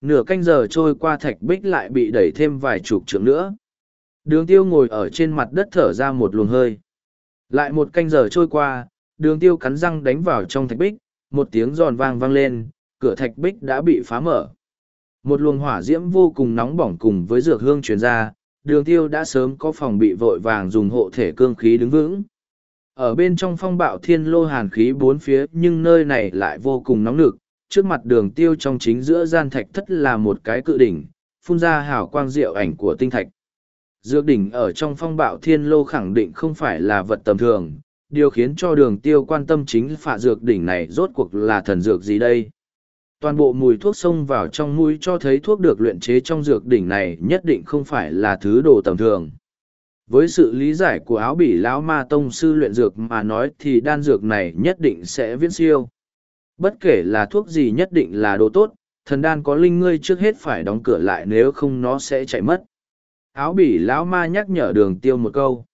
Nửa canh giờ trôi qua thạch bích lại bị đẩy thêm vài chục trượng nữa. Đường tiêu ngồi ở trên mặt đất thở ra một luồng hơi. Lại một canh giờ trôi qua, đường tiêu cắn răng đánh vào trong thạch bích, một tiếng giòn vang vang lên, cửa thạch bích đã bị phá mở. Một luồng hỏa diễm vô cùng nóng bỏng cùng với dược hương truyền ra, đường tiêu đã sớm có phòng bị vội vàng dùng hộ thể cương khí đứng vững. Ở bên trong phong bạo thiên lô hàn khí bốn phía nhưng nơi này lại vô cùng nóng nực, trước mặt đường tiêu trong chính giữa gian thạch thất là một cái cự đỉnh, phun ra hào quang diệu ảnh của tinh thạch. Dược đỉnh ở trong phong bạo thiên lô khẳng định không phải là vật tầm thường, điều khiến cho đường tiêu quan tâm chính phạ dược đỉnh này rốt cuộc là thần dược gì đây. Toàn bộ mùi thuốc xông vào trong mũi cho thấy thuốc được luyện chế trong dược đỉnh này nhất định không phải là thứ đồ tầm thường. Với sự lý giải của áo bỉ lão ma tông sư luyện dược mà nói thì đan dược này nhất định sẽ viễn siêu. Bất kể là thuốc gì nhất định là đồ tốt, thần đan có linh ngươi trước hết phải đóng cửa lại nếu không nó sẽ chạy mất. Áo bỉ lão ma nhắc nhở đường tiêu một câu.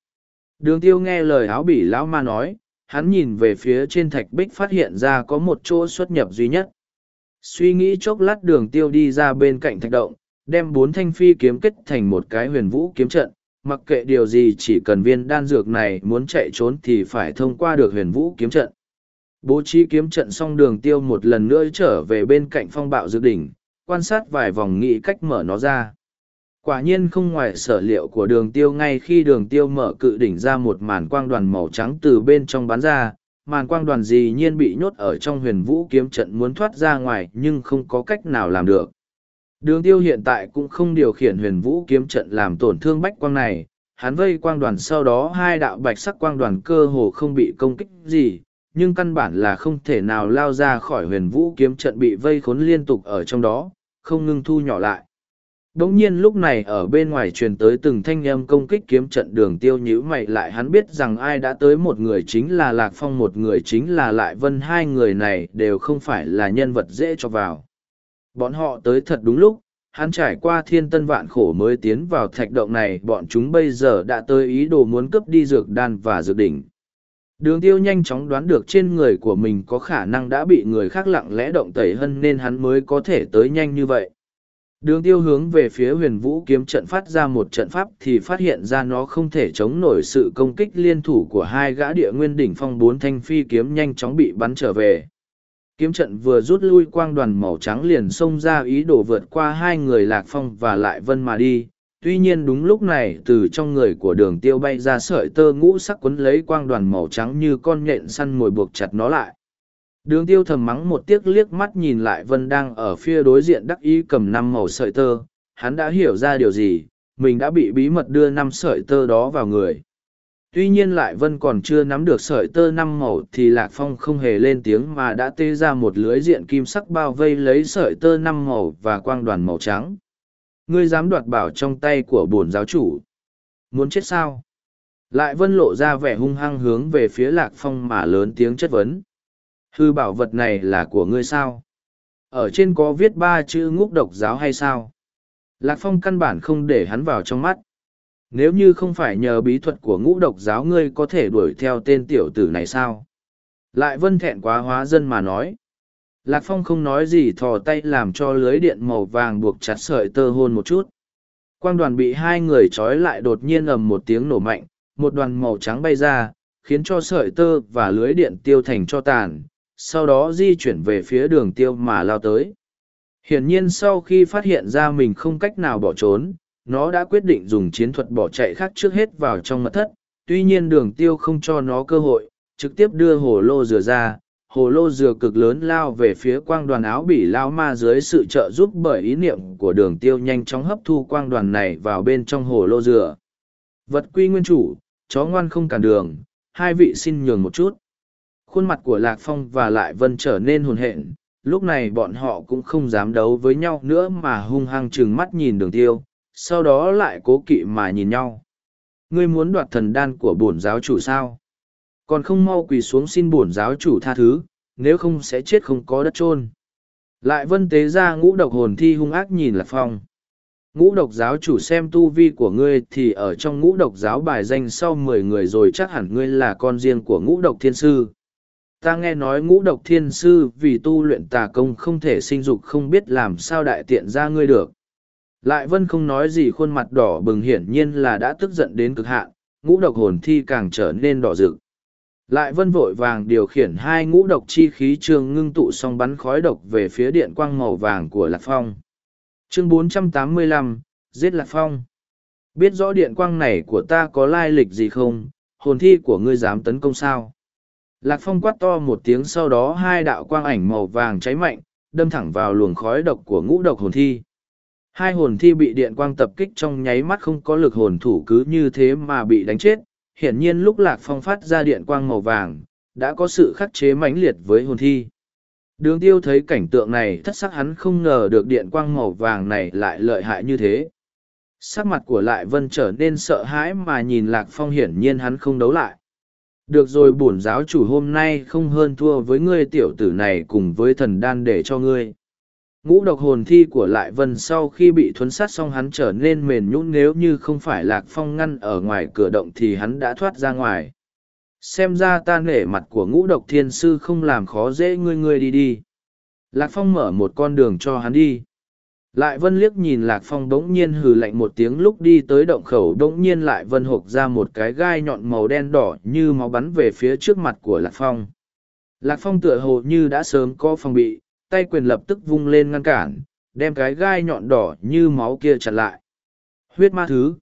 Đường tiêu nghe lời áo bỉ lão ma nói, hắn nhìn về phía trên thạch bích phát hiện ra có một chỗ xuất nhập duy nhất. Suy nghĩ chốc lát đường tiêu đi ra bên cạnh thạch động, đem bốn thanh phi kiếm kết thành một cái huyền vũ kiếm trận, mặc kệ điều gì chỉ cần viên đan dược này muốn chạy trốn thì phải thông qua được huyền vũ kiếm trận. Bố trí kiếm trận xong đường tiêu một lần nữa trở về bên cạnh phong bạo dược đỉnh, quan sát vài vòng nghĩ cách mở nó ra. Quả nhiên không ngoài sở liệu của đường tiêu ngay khi đường tiêu mở cự đỉnh ra một màn quang đoàn màu trắng từ bên trong bắn ra, màn quang đoàn dĩ nhiên bị nhốt ở trong huyền vũ kiếm trận muốn thoát ra ngoài nhưng không có cách nào làm được. Đường tiêu hiện tại cũng không điều khiển huyền vũ kiếm trận làm tổn thương bách quang này, hắn vây quang đoàn sau đó hai đạo bạch sắc quang đoàn cơ hồ không bị công kích gì, nhưng căn bản là không thể nào lao ra khỏi huyền vũ kiếm trận bị vây khốn liên tục ở trong đó, không ngưng thu nhỏ lại. Đống nhiên lúc này ở bên ngoài truyền tới từng thanh âm công kích kiếm trận đường tiêu nhữ mày lại hắn biết rằng ai đã tới một người chính là Lạc Phong một người chính là Lại Vân hai người này đều không phải là nhân vật dễ cho vào. Bọn họ tới thật đúng lúc, hắn trải qua thiên tân vạn khổ mới tiến vào thạch động này bọn chúng bây giờ đã tới ý đồ muốn cướp đi dược đan và dược đỉnh. Đường tiêu nhanh chóng đoán được trên người của mình có khả năng đã bị người khác lặng lẽ động tẩy hơn nên hắn mới có thể tới nhanh như vậy. Đường tiêu hướng về phía huyền vũ kiếm trận phát ra một trận pháp thì phát hiện ra nó không thể chống nổi sự công kích liên thủ của hai gã địa nguyên đỉnh phong bốn thanh phi kiếm nhanh chóng bị bắn trở về. Kiếm trận vừa rút lui quang đoàn màu trắng liền xông ra ý đồ vượt qua hai người lạc phong và lại vân mà đi. Tuy nhiên đúng lúc này từ trong người của đường tiêu bay ra sợi tơ ngũ sắc quấn lấy quang đoàn màu trắng như con nhện săn mồi buộc chặt nó lại. Đường tiêu thầm mắng một tiếc liếc mắt nhìn lại Vân đang ở phía đối diện đắc ý cầm năm màu sợi tơ, hắn đã hiểu ra điều gì, mình đã bị bí mật đưa năm sợi tơ đó vào người. Tuy nhiên lại Vân còn chưa nắm được sợi tơ năm màu thì Lạc Phong không hề lên tiếng mà đã tê ra một lưới diện kim sắc bao vây lấy sợi tơ năm màu và quang đoàn màu trắng. Ngươi dám đoạt bảo trong tay của bổn giáo chủ. Muốn chết sao? Lại Vân lộ ra vẻ hung hăng hướng về phía Lạc Phong mà lớn tiếng chất vấn. Hư bảo vật này là của ngươi sao? Ở trên có viết ba chữ ngúc độc giáo hay sao? Lạc Phong căn bản không để hắn vào trong mắt. Nếu như không phải nhờ bí thuật của ngũ độc giáo ngươi có thể đuổi theo tên tiểu tử này sao? Lại vân thẹn quá hóa dân mà nói. Lạc Phong không nói gì thò tay làm cho lưới điện màu vàng buộc chặt sợi tơ hôn một chút. Quang đoàn bị hai người trói lại đột nhiên ầm một tiếng nổ mạnh, một đoàn màu trắng bay ra, khiến cho sợi tơ và lưới điện tiêu thành cho tàn, sau đó di chuyển về phía đường tiêu mà lao tới. Hiển nhiên sau khi phát hiện ra mình không cách nào bỏ trốn, nó đã quyết định dùng chiến thuật bỏ chạy khác trước hết vào trong mật thất, tuy nhiên đường tiêu không cho nó cơ hội, trực tiếp đưa hồ lô dừa ra. Hồ lô dừa cực lớn lao về phía quang đoàn áo bỉ lao ma dưới sự trợ giúp bởi ý niệm của đường tiêu nhanh chóng hấp thu quang đoàn này vào bên trong hồ lô dừa. Vật quy nguyên chủ, chó ngoan không cản đường, hai vị xin nhường một chút khuôn mặt của lạc phong và lại vân trở nên hồn hện lúc này bọn họ cũng không dám đấu với nhau nữa mà hung hăng chừng mắt nhìn đường tiêu sau đó lại cố kỵ mà nhìn nhau. Ngươi muốn đoạt thần đan của bổn giáo chủ sao? Còn không mau quỳ xuống xin bổn giáo chủ tha thứ, nếu không sẽ chết không có đất chôn. Lại vân tế ra ngũ độc hồn thi hung ác nhìn lạc phong. Ngũ độc giáo chủ xem tu vi của ngươi thì ở trong ngũ độc giáo bài danh sau mười người rồi chắc hẳn ngươi là con riêng của ngũ độc thiên sư. Ta nghe nói ngũ độc thiên sư vì tu luyện tà công không thể sinh dục không biết làm sao đại tiện ra ngươi được lại vân không nói gì khuôn mặt đỏ bừng hiển nhiên là đã tức giận đến cực hạn ngũ độc hồn thi càng trở nên đỏ rực. Lại vân vội vàng điều khiển hai ngũ độc chi khí trường ngưng tụ xong bắn khói độc về phía điện quang màu vàng của lạc phong. Chương 485, giết lạc phong. Biết rõ điện quang này của ta có lai lịch gì không? Hồn thi của ngươi dám tấn công sao? Lạc phong quát to một tiếng sau đó hai đạo quang ảnh màu vàng cháy mạnh đâm thẳng vào luồng khói độc của ngũ độc hồn thi hai hồn thi bị điện quang tập kích trong nháy mắt không có lực hồn thủ cứ như thế mà bị đánh chết. Hiển nhiên lúc lạc phong phát ra điện quang màu vàng, đã có sự khắc chế mãnh liệt với hồn thi. Đường tiêu thấy cảnh tượng này, thất sắc hắn không ngờ được điện quang màu vàng này lại lợi hại như thế. Sắc mặt của lại vân trở nên sợ hãi mà nhìn lạc phong hiển nhiên hắn không đấu lại. Được rồi, bổn giáo chủ hôm nay không hơn thua với ngươi tiểu tử này cùng với thần đan để cho ngươi ngũ độc hồn thi của lại vân sau khi bị thuấn sát xong hắn trở nên mềm nhũn nếu như không phải lạc phong ngăn ở ngoài cửa động thì hắn đã thoát ra ngoài. Xem ra ta nể mặt của ngũ độc thiên sư không làm khó dễ ngươi ngươi đi đi. Lạc phong mở một con đường cho hắn đi. Lại vân liếc nhìn lạc phong bỗng nhiên hừ lạnh một tiếng lúc đi tới động khẩu bỗng nhiên lại vân hộp ra một cái gai nhọn màu đen đỏ như máu bắn về phía trước mặt của lạc phong. Lạc phong tựa hồ như đã sớm có phòng bị tay quyền lập tức vung lên ngăn cản, đem cái gai nhọn đỏ như máu kia chặn lại. Huyết ma thứ.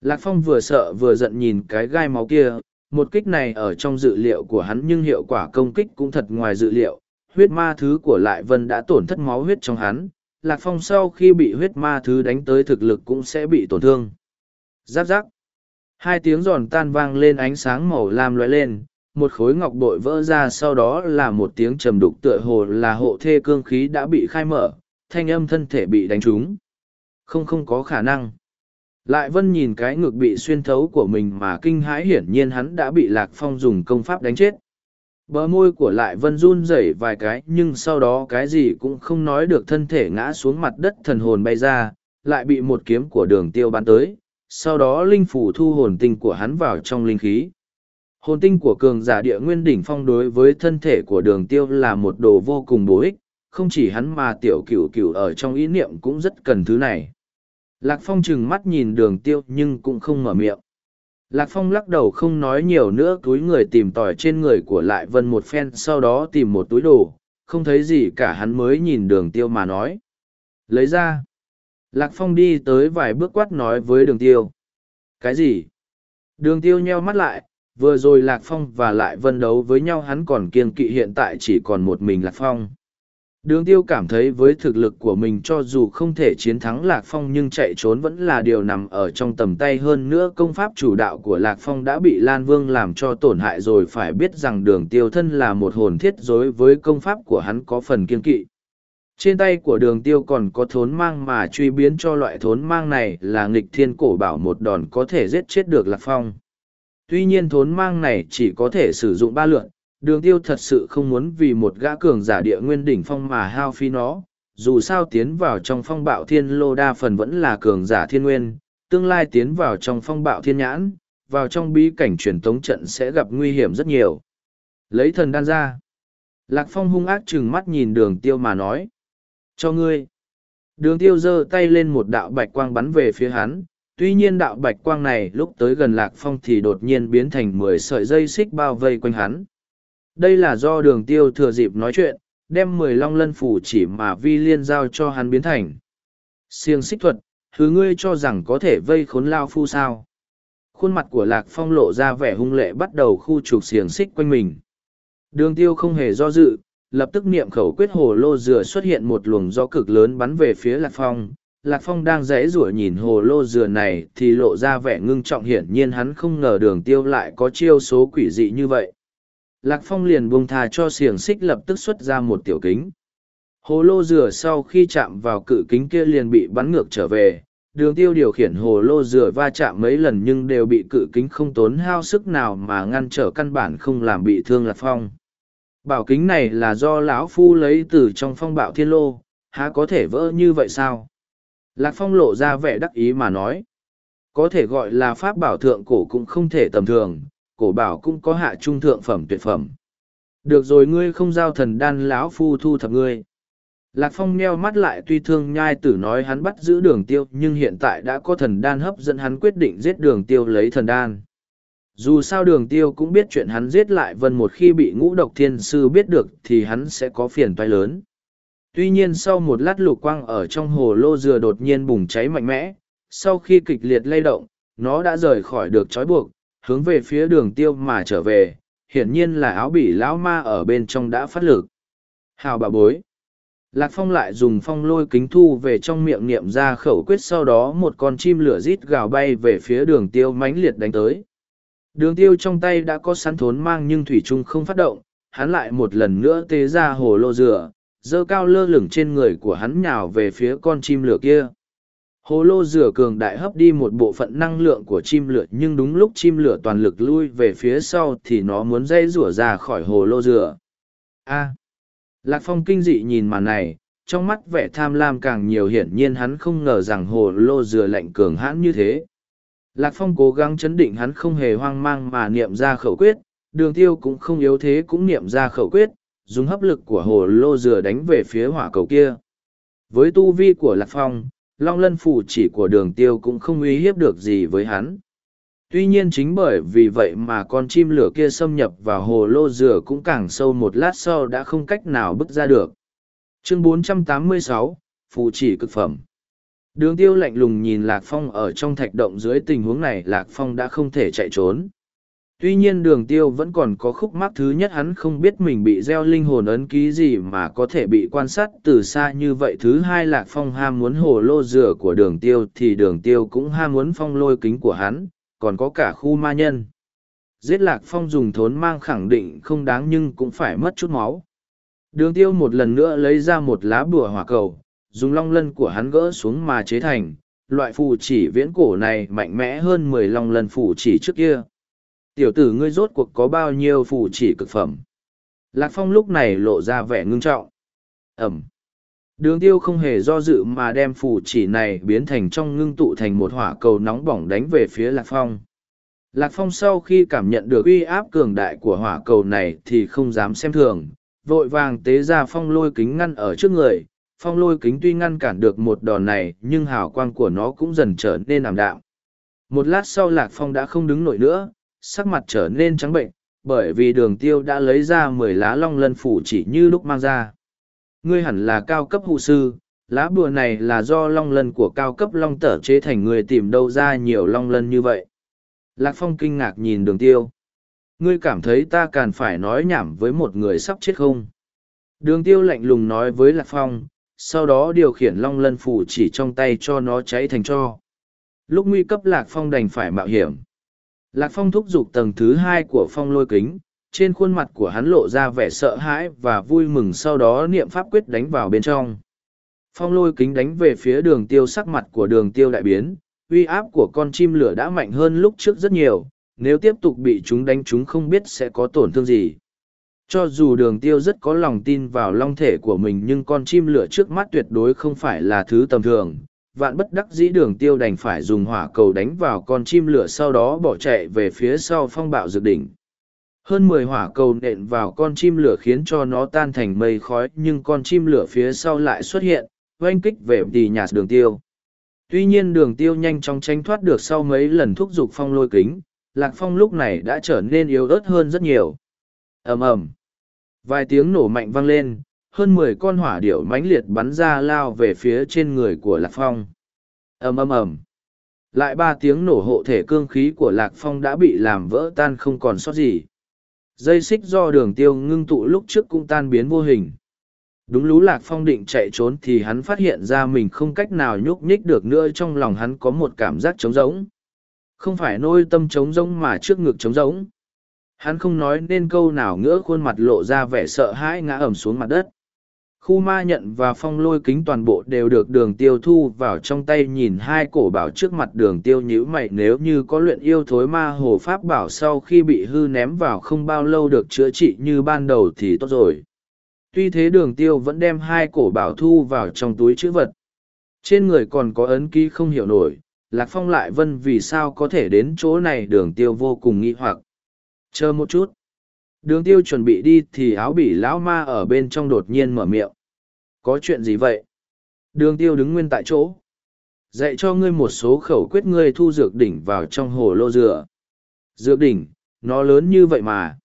Lạc phong vừa sợ vừa giận nhìn cái gai máu kia, một kích này ở trong dự liệu của hắn nhưng hiệu quả công kích cũng thật ngoài dự liệu. Huyết ma thứ của lại vân đã tổn thất máu huyết trong hắn, lạc phong sau khi bị huyết ma thứ đánh tới thực lực cũng sẽ bị tổn thương. Giáp giáp. Hai tiếng giòn tan vang lên ánh sáng màu lam lóe lên một khối ngọc bội vỡ ra sau đó là một tiếng trầm đục tựa hồ là hộ thê cương khí đã bị khai mở, thanh âm thân thể bị đánh trúng. Không không có khả năng. Lại vân nhìn cái ngực bị xuyên thấu của mình mà kinh hãi hiển nhiên hắn đã bị lạc phong dùng công pháp đánh chết. Bờ môi của lại vân run rẩy vài cái, nhưng sau đó cái gì cũng không nói được thân thể ngã xuống mặt đất thần hồn bay ra, lại bị một kiếm của đường tiêu bắn tới. Sau đó linh phủ thu hồn tinh của hắn vào trong linh khí hồn tinh của cường giả địa nguyên đỉnh phong đối với thân thể của đường tiêu là một đồ vô cùng bổ ích, không chỉ hắn mà tiểu cửu cửu ở trong ý niệm cũng rất cần thứ này. Lạc phong chừng mắt nhìn đường tiêu nhưng cũng không mở miệng. Lạc phong lắc đầu không nói nhiều nữa, túi người tìm tòi trên người của lại vân một phen, sau đó tìm một túi đồ, không thấy gì cả hắn mới nhìn đường tiêu mà nói. Lấy ra. Lạc phong đi tới vài bước quát nói với đường tiêu. Cái gì? Đường tiêu nheo mắt lại vừa rồi lạc phong và lại vân đấu với nhau hắn còn kiên kỵ hiện tại chỉ còn một mình lạc phong. Đường tiêu cảm thấy với thực lực của mình cho dù không thể chiến thắng lạc phong nhưng chạy trốn vẫn là điều nằm ở trong tầm tay hơn nữa công pháp chủ đạo của lạc phong đã bị lan vương làm cho tổn hại rồi phải biết rằng đường tiêu thân là một hồn thiết dối với công pháp của hắn có phần kiên kỵ. Trên tay của đường tiêu còn có thốn mang mà truy biến cho loại thốn mang này là nghịch thiên cổ bảo một đòn có thể giết chết được lạc phong. Tuy nhiên thốn mang này chỉ có thể sử dụng ba lượn, đường tiêu thật sự không muốn vì một gã cường giả địa nguyên đỉnh phong mà hao phí nó, dù sao tiến vào trong phong bạo thiên lô đa phần vẫn là cường giả thiên nguyên, tương lai tiến vào trong phong bạo thiên nhãn, vào trong bí cảnh truyền tống trận sẽ gặp nguy hiểm rất nhiều. Lấy thần đan ra. Lạc phong hung ác chừng mắt nhìn đường tiêu mà nói. Cho ngươi. Đường tiêu giơ tay lên một đạo bạch quang bắn về phía hắn, tuy nhiên đạo bạch quang này lúc tới gần lạc phong thì đột nhiên biến thành mười sợi dây xích bao vây quanh hắn. Đây là do đường tiêu thừa dịp nói chuyện, đem mười long lân phủ chỉ mà vi liên giao cho hắn biến thành. Siêng xích thuật, thứ ngươi cho rằng có thể vây khốn lao phu sao? Khuôn mặt của lạc phong lộ ra vẻ hung lệ bắt đầu khu trục xiềng xích quanh mình. Đường tiêu không hề do dự, lập tức niệm khẩu quyết hồ lô dừa xuất hiện một luồng gió cực lớn bắn về phía lạc phong Lạc Phong đang rẽ rủa nhìn hồ lô dừa này thì lộ ra vẻ ngưng trọng hiển nhiên hắn không ngờ đường tiêu lại có chiêu số quỷ dị như vậy. Lạc Phong liền buông thà cho xiềng xích lập tức xuất ra một tiểu kính. Hồ lô dừa sau khi chạm vào cự kính kia liền bị bắn ngược trở về. Đường tiêu điều khiển hồ lô dừa va chạm mấy lần nhưng đều bị cự kính không tốn hao sức nào mà ngăn trở căn bản không làm bị thương Lạc Phong. Bảo kính này là do lão Phu lấy từ trong phong bạo thiên lô, há có thể vỡ như vậy sao? Lạc Phong lộ ra vẻ đắc ý mà nói. Có thể gọi là pháp bảo thượng cổ cũng không thể tầm thường, cổ bảo cũng có hạ trung thượng phẩm tuyệt phẩm. Được rồi ngươi không giao thần đan lão phu thu thập ngươi. Lạc Phong nheo mắt lại tuy thương nhai tử nói hắn bắt giữ đường tiêu nhưng hiện tại đã có thần đan hấp dẫn hắn quyết định giết đường tiêu lấy thần đan. Dù sao đường tiêu cũng biết chuyện hắn giết lại vân một khi bị ngũ độc thiên sư biết được thì hắn sẽ có phiền toái lớn. Tuy nhiên sau một lát lục quang ở trong hồ lô dừa đột nhiên bùng cháy mạnh mẽ, sau khi kịch liệt lay động, nó đã rời khỏi được trói buộc, hướng về phía đường tiêu mà trở về, hiển nhiên là áo bỉ lão ma ở bên trong đã phát lực. Hào bà bối. Lạc Phong lại dùng phong lôi kính thu về trong miệng niệm ra khẩu quyết sau đó một con chim lửa rít gào bay về phía đường tiêu mãnh liệt đánh tới. Đường tiêu trong tay đã có sắn thốn mang nhưng thủy trung không phát động, hắn lại một lần nữa tế ra hồ lô dừa, dơ cao lơ lửng trên người của hắn nhào về phía con chim lửa kia. Hồ lô rửa cường đại hấp đi một bộ phận năng lượng của chim lửa nhưng đúng lúc chim lửa toàn lực lui về phía sau thì nó muốn dây rủa ra khỏi hồ lô rửa A. Lạc Phong kinh dị nhìn màn này, trong mắt vẻ tham lam càng nhiều hiển nhiên hắn không ngờ rằng hồ lô dừa lạnh cường hãn như thế. Lạc Phong cố gắng chấn định hắn không hề hoang mang mà niệm ra khẩu quyết, đường tiêu cũng không yếu thế cũng niệm ra khẩu quyết, dùng hấp lực của hồ lô dừa đánh về phía hỏa cầu kia. Với tu vi của Lạc Phong, long lân phủ chỉ của đường tiêu cũng không uy hiếp được gì với hắn. Tuy nhiên chính bởi vì vậy mà con chim lửa kia xâm nhập vào hồ lô dừa cũng càng sâu một lát sau đã không cách nào bước ra được. Chương 486, Phù chỉ cực phẩm Đường tiêu lạnh lùng nhìn Lạc Phong ở trong thạch động dưới tình huống này Lạc Phong đã không thể chạy trốn. Tuy nhiên đường tiêu vẫn còn có khúc mắc thứ nhất hắn không biết mình bị gieo linh hồn ấn ký gì mà có thể bị quan sát từ xa như vậy. Thứ hai Lạc Phong ham muốn hồ lô rửa của đường tiêu thì đường tiêu cũng ham muốn phong lôi kính của hắn, còn có cả khu ma nhân. Giết Lạc Phong dùng thốn mang khẳng định không đáng nhưng cũng phải mất chút máu. Đường tiêu một lần nữa lấy ra một lá bùa hỏa cầu, dùng long lân của hắn gỡ xuống mà chế thành, loại phù chỉ viễn cổ này mạnh mẽ hơn mười long lân phù chỉ trước kia. Tiểu tử ngươi rốt cuộc có bao nhiêu phù chỉ cực phẩm. Lạc Phong lúc này lộ ra vẻ ngưng trọng. Ẩm. Đường tiêu không hề do dự mà đem phù chỉ này biến thành trong ngưng tụ thành một hỏa cầu nóng bỏng đánh về phía Lạc Phong. Lạc Phong sau khi cảm nhận được uy áp cường đại của hỏa cầu này thì không dám xem thường, vội vàng tế ra phong lôi kính ngăn ở trước người. Phong lôi kính tuy ngăn cản được một đòn này nhưng hào quang của nó cũng dần trở nên ảm đạm. Một lát sau Lạc Phong đã không đứng nổi nữa, sắc mặt trở nên trắng bệnh, bởi vì đường tiêu đã lấy ra mười lá long lân phủ chỉ như lúc mang ra. Ngươi hẳn là cao cấp hụ sư, lá bùa này là do long lân của cao cấp long tở chế thành người tìm đâu ra nhiều long lân như vậy. Lạc Phong kinh ngạc nhìn đường tiêu. Ngươi cảm thấy ta càng phải nói nhảm với một người sắp chết không? Đường tiêu lạnh lùng nói với Lạc Phong, sau đó điều khiển long lân phủ chỉ trong tay cho nó cháy thành cho. Lúc nguy cấp Lạc Phong đành phải mạo hiểm. Lạc Phong thúc giục tầng thứ hai của phong lôi kính, trên khuôn mặt của hắn lộ ra vẻ sợ hãi và vui mừng sau đó niệm pháp quyết đánh vào bên trong. Phong lôi kính đánh về phía đường tiêu sắc mặt của đường tiêu đại biến, uy áp của con chim lửa đã mạnh hơn lúc trước rất nhiều, nếu tiếp tục bị chúng đánh chúng không biết sẽ có tổn thương gì. Cho dù đường tiêu rất có lòng tin vào long thể của mình nhưng con chim lửa trước mắt tuyệt đối không phải là thứ tầm thường, vạn bất đắc dĩ đường tiêu đành phải dùng hỏa cầu đánh vào con chim lửa sau đó bỏ chạy về phía sau phong bạo dược đỉnh. Hơn mười hỏa cầu nện vào con chim lửa khiến cho nó tan thành mây khói nhưng con chim lửa phía sau lại xuất hiện, oanh kích về tì nhạt đường tiêu. Tuy nhiên đường tiêu nhanh chóng tránh thoát được sau mấy lần thúc giục phong lôi kính, lạc phong lúc này đã trở nên yếu ớt hơn rất nhiều. ầm ầm Vài tiếng nổ mạnh vang lên, hơn mười con hỏa điểu mãnh liệt bắn ra lao về phía trên người của lạc phong. Ầm ầm ầm. Lại ba tiếng nổ hộ thể cương khí của lạc phong đã bị làm vỡ tan không còn sót gì. Dây xích do đường tiêu ngưng tụ lúc trước cũng tan biến vô hình. Đúng lú lạc phong định chạy trốn thì hắn phát hiện ra mình không cách nào nhúc nhích được nữa trong lòng hắn có một cảm giác trống rỗng. Không phải nôi tâm trống rỗng mà trước ngực trống rỗng. Hắn không nói nên câu nào ngỡ khuôn mặt lộ ra vẻ sợ hãi ngã ẩm xuống mặt đất. Khu ma nhận và phong lôi kính toàn bộ đều được đường tiêu thu vào trong tay nhìn hai cổ bảo trước mặt đường tiêu nhíu mày nếu như có luyện yêu thối ma hồ pháp bảo sau khi bị hư ném vào không bao lâu được chữa trị như ban đầu thì tốt rồi. Tuy thế đường tiêu vẫn đem hai cổ bảo thu vào trong túi chữ vật. Trên người còn có ấn ký không hiểu nổi, Lạc Phong lại vân vì sao có thể đến chỗ này đường tiêu vô cùng nghi hoặc. Chờ một chút. Đường tiêu chuẩn bị đi thì áo bỉ lão ma ở bên trong đột nhiên mở miệng. Có chuyện gì vậy? Đường tiêu đứng nguyên tại chỗ. Dạy cho ngươi một số khẩu quyết ngươi thu dược đỉnh vào trong hồ lô dừa. Dược đỉnh, nó lớn như vậy mà.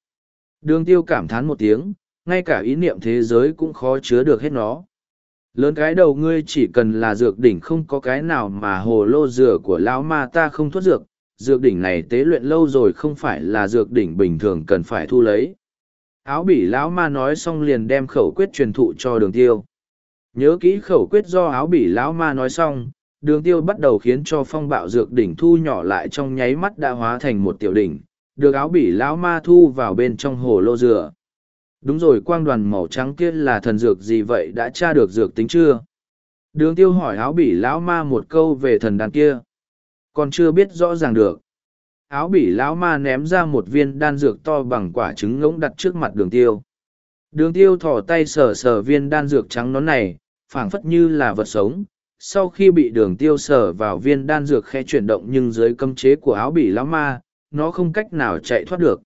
Đường tiêu cảm thán một tiếng, ngay cả ý niệm thế giới cũng khó chứa được hết nó. Lớn cái đầu ngươi chỉ cần là dược đỉnh không có cái nào mà hồ lô dừa của lão ma ta không thoát dược, dược đỉnh này tế luyện lâu rồi không phải là dược đỉnh bình thường cần phải thu lấy. Áo bỉ lão ma nói xong liền đem khẩu quyết truyền thụ cho đường tiêu. Nhớ kỹ khẩu quyết do áo bỉ lão ma nói xong, đường tiêu bắt đầu khiến cho phong bạo dược đỉnh thu nhỏ lại trong nháy mắt đã hóa thành một tiểu đỉnh, được áo bỉ lão ma thu vào bên trong hồ lô dừa. Đúng rồi quang đoàn màu trắng kia là thần dược gì vậy đã tra được dược tính chưa? Đường tiêu hỏi áo bỉ lão ma một câu về thần đàn kia. Còn chưa biết rõ ràng được. Áo bỉ lão ma ném ra một viên đan dược to bằng quả trứng ngỗng đặt trước mặt đường tiêu. Đường tiêu thỏ tay sờ sờ viên đan dược trắng nón này, phảng phất như là vật sống. Sau khi bị đường tiêu sờ vào viên đan dược khe chuyển động nhưng dưới cấm chế của áo bỉ lão ma, nó không cách nào chạy thoát được.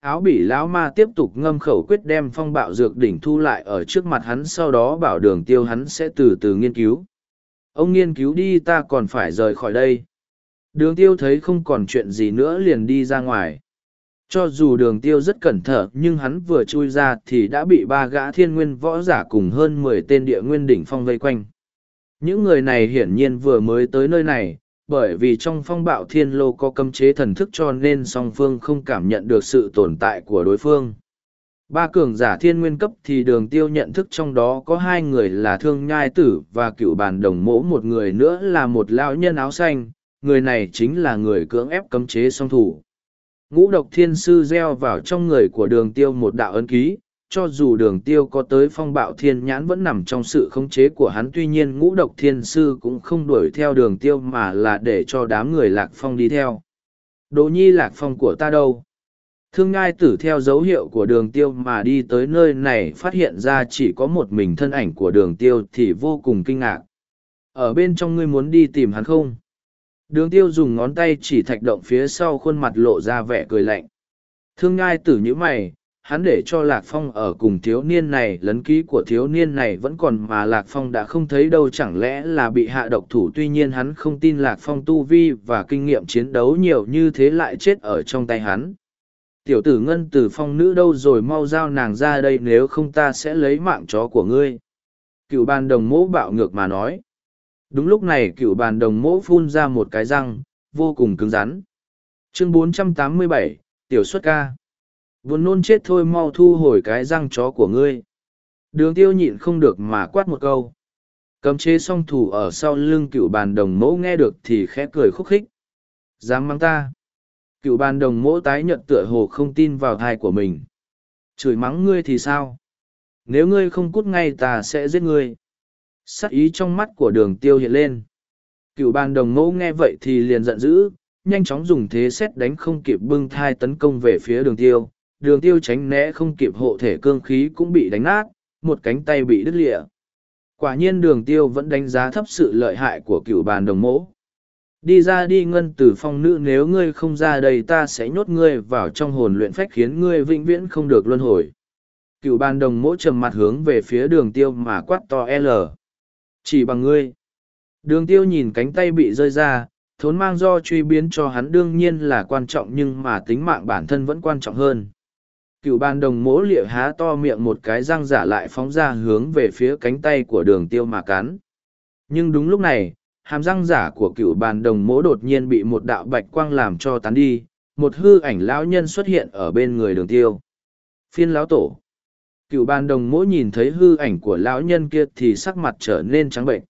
Áo bỉ lão ma tiếp tục ngâm khẩu quyết đem phong bạo dược đỉnh thu lại ở trước mặt hắn sau đó bảo đường tiêu hắn sẽ từ từ nghiên cứu. Ông nghiên cứu đi ta còn phải rời khỏi đây. Đường tiêu thấy không còn chuyện gì nữa liền đi ra ngoài cho dù đường tiêu rất cẩn thận nhưng hắn vừa chui ra thì đã bị ba gã thiên nguyên võ giả cùng hơn mười tên địa nguyên đỉnh phong vây quanh những người này hiển nhiên vừa mới tới nơi này bởi vì trong phong bạo thiên lô có cấm chế thần thức cho nên song phương không cảm nhận được sự tồn tại của đối phương. Ba cường giả thiên nguyên cấp thì đường tiêu nhận thức trong đó có hai người là thương nhai tử và cựu bàn đồng mỗ một người nữa là một lão nhân áo xanh, người này chính là người cưỡng ép cấm chế song thủ. Ngũ độc thiên sư gieo vào trong người của đường tiêu một đạo ấn ký, cho dù đường tiêu có tới phong bạo thiên nhãn vẫn nằm trong sự khống chế của hắn tuy nhiên ngũ độc thiên sư cũng không đuổi theo đường tiêu mà là để cho đám người lạc phong đi theo. Đỗ nhi lạc phong của ta đâu? Thương ngai tử theo dấu hiệu của đường tiêu mà đi tới nơi này phát hiện ra chỉ có một mình thân ảnh của đường tiêu thì vô cùng kinh ngạc. Ở bên trong ngươi muốn đi tìm hắn không? Đường tiêu dùng ngón tay chỉ thạch động phía sau khuôn mặt lộ ra vẻ cười lạnh. Thương ngai tử như mày, hắn để cho Lạc Phong ở cùng thiếu niên này lấn ký của thiếu niên này vẫn còn mà Lạc Phong đã không thấy đâu chẳng lẽ là bị hạ độc thủ tuy nhiên hắn không tin Lạc Phong tu vi và kinh nghiệm chiến đấu nhiều như thế lại chết ở trong tay hắn. Tiểu tử ngân tử phong nữ đâu rồi mau giao nàng ra đây nếu không ta sẽ lấy mạng chó của ngươi. Cựu ban đồng mẫu bạo ngược mà nói. Đúng lúc này cựu bàn đồng mỗ phun ra một cái răng, vô cùng cứng rắn. Chương 487, Tiểu xuất ca Buồn nôn chết thôi mau thu hồi cái răng chó của ngươi. Đường tiêu nhịn không được mà quát một câu. Cầm chế song thủ ở sau lưng cựu bàn đồng mẫu nghe được thì khẽ cười khúc khích. Dám mang ta. Cựu bàn đồng mẫu tái nhận tựa hồ không tin vào thai của mình. Chửi mắng ngươi thì sao? Nếu ngươi không cút ngay ta sẽ giết ngươi. Sắc ý trong mắt của đường tiêu hiện lên. Cựu bàn đồng mẫu nghe vậy thì liền giận dữ, nhanh chóng dùng thế xét đánh không kịp bưng thai tấn công về phía đường tiêu, đường tiêu tránh né không kịp hộ thể cương khí cũng bị đánh nát, một cánh tay bị đứt lịa. Quả nhiên đường tiêu vẫn đánh giá thấp sự lợi hại của cựu bàn đồng mỗ. Đi ra đi ngân tử phong nữ nếu ngươi không ra đây ta sẽ nhốt ngươi vào trong hồn luyện phách khiến ngươi vĩnh viễn không được luân hồi. Cựu bàn đồng mỗ trầm mặt hướng về phía đường tiêu mà quát to L. Chỉ bằng ngươi. Đường tiêu nhìn cánh tay bị rơi ra, thốn mang do truy biến cho hắn đương nhiên là quan trọng nhưng mà tính mạng bản thân vẫn quan trọng hơn. Cựu bàn đồng mỗ lịa há to miệng một cái răng giả lại phóng ra hướng về phía cánh tay của đường tiêu mà cắn. Nhưng đúng lúc này hàm răng giả của cựu bàn đồng mỗ đột nhiên bị một đạo bạch quang làm cho tán đi một hư ảnh lão nhân xuất hiện ở bên người đường tiêu. Phiên lão tổ cựu bàn đồng mỗi nhìn thấy hư ảnh của lão nhân kia thì sắc mặt trở nên trắng bệnh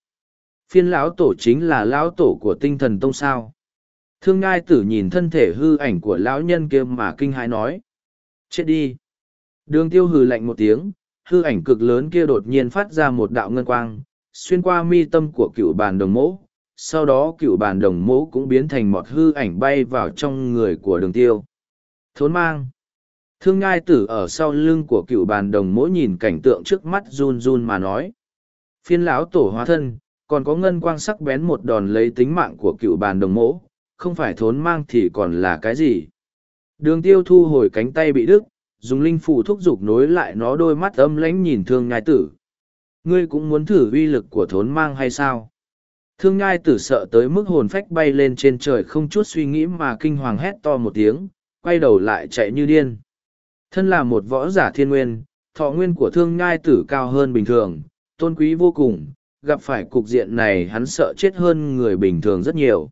phiên lão tổ chính là lão tổ của tinh thần tông sao thương ngai tử nhìn thân thể hư ảnh của lão nhân kia mà kinh hãi nói Chết đi. Đường tiêu hừ lạnh một tiếng, hư ảnh cực lớn kia đột nhiên phát ra một đạo ngân quang, xuyên qua mi tâm của cựu bàn đồng mỗ. Sau đó cựu bàn đồng mỗ cũng biến thành một hư ảnh bay vào trong người của đường tiêu. Thốn mang. Thương ngai tử ở sau lưng của cựu bàn đồng mỗi nhìn cảnh tượng trước mắt run run mà nói. Phiên lão tổ hóa thân, còn có ngân quang sắc bén một đòn lấy tính mạng của cựu bàn đồng mỗ, không phải thốn mang thì còn là cái gì. Đường tiêu thu hồi cánh tay bị đứt, dùng linh phủ thúc giục nối lại nó đôi mắt âm lãnh nhìn thương Ngai tử. Ngươi cũng muốn thử uy lực của thốn mang hay sao? Thương Ngai tử sợ tới mức hồn phách bay lên trên trời không chút suy nghĩ mà kinh hoàng hét to một tiếng, quay đầu lại chạy như điên. Thân là một võ giả thiên nguyên, thọ nguyên của thương ngai tử cao hơn bình thường, tôn quý vô cùng, gặp phải cục diện này hắn sợ chết hơn người bình thường rất nhiều.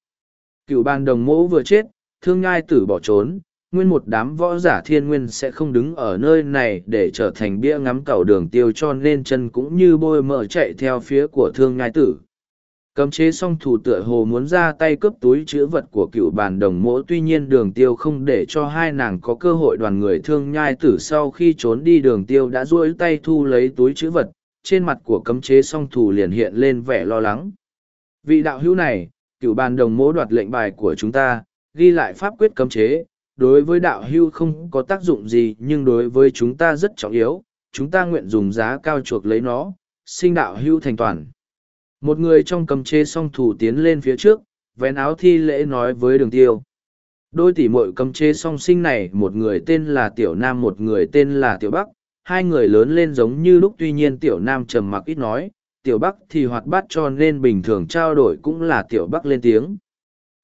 Cựu ban đồng mẫu vừa chết, thương ngai tử bỏ trốn, nguyên một đám võ giả thiên nguyên sẽ không đứng ở nơi này để trở thành bia ngắm cầu đường tiêu cho nên chân cũng như bôi mỡ chạy theo phía của thương ngai tử. Cấm chế song thủ tựa hồ muốn ra tay cướp túi chữ vật của cựu bàn đồng mỗ tuy nhiên đường tiêu không để cho hai nàng có cơ hội đoàn người thương nhai tử sau khi trốn đi đường tiêu đã duỗi tay thu lấy túi chữ vật, trên mặt của cấm chế song thủ liền hiện lên vẻ lo lắng. Vị đạo hữu này, cựu bàn đồng mỗ đoạt lệnh bài của chúng ta, ghi lại pháp quyết cấm chế, đối với đạo hưu không có tác dụng gì nhưng đối với chúng ta rất trọng yếu, chúng ta nguyện dùng giá cao chuộc lấy nó, sinh đạo hưu thành toàn. Một người trong cầm chế song thủ tiến lên phía trước, vén áo thi lễ nói với đường tiêu. Đôi tỷ muội cầm chế song sinh này một người tên là Tiểu Nam một người tên là Tiểu Bắc, hai người lớn lên giống như lúc tuy nhiên Tiểu Nam trầm mặc ít nói, Tiểu Bắc thì hoạt bát cho nên bình thường trao đổi cũng là Tiểu Bắc lên tiếng.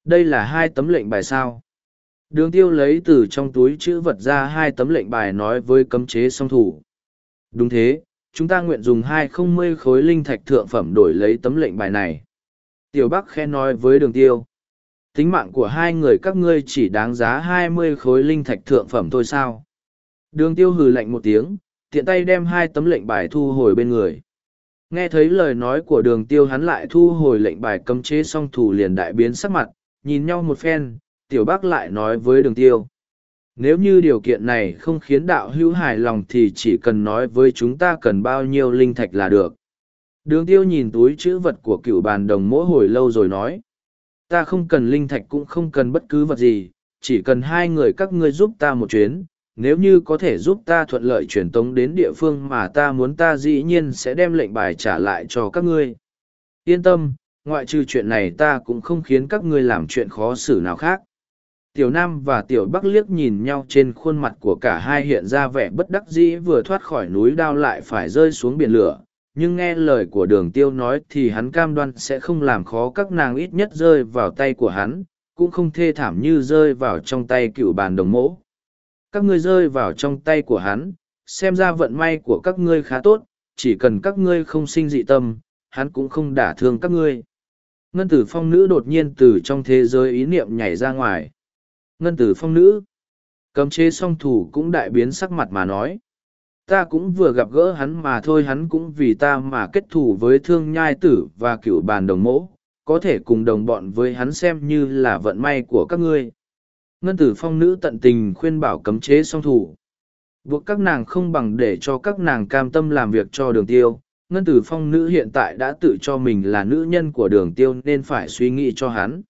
Đây là hai tấm lệnh bài sao. Đường tiêu lấy từ trong túi chữ vật ra hai tấm lệnh bài nói với cấm chế song thủ. Đúng thế, chúng ta nguyện dùng hai không mươi khối linh thạch thượng phẩm đổi lấy tấm lệnh bài này. Tiểu Bắc khen nói với đường tiêu. Tính mạng của hai người các ngươi chỉ đáng giá hai mươi khối linh thạch thượng phẩm thôi sao? Đường tiêu hừ lạnh một tiếng, tiện tay đem hai tấm lệnh bài thu hồi bên người. Nghe thấy lời nói của đường tiêu hắn lại thu hồi lệnh bài cấm chế song thủ liền đại biến sắc mặt, nhìn nhau một phen, tiểu bác lại nói với đường tiêu. Nếu như điều kiện này không khiến đạo hữu hài lòng thì chỉ cần nói với chúng ta cần bao nhiêu linh thạch là được. Đường tiêu nhìn túi chữ vật của cựu bàn đồng mỗi hồi lâu rồi nói. Ta không cần linh thạch cũng không cần bất cứ vật gì, chỉ cần hai người các ngươi giúp ta một chuyến. Nếu như có thể giúp ta thuận lợi truyền tống đến địa phương mà ta muốn ta dĩ nhiên sẽ đem lệnh bài trả lại cho các ngươi. Yên tâm, ngoại trừ chuyện này ta cũng không khiến các ngươi làm chuyện khó xử nào khác tiểu nam và tiểu bắc liếc nhìn nhau trên khuôn mặt của cả hai hiện ra vẻ bất đắc dĩ vừa thoát khỏi núi đao lại phải rơi xuống biển lửa. Nhưng nghe lời của đường tiêu nói thì hắn cam đoan sẽ không làm khó các nàng ít nhất rơi vào tay của hắn, cũng không thê thảm như rơi vào trong tay cựu bàn đồng mỗ. Các ngươi rơi vào trong tay của hắn, xem ra vận may của các ngươi khá tốt, chỉ cần các ngươi không sinh dị tâm, hắn cũng không đả thương các ngươi. Ngân tử phong nữ đột nhiên từ trong thế giới ý niệm nhảy ra ngoài. Ngân tử phong nữ. Cấm chế song thủ cũng đại biến sắc mặt mà nói. Ta cũng vừa gặp gỡ hắn mà thôi hắn cũng vì ta mà kết thù với thương nhai tử và cựu bàn đồng mỗ, có thể cùng đồng bọn với hắn xem như là vận may của các ngươi. Ngân tử phong nữ tận tình khuyên bảo cấm chế song thủ. Buộc các nàng không bằng để cho các nàng cam tâm làm việc cho đường tiêu. Ngân tử phong nữ hiện tại đã tự cho mình là nữ nhân của đường tiêu nên phải suy nghĩ cho hắn.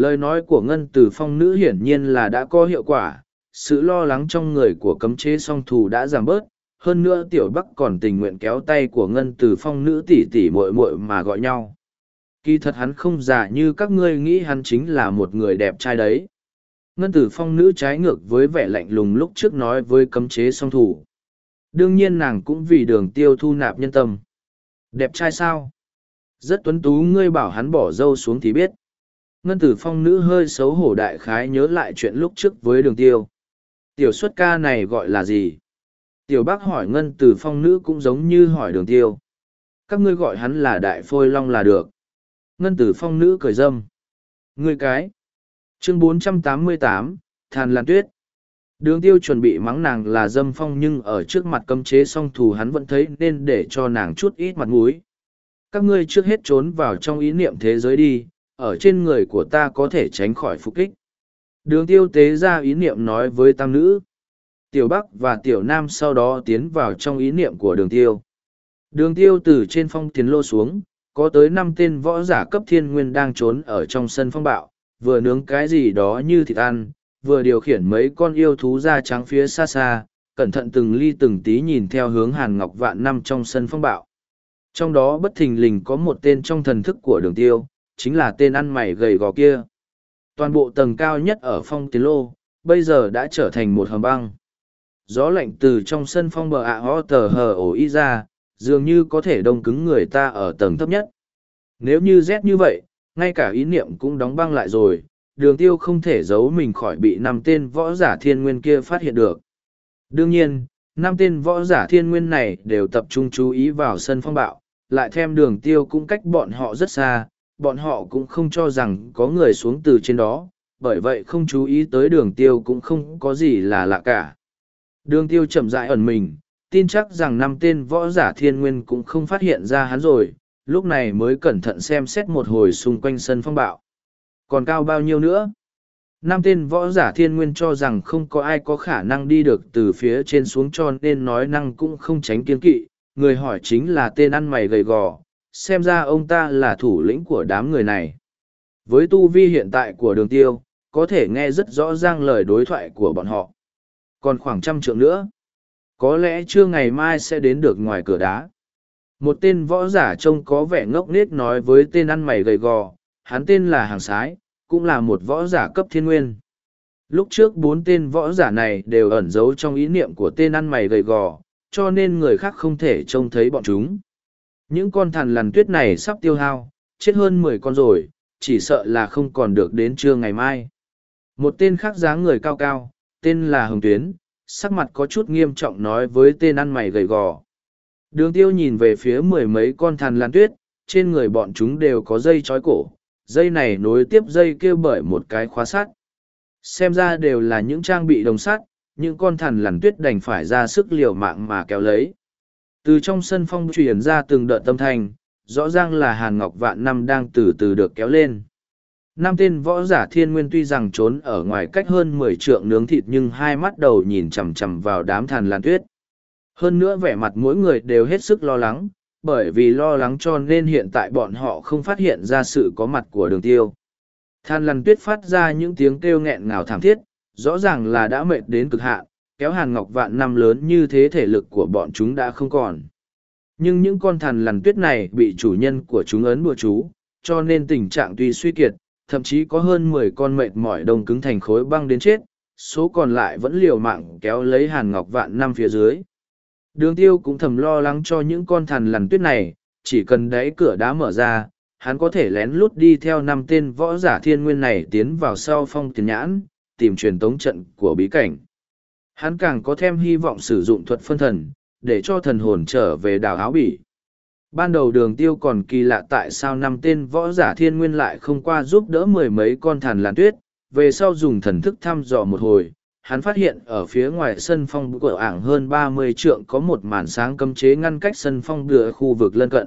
Lời nói của ngân từ phong nữ hiển nhiên là đã có hiệu quả, sự lo lắng trong người của cấm chế song thù đã giảm bớt, hơn nữa tiểu bắc còn tình nguyện kéo tay của ngân từ phong nữ tỉ tỉ muội muội mà gọi nhau. Kỳ thật hắn không giả như các ngươi nghĩ hắn chính là một người đẹp trai đấy. Ngân tử phong nữ trái ngược với vẻ lạnh lùng lúc trước nói với cấm chế song thủ. Đương nhiên nàng cũng vì đường tiêu thu nạp nhân tâm. Đẹp trai sao? Rất tuấn tú ngươi bảo hắn bỏ dâu xuống thì biết. Ngân tử phong nữ hơi xấu hổ đại khái nhớ lại chuyện lúc trước với đường tiêu. Tiểu xuất ca này gọi là gì? Tiểu bác hỏi ngân tử phong nữ cũng giống như hỏi đường tiêu. Các ngươi gọi hắn là đại phôi long là được. Ngân tử phong nữ cười dâm. Ngươi cái. Chương 488, Thàn Lan Tuyết. Đường tiêu chuẩn bị mắng nàng là dâm phong nhưng ở trước mặt cấm chế song thù hắn vẫn thấy nên để cho nàng chút ít mặt mũi. Các ngươi trước hết trốn vào trong ý niệm thế giới đi, ở trên người của ta có thể tránh khỏi phục kích. Đường tiêu tế ra ý niệm nói với tam nữ. Tiểu Bắc và Tiểu Nam sau đó tiến vào trong ý niệm của đường tiêu. Đường tiêu từ trên phong tiến lô xuống, có tới năm tên võ giả cấp thiên nguyên đang trốn ở trong sân phong bạo, vừa nướng cái gì đó như thịt ăn, vừa điều khiển mấy con yêu thú da trắng phía xa xa, cẩn thận từng ly từng tí nhìn theo hướng Hàn Ngọc Vạn năm trong sân phong bạo. Trong đó bất thình lình có một tên trong thần thức của đường tiêu, chính là tên ăn mày gầy gò kia. Toàn bộ tầng cao nhất ở phong tiến lô, bây giờ đã trở thành một hầm băng. Gió lạnh từ trong sân phong bờ ạ ho tờ hờ ổ y ra, dường như có thể đông cứng người ta ở tầng thấp nhất. Nếu như rét như vậy, ngay cả ý niệm cũng đóng băng lại rồi, đường tiêu không thể giấu mình khỏi bị năm tên võ giả thiên nguyên kia phát hiện được. Đương nhiên, năm tên võ giả thiên nguyên này đều tập trung chú ý vào sân phong bạo, lại thêm đường tiêu cũng cách bọn họ rất xa, bọn họ cũng không cho rằng có người xuống từ trên đó, bởi vậy không chú ý tới đường tiêu cũng không có gì là lạ cả. Đường tiêu chậm rãi ẩn mình, tin chắc rằng năm tên võ giả thiên nguyên cũng không phát hiện ra hắn rồi, lúc này mới cẩn thận xem xét một hồi xung quanh sân phong bạo. Còn cao bao nhiêu nữa? Năm tên võ giả thiên nguyên cho rằng không có ai có khả năng đi được từ phía trên xuống cho nên nói năng cũng không tránh kiên kỵ, người hỏi chính là tên ăn mày gầy gò, xem ra ông ta là thủ lĩnh của đám người này. Với tu vi hiện tại của đường tiêu, có thể nghe rất rõ ràng lời đối thoại của bọn họ. Còn khoảng trăm trượng nữa, có lẽ chưa ngày mai sẽ đến được ngoài cửa đá. Một tên võ giả trông có vẻ ngốc nghếch nói với tên ăn mày gầy gò, hắn tên là Hàng Sái, cũng là một võ giả cấp thiên nguyên. Lúc trước bốn tên võ giả này đều ẩn giấu trong ý niệm của tên ăn mày gầy gò, cho nên người khác không thể trông thấy bọn chúng. Những con thằn lằn tuyết này sắp tiêu hao, chết hơn mười con rồi, chỉ sợ là không còn được đến trưa ngày mai. Một tên khác dáng người cao cao, tên là Hồng Tuyến, sắc mặt có chút nghiêm trọng nói với tên ăn mày gầy gò. Đường tiêu nhìn về phía mười mấy con thằn lằn tuyết, trên người bọn chúng đều có dây trói cổ, dây này nối tiếp dây kia bởi một cái khóa sắt. Xem ra đều là những trang bị đồng sắt, những con thằn lằn tuyết đành phải ra sức liều mạng mà kéo lấy. Từ trong sân phong truyền ra từng đợt tâm thanh, rõ ràng là Hàn Ngọc Vạn Năm đang từ từ được kéo lên. Năm tên võ giả thiên nguyên tuy rằng trốn ở ngoài cách hơn mười trượng nướng thịt nhưng hai mắt đầu nhìn chằm chằm vào đám thàn lan tuyết. Hơn nữa vẻ mặt mỗi người đều hết sức lo lắng, bởi vì lo lắng cho nên hiện tại bọn họ không phát hiện ra sự có mặt của đường tiêu. Than lằn tuyết phát ra những tiếng kêu nghẹn ngào thảm thiết, rõ ràng là đã mệt đến cực hạn, kéo hàn ngọc vạn năm lớn như thế thể lực của bọn chúng đã không còn. Nhưng những con thằn lằn tuyết này bị chủ nhân của chúng ấn bùa chú, cho nên tình trạng tuy suy kiệt, thậm chí có hơn mười con mệt mỏi đông cứng thành khối băng đến chết, số còn lại vẫn liều mạng kéo lấy hàn ngọc vạn năm phía dưới. Đường tiêu cũng thầm lo lắng cho những con thằn lằn tuyết này, chỉ cần đáy cửa đá mở ra, hắn có thể lén lút đi theo năm tên võ giả thiên nguyên này tiến vào sau phong tiền nhãn, tìm truyền tống trận của bí cảnh. Hắn càng có thêm hy vọng sử dụng thuật phân thần, để cho thần hồn trở về đảo áo bỉ. Ban đầu đường tiêu còn kỳ lạ tại sao năm tên võ giả thiên nguyên lại không qua giúp đỡ mười mấy con thằn làn tuyết, về sau dùng thần thức thăm dò một hồi, hắn phát hiện ở phía ngoài sân phong của ảng hơn ba mươi trượng có một màn sáng cấm chế ngăn cách sân phong bừa khu vực lân cận.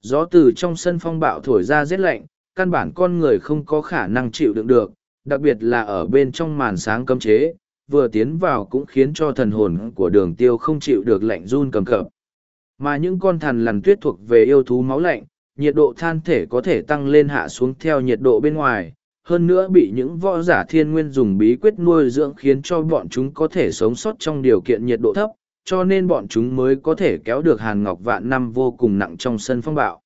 Gió từ trong sân phong bạo thổi ra rét lạnh, căn bản con người không có khả năng chịu đựng được, đặc biệt là ở bên trong màn sáng cấm chế, vừa tiến vào cũng khiến cho thần hồn của đường tiêu không chịu được lạnh run cầm cập. Mà những con thần lằn tuyết thuộc về yêu thú máu lạnh, nhiệt độ than thể có thể tăng lên hạ xuống theo nhiệt độ bên ngoài, hơn nữa bị những võ giả thiên nguyên dùng bí quyết nuôi dưỡng khiến cho bọn chúng có thể sống sót trong điều kiện nhiệt độ thấp, cho nên bọn chúng mới có thể kéo được hàn ngọc vạn năm vô cùng nặng trong sân phong bạo.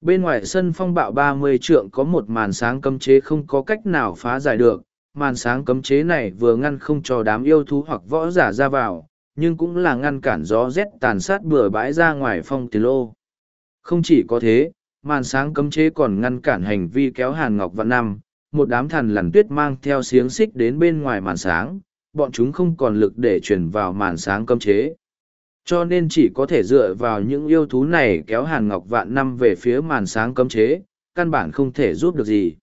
Bên ngoài sân phong bạo ba mươi trượng có một màn sáng cấm chế không có cách nào phá giải được, màn sáng cấm chế này vừa ngăn không cho đám yêu thú hoặc võ giả ra vào, nhưng cũng là ngăn cản gió rét tàn sát bừa bãi ra ngoài phong tiền lô. Không chỉ có thế, màn sáng cấm chế còn ngăn cản hành vi kéo hàn ngọc vạn năm, một đám thần lằn tuyết mang theo xiếng xích đến bên ngoài màn sáng, bọn chúng không còn lực để chuyển vào màn sáng cấm chế. Cho nên chỉ có thể dựa vào những yêu thú này kéo Hàn Ngọc Vạn Năm về phía màn sáng cấm chế, căn bản không thể giúp được gì.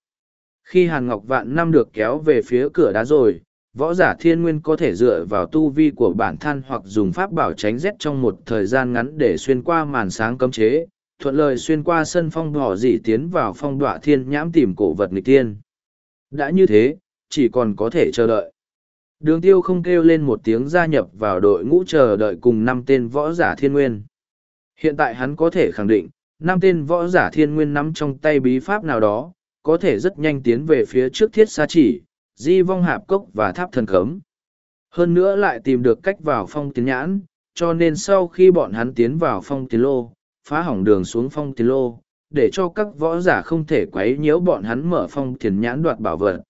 Khi Hàn Ngọc Vạn Năm được kéo về phía cửa đá rồi, võ giả thiên nguyên có thể dựa vào tu vi của bản thân hoặc dùng pháp bảo tránh rét trong một thời gian ngắn để xuyên qua màn sáng cấm chế, thuận lợi xuyên qua sân phong bỏ dị tiến vào phong đọa thiên nhãm tìm cổ vật nghịch tiên. Đã như thế, chỉ còn có thể chờ đợi. Đường tiêu không kêu lên một tiếng gia nhập vào đội ngũ chờ đợi cùng năm tên võ giả thiên nguyên. Hiện tại hắn có thể khẳng định, năm tên võ giả thiên nguyên nắm trong tay bí pháp nào đó, có thể rất nhanh tiến về phía trước thiết xa chỉ, di vong hạp cốc và tháp thần cấm. Hơn nữa lại tìm được cách vào phong tiến nhãn, cho nên sau khi bọn hắn tiến vào phong tiến lô, phá hỏng đường xuống phong tiến lô, để cho các võ giả không thể quấy nhiễu bọn hắn mở phong tiến nhãn đoạt bảo vật.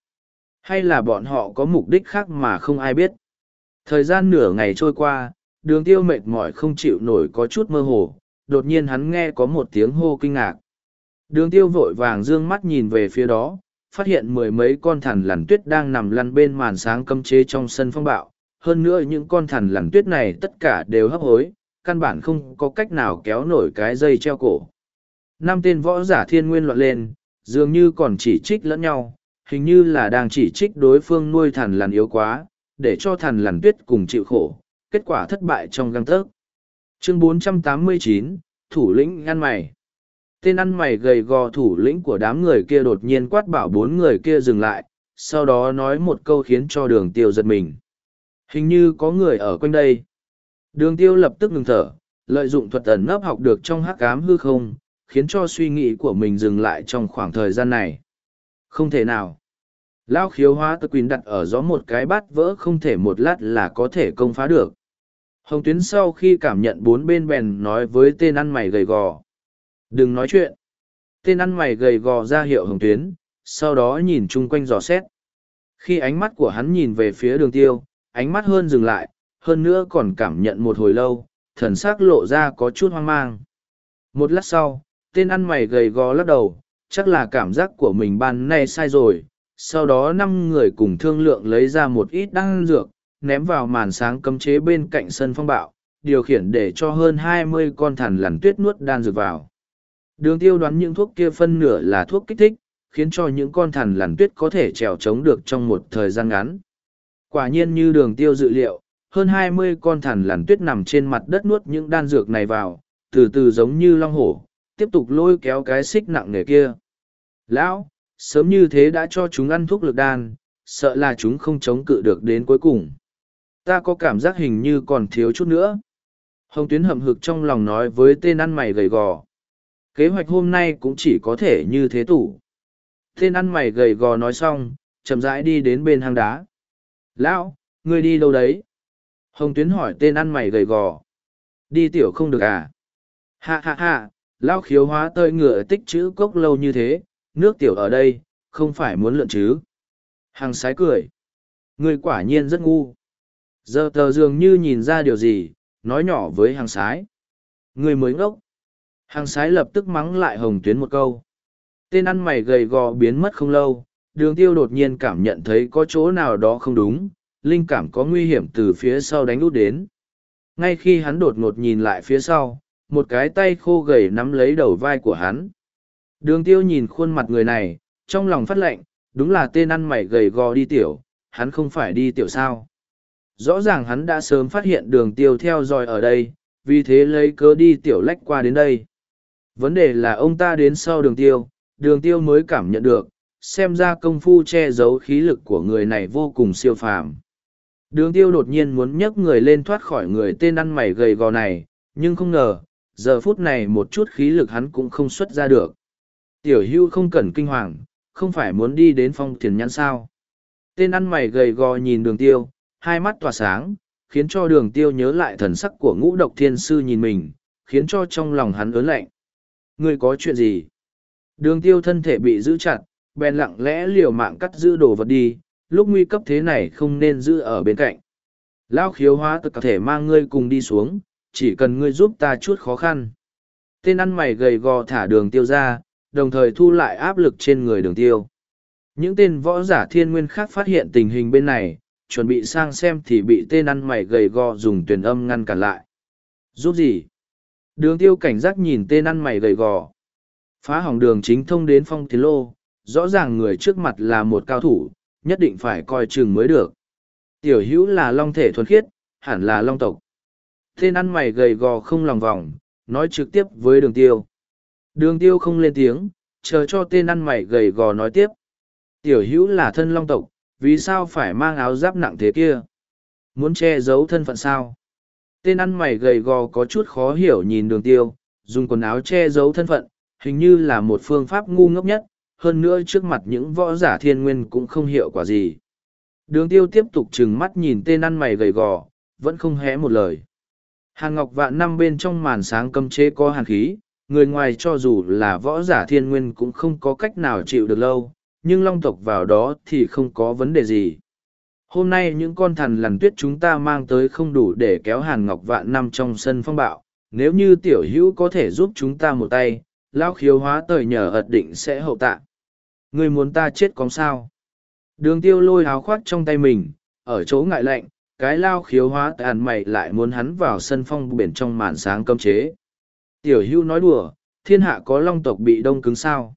Hay là bọn họ có mục đích khác mà không ai biết. Thời gian nửa ngày trôi qua, đường tiêu mệt mỏi không chịu nổi có chút mơ hồ, đột nhiên hắn nghe có một tiếng hô kinh ngạc. Đường tiêu vội vàng dương mắt nhìn về phía đó, phát hiện mười mấy con thằn lằn tuyết đang nằm lăn bên màn sáng cấm chế trong sân phong bạo. Hơn nữa những con thằn lằn tuyết này tất cả đều hấp hối, căn bản không có cách nào kéo nổi cái dây treo cổ. Năm tên võ giả thiên nguyên loạn lên, dường như còn chỉ trích lẫn nhau, hình như là đang chỉ trích đối phương nuôi thằn lằn yếu quá, để cho thằn lằn tuyết cùng chịu khổ, kết quả thất bại trong găng tớc. Chương 489, Thủ lĩnh ngăn mày Tên ăn mày gầy gò thủ lĩnh của đám người kia đột nhiên quát bảo bốn người kia dừng lại, sau đó nói một câu khiến cho đường tiêu giật mình. Hình như có người ở quanh đây. Đường tiêu lập tức ngừng thở, lợi dụng thuật ẩn nấp học được trong hắc ám hư không, khiến cho suy nghĩ của mình dừng lại trong khoảng thời gian này. Không thể nào. Lao khiếu hóa tự quyền đặt ở gió một cái bát vỡ không thể một lát là có thể công phá được. Hồng Tuyến sau khi cảm nhận bốn bên bèn nói với tên ăn mày gầy gò. Đừng nói chuyện. Tên ăn mày gầy gò ra hiệu Hồng Tuyến, sau đó nhìn chung quanh dò xét. Khi ánh mắt của hắn nhìn về phía đường tiêu, ánh mắt hơn dừng lại, hơn nữa còn cảm nhận một hồi lâu, thần sắc lộ ra có chút hoang mang. Một lát sau, tên ăn mày gầy gò lắc đầu, chắc là cảm giác của mình ban nay sai rồi. Sau đó năm người cùng thương lượng lấy ra một ít đan dược, ném vào màn sáng cấm chế bên cạnh sân phong bạo, điều khiển để cho hơn hai mươi con thằn lằn tuyết nuốt đan dược vào. Đường tiêu đoán những thuốc kia phân nửa là thuốc kích thích, khiến cho những con thằn lằn tuyết có thể trèo trống được trong một thời gian ngắn. Quả nhiên như đường tiêu dự liệu, hơn hai mươi con thằn lằn tuyết nằm trên mặt đất nuốt những đan dược này vào, từ từ giống như long hổ, tiếp tục lôi kéo cái xích nặng nề kia. Lão, sớm như thế đã cho chúng ăn thuốc lực đan, sợ là chúng không chống cự được đến cuối cùng. Ta có cảm giác hình như còn thiếu chút nữa. Hồng Tuyến hậm hực trong lòng nói với tên ăn mày gầy gò. Kế hoạch hôm nay cũng chỉ có thể như thế tủ. Tên ăn mày gầy gò nói xong, chậm rãi đi đến bên hang đá. Lão, ngươi đi đâu đấy? Hồng Tuyến hỏi tên ăn mày gầy gò. Đi tiểu không được à? Ha ha ha, lão khiếu hóa tơi ngựa tích chữ cốc lâu như thế, nước tiểu ở đây, không phải muốn lượn chứ. Hàng sái cười. Người quả nhiên rất ngu. Giờ tờ dường như nhìn ra điều gì, nói nhỏ với hàng sái. Người mới ngốc. Hàng sái lập tức mắng lại hồng tuyến một câu. Tên ăn mày gầy gò biến mất không lâu, đường tiêu đột nhiên cảm nhận thấy có chỗ nào đó không đúng, linh cảm có nguy hiểm từ phía sau đánh út đến. Ngay khi hắn đột ngột nhìn lại phía sau, một cái tay khô gầy nắm lấy đầu vai của hắn. Đường tiêu nhìn khuôn mặt người này, trong lòng phát lệnh, đúng là tên ăn mày gầy gò đi tiểu, hắn không phải đi tiểu sao. Rõ ràng hắn đã sớm phát hiện đường tiêu theo dõi ở đây, vì thế lấy cớ đi tiểu lách qua đến đây. Vấn đề là ông ta đến sau đường tiêu, đường tiêu mới cảm nhận được, xem ra công phu che giấu khí lực của người này vô cùng siêu phàm. Đường tiêu đột nhiên muốn nhấc người lên thoát khỏi người tên ăn mày gầy gò này, nhưng không ngờ, giờ phút này một chút khí lực hắn cũng không xuất ra được. Tiểu hưu không cần kinh hoàng, không phải muốn đi đến phong thiền nhãn sao. Tên ăn mày gầy gò nhìn đường tiêu, hai mắt tỏa sáng, khiến cho đường tiêu nhớ lại thần sắc của ngũ độc thiên sư nhìn mình, khiến cho trong lòng hắn ớn lạnh. Ngươi có chuyện gì? Đường tiêu thân thể bị giữ chặt, bèn lặng lẽ liều mạng cắt giữ đồ vật đi, lúc nguy cấp thế này không nên giữ ở bên cạnh. Lao khiếu hóa tự có thể mang ngươi cùng đi xuống, chỉ cần ngươi giúp ta chút khó khăn. Tên ăn mày gầy gò thả đường tiêu ra, đồng thời thu lại áp lực trên người đường tiêu. Những tên võ giả thiên nguyên khác phát hiện tình hình bên này, chuẩn bị sang xem thì bị tên ăn mày gầy gò dùng tuyển âm ngăn cản lại. Giúp gì? Đường tiêu cảnh giác nhìn tên ăn mày gầy gò. Phá hỏng đường chính thông đến phong tiến lô, rõ ràng người trước mặt là một cao thủ, nhất định phải coi chừng mới được. Tiểu hữu là long thể thuần khiết, hẳn là long tộc. Tên ăn mày gầy gò không lòng vòng, nói trực tiếp với đường tiêu. Đường tiêu không lên tiếng, chờ cho tên ăn mày gầy gò nói tiếp. Tiểu hữu là thân long tộc, vì sao phải mang áo giáp nặng thế kia muốn che giấu thân phận sao tên ăn mày gầy gò có chút khó hiểu nhìn đường tiêu, dùng quần áo che giấu thân phận, hình như là một phương pháp ngu ngốc nhất, hơn nữa trước mặt những võ giả thiên nguyên cũng không hiệu quả gì. Đường tiêu tiếp tục trừng mắt nhìn tên ăn mày gầy gò, vẫn không hé một lời. Hàn ngọc vạn năm bên trong màn sáng cấm chế có hàn khí, người ngoài cho dù là võ giả thiên nguyên cũng không có cách nào chịu được lâu, nhưng long tộc vào đó thì không có vấn đề gì hôm nay những con thằn lằn tuyết chúng ta mang tới không đủ để kéo hàn ngọc vạn năm trong sân phong bạo. Nếu như tiểu hữu có thể giúp chúng ta một tay lao khiếu hóa tời nhờ ật định sẽ hậu tạ. Người muốn ta chết có sao? Đường tiêu lôi áo khoác trong tay mình, ở chỗ ngại lạnh, cái lao khiếu hóa tàn mày lại muốn hắn vào sân phong biển trong màn sáng cấm chế. Tiểu hữu nói đùa, thiên hạ có long tộc bị đông cứng sao?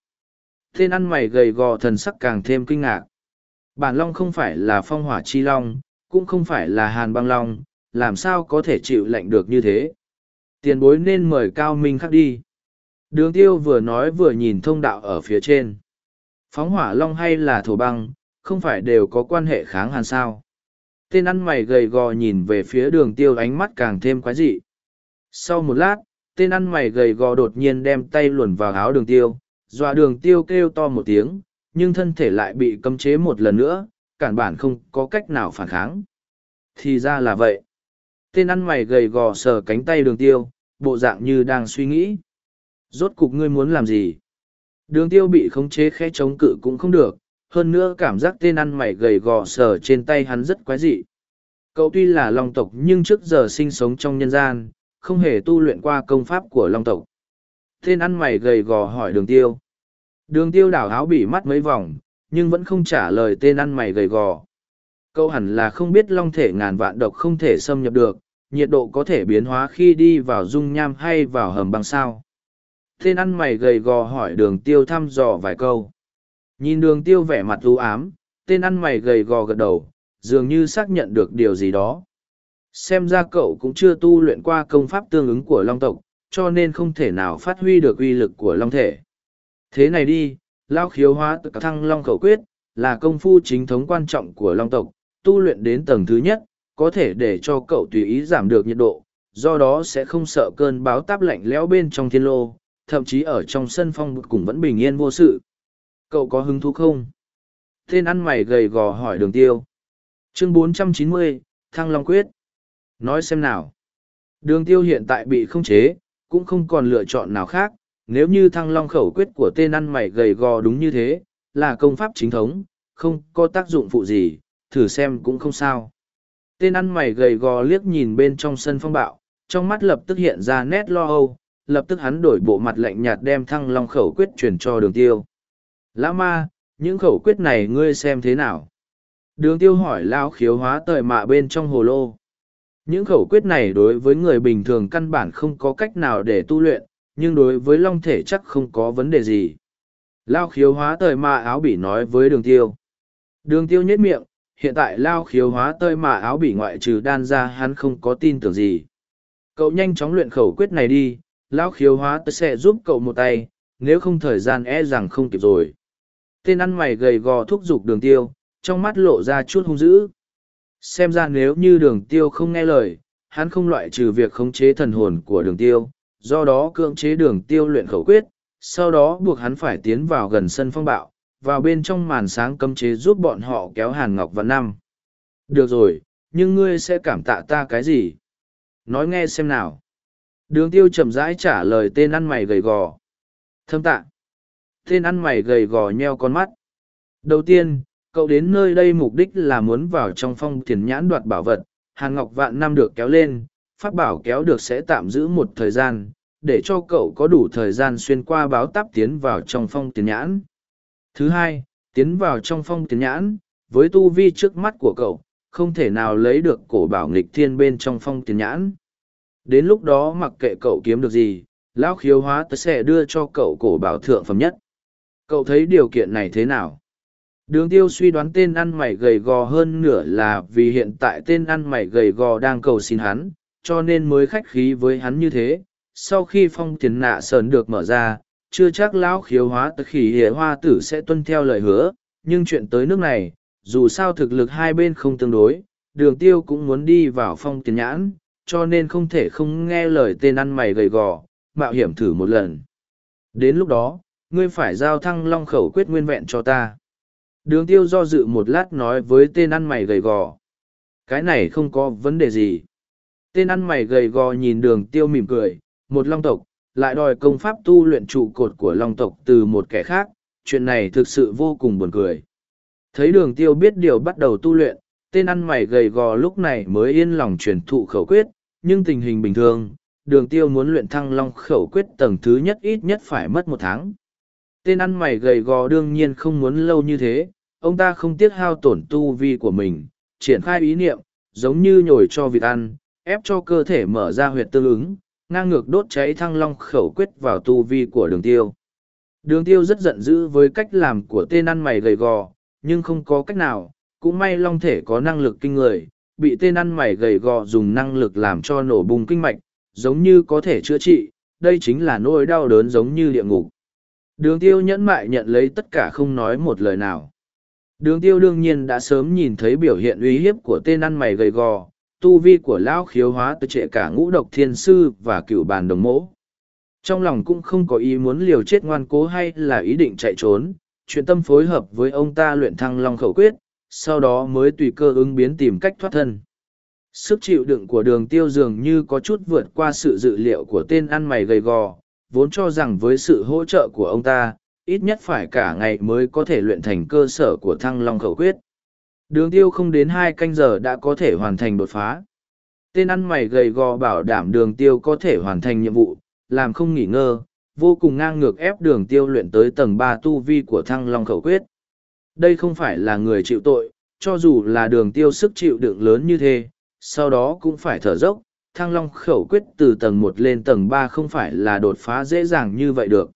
Tên ăn mày gầy gò thần sắc càng thêm kinh ngạc bản long không phải là phong hỏa chi long, cũng không phải là hàn băng long, làm sao có thể chịu lạnh được như thế? Tiền bối nên mời cao minh khắc đi. Đường tiêu vừa nói vừa nhìn thông đạo ở phía trên. Phóng hỏa long hay là thổ băng, không phải đều có quan hệ kháng hàn sao? Tên ăn mày gầy gò nhìn về phía đường tiêu ánh mắt càng thêm quái dị. Sau một lát, tên ăn mày gầy gò đột nhiên đem tay luồn vào áo đường tiêu, dọa đường tiêu kêu to một tiếng nhưng thân thể lại bị cấm chế một lần nữa, cản bản không có cách nào phản kháng. Thì ra là vậy. Tên ăn mày gầy gò sờ cánh tay đường tiêu, bộ dạng như đang suy nghĩ. Rốt cục ngươi muốn làm gì? Đường tiêu bị khống chế khẽ chống cự cũng không được, hơn nữa cảm giác tên ăn mày gầy gò sờ trên tay hắn rất quái dị. Cậu tuy là long tộc nhưng trước giờ sinh sống trong nhân gian, không hề tu luyện qua công pháp của long tộc. Tên ăn mày gầy gò hỏi đường tiêu đường tiêu đảo áo bỉ mắt mấy vòng, nhưng vẫn không trả lời tên ăn mày gầy gò. Cậu hẳn là không biết long thể ngàn vạn độc không thể xâm nhập được, nhiệt độ có thể biến hóa khi đi vào dung nham hay vào hầm băng sao. Tên ăn mày gầy gò hỏi đường tiêu thăm dò vài câu. Nhìn đường tiêu vẻ mặt u ám, tên ăn mày gầy gò gật đầu, dường như xác nhận được điều gì đó. Xem ra cậu cũng chưa tu luyện qua công pháp tương ứng của long tộc, cho nên không thể nào phát huy được uy lực của long thể thế này đi lao khiếu hóa tự thăng long khẩu quyết là công phu chính thống quan trọng của long tộc tu luyện đến tầng thứ nhất có thể để cho cậu tùy ý giảm được nhiệt độ do đó sẽ không sợ cơn báo táp lạnh lẽo bên trong thiên lô thậm chí ở trong sân phong cũng vẫn bình yên vô sự. Cậu có hứng thú không? Tên ăn mày gầy gò hỏi đường tiêu. Chương 490, thăng long quyết. Nói xem nào. Đường tiêu hiện tại bị không chế cũng không còn lựa chọn nào khác nếu như thăng long khẩu quyết của tên ăn mày gầy gò đúng như thế là công pháp chính thống không có tác dụng phụ gì thử xem cũng không sao tên ăn mày gầy gò liếc nhìn bên trong sân phong bạo trong mắt lập tức hiện ra nét lo âu lập tức hắn đổi bộ mặt lạnh nhạt đem thăng long khẩu quyết truyền cho đường tiêu Lã ma, những khẩu quyết này ngươi xem thế nào? Đường tiêu hỏi lao khiếu hóa tời mạ bên trong hồ lô. Những khẩu quyết này đối với người bình thường căn bản không có cách nào để tu luyện, nhưng đối với long thể chắc không có vấn đề gì. Lao khiếu hóa tời mạ áo bỉ nói với đường tiêu. Đường tiêu nhếch miệng, hiện tại lao khiếu hóa tơi mà áo bỉ ngoại trừ đan ra hắn không có tin tưởng gì. Cậu nhanh chóng luyện khẩu quyết này đi, lao khiếu hóa tơi sẽ giúp cậu một tay, nếu không thời gian e rằng không kịp rồi. Tên ăn mày gầy gò thúc giục đường tiêu, trong mắt lộ ra chút hung dữ. Xem ra nếu như đường tiêu không nghe lời, hắn không loại trừ việc khống chế thần hồn của đường tiêu, do đó cưỡng chế đường tiêu luyện khẩu quyết, sau đó buộc hắn phải tiến vào gần sân phong bạo, vào bên trong màn sáng cấm chế giúp bọn họ kéo Hàn Ngọc và Năm. Được rồi, nhưng ngươi sẽ cảm tạ ta cái gì? Nói nghe xem nào. Đường tiêu chậm rãi trả lời tên ăn mày gầy gò. Thâm tạ tên ăn mày gầy gò nheo con mắt. Đầu tiên, cậu đến nơi đây mục đích là muốn vào trong phong thiền nhãn đoạt bảo vật, Hàn Ngọc Vạn Năm được kéo lên, pháp bảo kéo được sẽ tạm giữ một thời gian, để cho cậu có đủ thời gian xuyên qua báo táp tiến vào trong phong tiền nhãn. Thứ hai, tiến vào trong phong tiền nhãn, với tu vi trước mắt của cậu, không thể nào lấy được cổ bảo nghịch thiên bên trong phong tiền nhãn. Đến lúc đó mặc kệ cậu kiếm được gì, lão khiếu hóa tớ sẽ đưa cho cậu cổ bảo thượng phẩm nhất. Cậu thấy điều kiện này thế nào? Đường tiêu suy đoán tên ăn mày gầy gò hơn nửa là vì hiện tại tên ăn mày gầy gò đang cầu xin hắn, cho nên mới khách khí với hắn như thế. Sau khi phong tiền nạ sờn được mở ra, chưa chắc lão khiếu hóa tức khỉ hệ hoa tử sẽ tuân theo lời hứa, nhưng chuyện tới nước này, dù sao thực lực hai bên không tương đối, đường tiêu cũng muốn đi vào phong tiền nhãn, cho nên không thể không nghe lời tên ăn mày gầy gò, mạo hiểm thử một lần. Đến lúc đó, ngươi phải giao thăng long khẩu quyết nguyên vẹn cho ta. Đường tiêu do dự một lát nói với tên ăn mày gầy gò. Cái này không có vấn đề gì. Tên ăn mày gầy gò nhìn đường tiêu mỉm cười, một long tộc, lại đòi công pháp tu luyện trụ cột của long tộc từ một kẻ khác, chuyện này thực sự vô cùng buồn cười. Thấy đường tiêu biết điều bắt đầu tu luyện, tên ăn mày gầy gò lúc này mới yên lòng truyền thụ khẩu quyết, nhưng tình hình bình thường, đường tiêu muốn luyện thăng long khẩu quyết tầng thứ nhất ít nhất phải mất một tháng. Tên ăn mày gầy gò đương nhiên không muốn lâu như thế, ông ta không tiếc hao tổn tu vi của mình, triển khai ý niệm, giống như nhồi cho vịt ăn, ép cho cơ thể mở ra huyệt tương ứng, ngang ngược đốt cháy thăng long khẩu quyết vào tu vi của đường tiêu. Đường tiêu rất giận dữ với cách làm của tên ăn mày gầy gò, nhưng không có cách nào, cũng may long thể có năng lực kinh người, bị tên ăn mày gầy gò dùng năng lực làm cho nổ bùng kinh mạch, giống như có thể chữa trị, đây chính là nỗi đau đớn giống như địa ngục. Đường tiêu nhẫn mại nhận lấy tất cả không nói một lời nào. Đường tiêu đương nhiên đã sớm nhìn thấy biểu hiện uy hiếp của tên ăn mày gầy gò, tu vi của lão khiếu hóa tự trệ cả ngũ độc thiên sư và cựu bàn đồng mỗ. Trong lòng cũng không có ý muốn liều chết ngoan cố hay là ý định chạy trốn, chuyện tâm phối hợp với ông ta luyện thăng long khẩu quyết, sau đó mới tùy cơ ứng biến tìm cách thoát thân. Sức chịu đựng của đường tiêu dường như có chút vượt qua sự dự liệu của tên ăn mày gầy gò, vốn cho rằng với sự hỗ trợ của ông ta, ít nhất phải cả ngày mới có thể luyện thành cơ sở của thăng long khẩu quyết. Đường tiêu không đến hai canh giờ đã có thể hoàn thành đột phá. Tên ăn mày gầy gò bảo đảm đường tiêu có thể hoàn thành nhiệm vụ, làm không nghỉ ngơ, vô cùng ngang ngược ép đường tiêu luyện tới tầng ba tu vi của thăng long khẩu quyết. Đây không phải là người chịu tội, cho dù là đường tiêu sức chịu đựng lớn như thế, sau đó cũng phải thở dốc, thăng long khẩu quyết từ tầng một lên tầng ba không phải là đột phá dễ dàng như vậy được.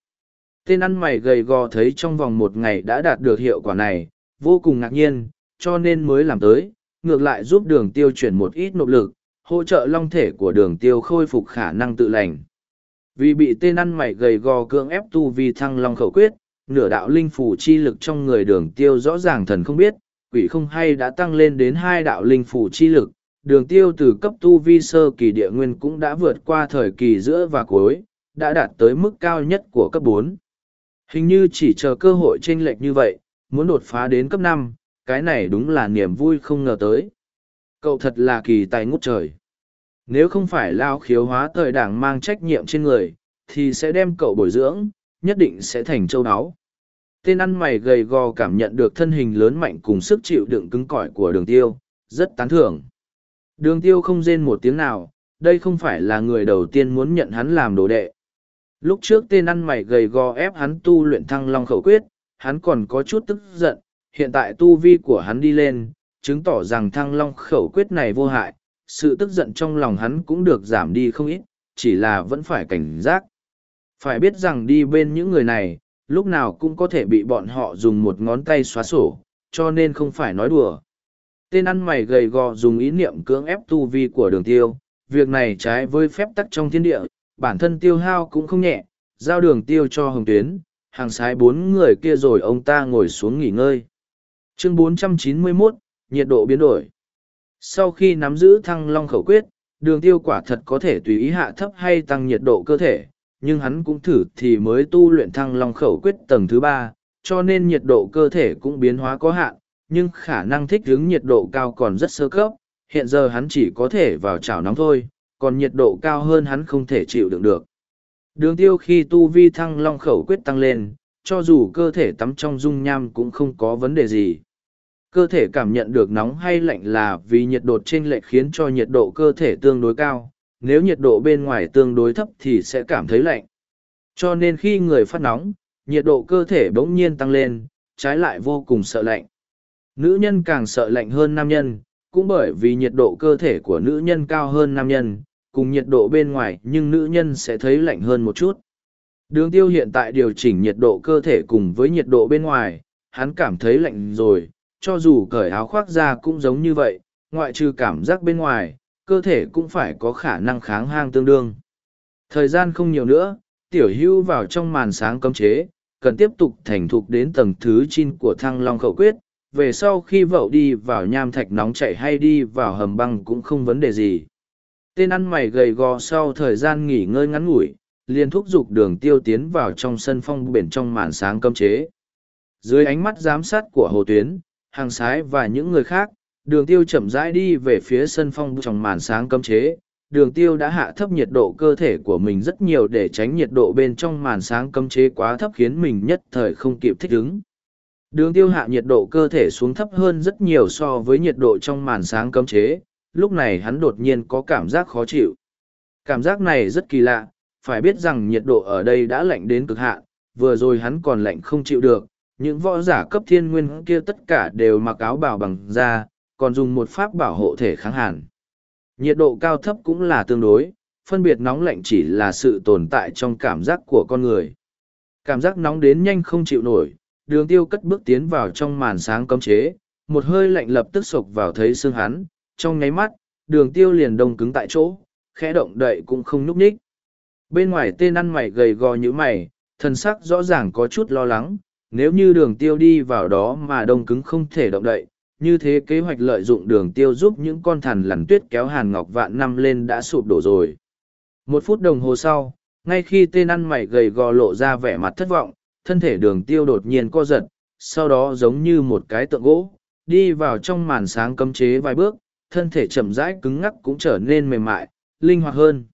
Tên ăn mày gầy gò thấy trong vòng một ngày đã đạt được hiệu quả này, vô cùng ngạc nhiên, cho nên mới làm tới, ngược lại giúp đường tiêu chuyển một ít nộp lực, hỗ trợ long thể của đường tiêu khôi phục khả năng tự lành. Vì bị tên ăn mày gầy gò cưỡng ép tu vi thăng long khẩu quyết, nửa đạo linh phủ chi lực trong người đường tiêu rõ ràng thần không biết, quỷ không hay đã tăng lên đến hai đạo linh phủ chi lực. Đường tiêu từ cấp tu vi sơ kỳ địa nguyên cũng đã vượt qua thời kỳ giữa và cuối, đã đạt tới mức cao nhất của cấp bốn. Hình như chỉ chờ cơ hội chênh lệch như vậy, muốn đột phá đến cấp năm, cái này đúng là niềm vui không ngờ tới. Cậu thật là kỳ tài ngút trời. Nếu không phải lao khiếu hóa thời đảng mang trách nhiệm trên người, thì sẽ đem cậu bồi dưỡng, nhất định sẽ thành châu đáo. Tên ăn mày gầy gò cảm nhận được thân hình lớn mạnh cùng sức chịu đựng cứng cỏi của đường tiêu, rất tán thưởng. Đường tiêu không rên một tiếng nào, đây không phải là người đầu tiên muốn nhận hắn làm đồ đệ. Lúc trước tên ăn mày gầy gò ép hắn tu luyện thăng long khẩu quyết, hắn còn có chút tức giận, hiện tại tu vi của hắn đi lên, chứng tỏ rằng thăng long khẩu quyết này vô hại, sự tức giận trong lòng hắn cũng được giảm đi không ít, chỉ là vẫn phải cảnh giác. Phải biết rằng đi bên những người này, lúc nào cũng có thể bị bọn họ dùng một ngón tay xóa sổ, cho nên không phải nói đùa. Tên ăn mày gầy gò dùng ý niệm cưỡng ép tu vi của đường tiêu, việc này trái với phép tắc trong thiên địa, bản thân tiêu hao cũng không nhẹ, giao đường tiêu cho hồng tuyến, hàng sái bốn người kia rồi ông ta ngồi xuống nghỉ ngơi. Chương 491, nhiệt độ biến đổi. Sau khi nắm giữ thăng long khẩu quyết, đường tiêu quả thật có thể tùy ý hạ thấp hay tăng nhiệt độ cơ thể, nhưng hắn cũng thử thì mới tu luyện thăng long khẩu quyết tầng thứ ba, cho nên nhiệt độ cơ thể cũng biến hóa có hạn, nhưng khả năng thích ứng nhiệt độ cao còn rất sơ cấp, hiện giờ hắn chỉ có thể vào chảo nóng thôi, còn nhiệt độ cao hơn hắn không thể chịu đựng được. Đường tiêu khi tu vi thăng long khẩu quyết tăng lên, cho dù cơ thể tắm trong dung nham cũng không có vấn đề gì. Cơ thể cảm nhận được nóng hay lạnh là vì nhiệt độ trên lệch khiến cho nhiệt độ cơ thể tương đối cao, nếu nhiệt độ bên ngoài tương đối thấp thì sẽ cảm thấy lạnh. Cho nên khi người phát nóng, nhiệt độ cơ thể bỗng nhiên tăng lên, trái lại vô cùng sợ lạnh. Nữ nhân càng sợ lạnh hơn nam nhân, cũng bởi vì nhiệt độ cơ thể của nữ nhân cao hơn nam nhân, cùng nhiệt độ bên ngoài nhưng nữ nhân sẽ thấy lạnh hơn một chút. Đường tiêu hiện tại điều chỉnh nhiệt độ cơ thể cùng với nhiệt độ bên ngoài, hắn cảm thấy lạnh rồi, cho dù cởi áo khoác ra cũng giống như vậy, ngoại trừ cảm giác bên ngoài, cơ thể cũng phải có khả năng kháng hang tương đương. Thời gian không nhiều nữa, tiểu hưu vào trong màn sáng cấm chế, cần tiếp tục thành thục đến tầng thứ chín của thăng long khẩu quyết, về sau khi vậu đi vào nham thạch nóng chảy hay đi vào hầm băng cũng không vấn đề gì. Tên ăn mày gầy gò sau thời gian nghỉ ngơi ngắn ngủi liền thúc giục đường tiêu tiến vào trong sân phong biển trong màn sáng cấm chế. Dưới ánh mắt giám sát của hồ tuyến hàng sái và những người khác, đường tiêu chậm rãi đi về phía sân phong trong màn sáng cấm chế. Đường tiêu đã hạ thấp nhiệt độ cơ thể của mình rất nhiều để tránh nhiệt độ bên trong màn sáng cấm chế quá thấp khiến mình nhất thời không kịp thích ứng. Đường tiêu hạ nhiệt độ cơ thể xuống thấp hơn rất nhiều so với nhiệt độ trong màn sáng cấm chế. Lúc này hắn đột nhiên có cảm giác khó chịu. Cảm giác này rất kỳ lạ. Phải biết rằng nhiệt độ ở đây đã lạnh đến cực hạn. Vừa rồi hắn còn lạnh không chịu được những võ giả cấp thiên nguyên kia tất cả đều mặc áo bảo bằng da, còn dùng một pháp bảo hộ thể kháng hàn. Nhiệt độ cao thấp cũng là tương đối, phân biệt nóng lạnh chỉ là sự tồn tại trong cảm giác của con người. Cảm giác nóng đến nhanh không chịu nổi, đường tiêu cất bước tiến vào trong màn sáng cấm chế, một hơi lạnh lập tức sộc vào thấy xương hắn, trong nháy mắt, đường tiêu liền đông cứng tại chỗ, khẽ động đậy cũng không nhúc nhích. Bên ngoài tên ăn mày gầy gò như mày thân sắc rõ ràng có chút lo lắng nếu như đường tiêu đi vào đó mà đông cứng không thể động đậy, như thế kế hoạch lợi dụng đường tiêu giúp những con thằn lằn tuyết kéo hàn ngọc vạn năm lên đã sụp đổ rồi. Một phút đồng hồ sau, ngay khi tên ăn mày gầy gò lộ ra vẻ mặt thất vọng, thân thể đường tiêu đột nhiên co giật, sau đó giống như một cái tượng gỗ, đi vào trong màn sáng cấm chế vài bước, thân thể chậm rãi cứng ngắc cũng trở nên mềm mại, linh hoạt hơn.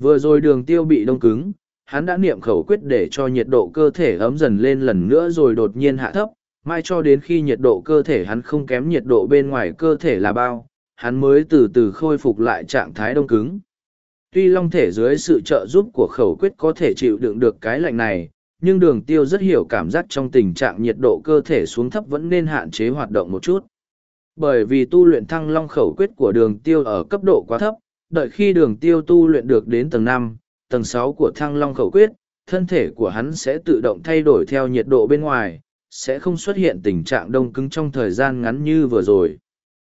Vừa rồi đường tiêu bị đông cứng hắn đã niệm khẩu quyết để cho nhiệt độ cơ thể ấm dần lên lần nữa rồi đột nhiên hạ thấp, mai cho đến khi nhiệt độ cơ thể hắn không kém nhiệt độ bên ngoài cơ thể là bao, hắn mới từ từ khôi phục lại trạng thái đông cứng. Tuy long thể dưới sự trợ giúp của khẩu quyết có thể chịu đựng được cái lạnh này, nhưng đường tiêu rất hiểu cảm giác trong tình trạng nhiệt độ cơ thể xuống thấp vẫn nên hạn chế hoạt động một chút. Bởi vì tu luyện thăng long khẩu quyết của đường tiêu ở cấp độ quá thấp, đợi khi đường tiêu tu luyện được đến tầng năm tầng sáu của thăng long khẩu quyết thân thể của hắn sẽ tự động thay đổi theo nhiệt độ bên ngoài sẽ không xuất hiện tình trạng đông cứng trong thời gian ngắn như vừa rồi.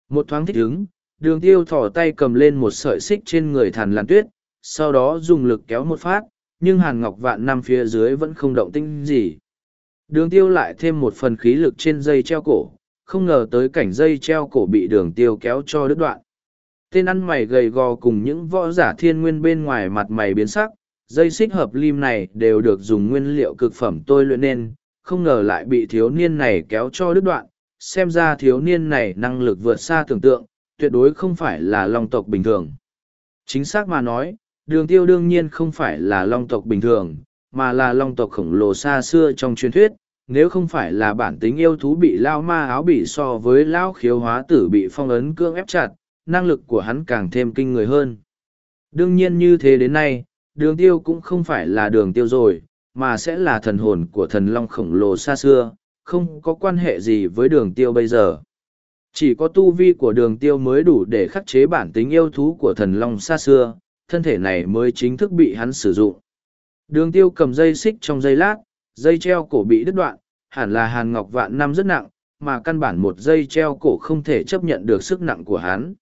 Một thoáng thích ứng, đường tiêu thỏ tay cầm lên một sợi xích trên người thàn làn tuyết, sau đó dùng lực kéo một phát, nhưng hàn ngọc vạn năm phía dưới vẫn không động tinh gì. Đường tiêu lại thêm một phần khí lực trên dây treo cổ, không ngờ tới cảnh dây treo cổ bị đường tiêu kéo cho đứt đoạn. Tên ăn mày gầy gò cùng những võ giả thiên nguyên bên ngoài mặt mày biến sắc, dây xích hợp lim này đều được dùng nguyên liệu cực phẩm tôi luyện nên, không ngờ lại bị thiếu niên này kéo cho đứt đoạn, xem ra thiếu niên này năng lực vượt xa tưởng tượng, tuyệt đối không phải là long tộc bình thường. Chính xác mà nói, đường tiêu đương nhiên không phải là long tộc bình thường, mà là long tộc khổng lồ xa xưa trong truyền thuyết, nếu không phải là bản tính yêu thú bị lao ma áo bị so với lao khiếu hóa tử bị phong ấn cương ép chặt, năng lực của hắn càng thêm kinh người hơn. Đương nhiên như thế đến nay, đường tiêu cũng không phải là đường tiêu rồi, mà sẽ là thần hồn của thần long khổng lồ xa xưa, không có quan hệ gì với đường tiêu bây giờ. Chỉ có tu vi của đường tiêu mới đủ để khắc chế bản tính yêu thú của thần long xa xưa, thân thể này mới chính thức bị hắn sử dụng. Đường tiêu cầm dây xích trong dây lát, dây treo cổ bị đứt đoạn, hẳn là hàn ngọc vạn năm rất nặng, mà căn bản một dây treo cổ không thể chấp nhận được sức nặng của hắn.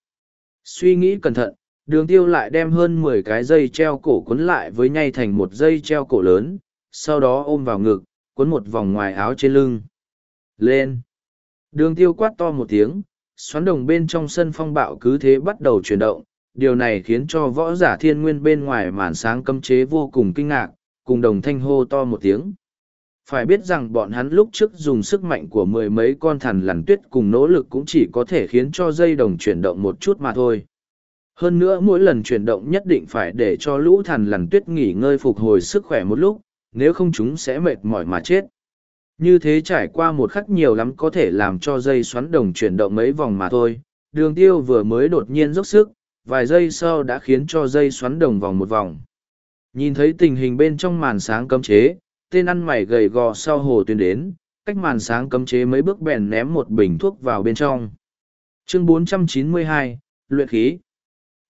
Suy nghĩ cẩn thận, đường tiêu lại đem hơn mười cái dây treo cổ cuốn lại với nhay thành một dây treo cổ lớn, sau đó ôm vào ngực, cuốn một vòng ngoài áo trên lưng. Lên! Đường tiêu quát to một tiếng, xoắn đồng bên trong sân phong bạo cứ thế bắt đầu chuyển động, điều này khiến cho võ giả thiên nguyên bên ngoài màn sáng cấm chế vô cùng kinh ngạc, cùng đồng thanh hô to một tiếng. Phải biết rằng bọn hắn lúc trước dùng sức mạnh của mười mấy con thằn lằn tuyết cùng nỗ lực cũng chỉ có thể khiến cho dây đồng chuyển động một chút mà thôi. Hơn nữa mỗi lần chuyển động nhất định phải để cho lũ thằn lằn tuyết nghỉ ngơi phục hồi sức khỏe một lúc, nếu không chúng sẽ mệt mỏi mà chết. Như thế trải qua một khắc nhiều lắm có thể làm cho dây xoắn đồng chuyển động mấy vòng mà thôi. Đường tiêu vừa mới đột nhiên dốc sức, vài giây sau đã khiến cho dây xoắn đồng vòng một vòng. Nhìn thấy tình hình bên trong màn sáng cấm chế, tên ăn mày gầy gò sau hồ tuyên đến, cách màn sáng cấm chế mấy bước bèn ném một bình thuốc vào bên trong. Chương 492, Luyện khí.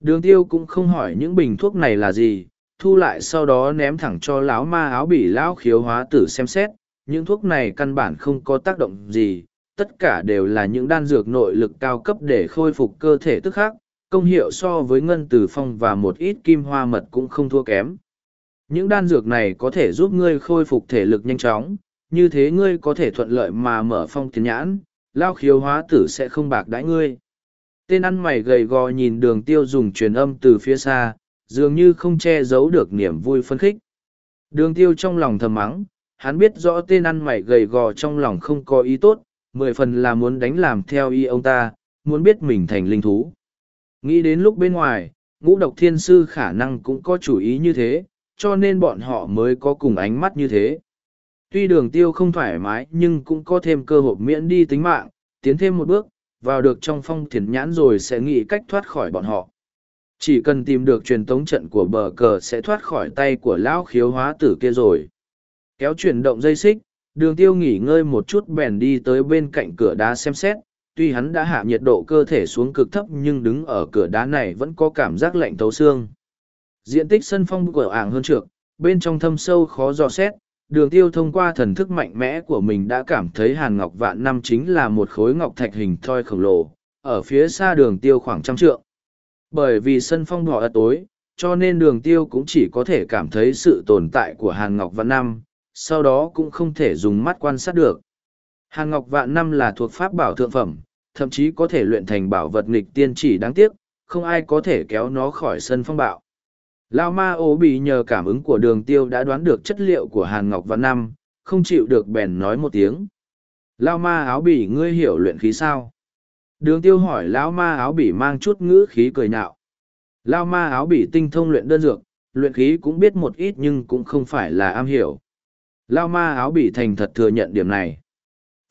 Đường tiêu cũng không hỏi những bình thuốc này là gì, thu lại sau đó ném thẳng cho lão ma áo bỉ lão khiếu hóa tử xem xét. Những thuốc này căn bản không có tác động gì tất cả đều là những đan dược nội lực cao cấp để khôi phục cơ thể tức khác công hiệu so với ngân tử phong và một ít kim hoa mật cũng không thua kém những đan dược này có thể giúp ngươi khôi phục thể lực nhanh chóng như thế ngươi có thể thuận lợi mà mở phong tiến nhãn lao khiếu hóa tử sẽ không bạc đãi ngươi. Tên ăn mày gầy gò nhìn đường tiêu dùng truyền âm từ phía xa, dường như không che giấu được niềm vui phấn khích. Đường tiêu trong lòng thầm mắng, hắn biết rõ tên ăn mày gầy gò trong lòng không có ý tốt, mười phần là muốn đánh làm theo y ông ta, muốn biết mình thành linh thú. Nghĩ đến lúc bên ngoài, ngũ độc thiên sư khả năng cũng có chủ ý như thế, cho nên bọn họ mới có cùng ánh mắt như thế. Tuy đường tiêu không thoải mái nhưng cũng có thêm cơ hội miễn đi tính mạng, tiến thêm một bước, vào được trong phong thiền nhãn rồi sẽ nghĩ cách thoát khỏi bọn họ. Chỉ cần tìm được truyền tống trận của bờ cờ sẽ thoát khỏi tay của lão khiếu hóa tử kia rồi. Kéo chuyển động dây xích, đường tiêu nghỉ ngơi một chút bèn đi tới bên cạnh cửa đá xem xét. Tuy hắn đã hạ nhiệt độ cơ thể xuống cực thấp nhưng đứng ở cửa đá này vẫn có cảm giác lạnh tấu xương. Diện tích sân phong của ảng hơn trượt, bên trong thâm sâu khó dò xét, đường tiêu thông qua thần thức mạnh mẽ của mình đã cảm thấy hàn ngọc vạn năm chính là một khối ngọc thạch hình thoi khổng lồ, ở phía xa đường tiêu khoảng trăm trượng. Bởi vì sân phong bỏ tối, cho nên đường tiêu cũng chỉ có thể cảm thấy sự tồn tại của hàn ngọc vạn năm, sau đó cũng không thể dùng mắt quan sát được. Hàn ngọc vạn năm là thuộc pháp bảo thượng phẩm, thậm chí có thể luyện thành bảo vật nghịch tiên chỉ đáng tiếc, không ai có thể kéo nó khỏi sân phong bạo. Lao ma ố bị nhờ cảm ứng của đường tiêu đã đoán được chất liệu của hàn ngọc vạn năm, không chịu được bèn nói một tiếng. Lao ma áo bỉ ngươi hiểu luyện khí sao? Đường tiêu hỏi lão ma áo bỉ mang chút ngữ khí cười nhạo. Lao ma áo bỉ tinh thông luyện đơn dược, luyện khí cũng biết một ít nhưng cũng không phải là am hiểu. Lao ma áo bỉ thành thật thừa nhận điểm này.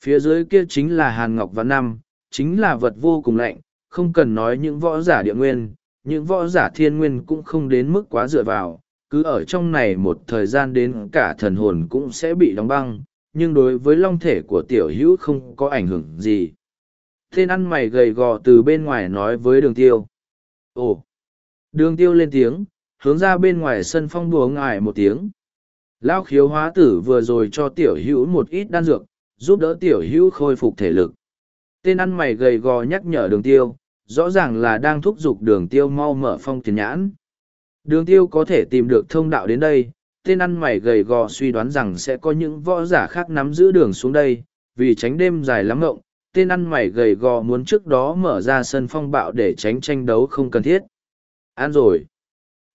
Phía dưới kia chính là hàn ngọc vạn năm, chính là vật vô cùng lạnh, không cần nói những võ giả địa nguyên, những võ giả thiên nguyên cũng không đến mức quá dựa vào, cứ ở trong này một thời gian đến cả thần hồn cũng sẽ bị đóng băng, nhưng đối với long thể của tiểu hữu không có ảnh hưởng gì. Tên ăn mày gầy gò từ bên ngoài nói với đường tiêu. Ồ! Đường tiêu lên tiếng, hướng ra bên ngoài sân phong đùa ngài một tiếng. Lao khiếu hóa tử vừa rồi cho tiểu hữu một ít đan dược, giúp đỡ tiểu hữu khôi phục thể lực. Tên ăn mày gầy gò nhắc nhở đường tiêu, rõ ràng là đang thúc giục đường tiêu mau mở phong tiền nhãn. Đường tiêu có thể tìm được thông đạo đến đây, tên ăn mày gầy gò suy đoán rằng sẽ có những võ giả khác nắm giữ đường xuống đây, vì tránh đêm dài lắm ngộng, tên ăn mày gầy gò muốn trước đó mở ra sân phong bạo để tránh tranh đấu không cần thiết. Ăn rồi.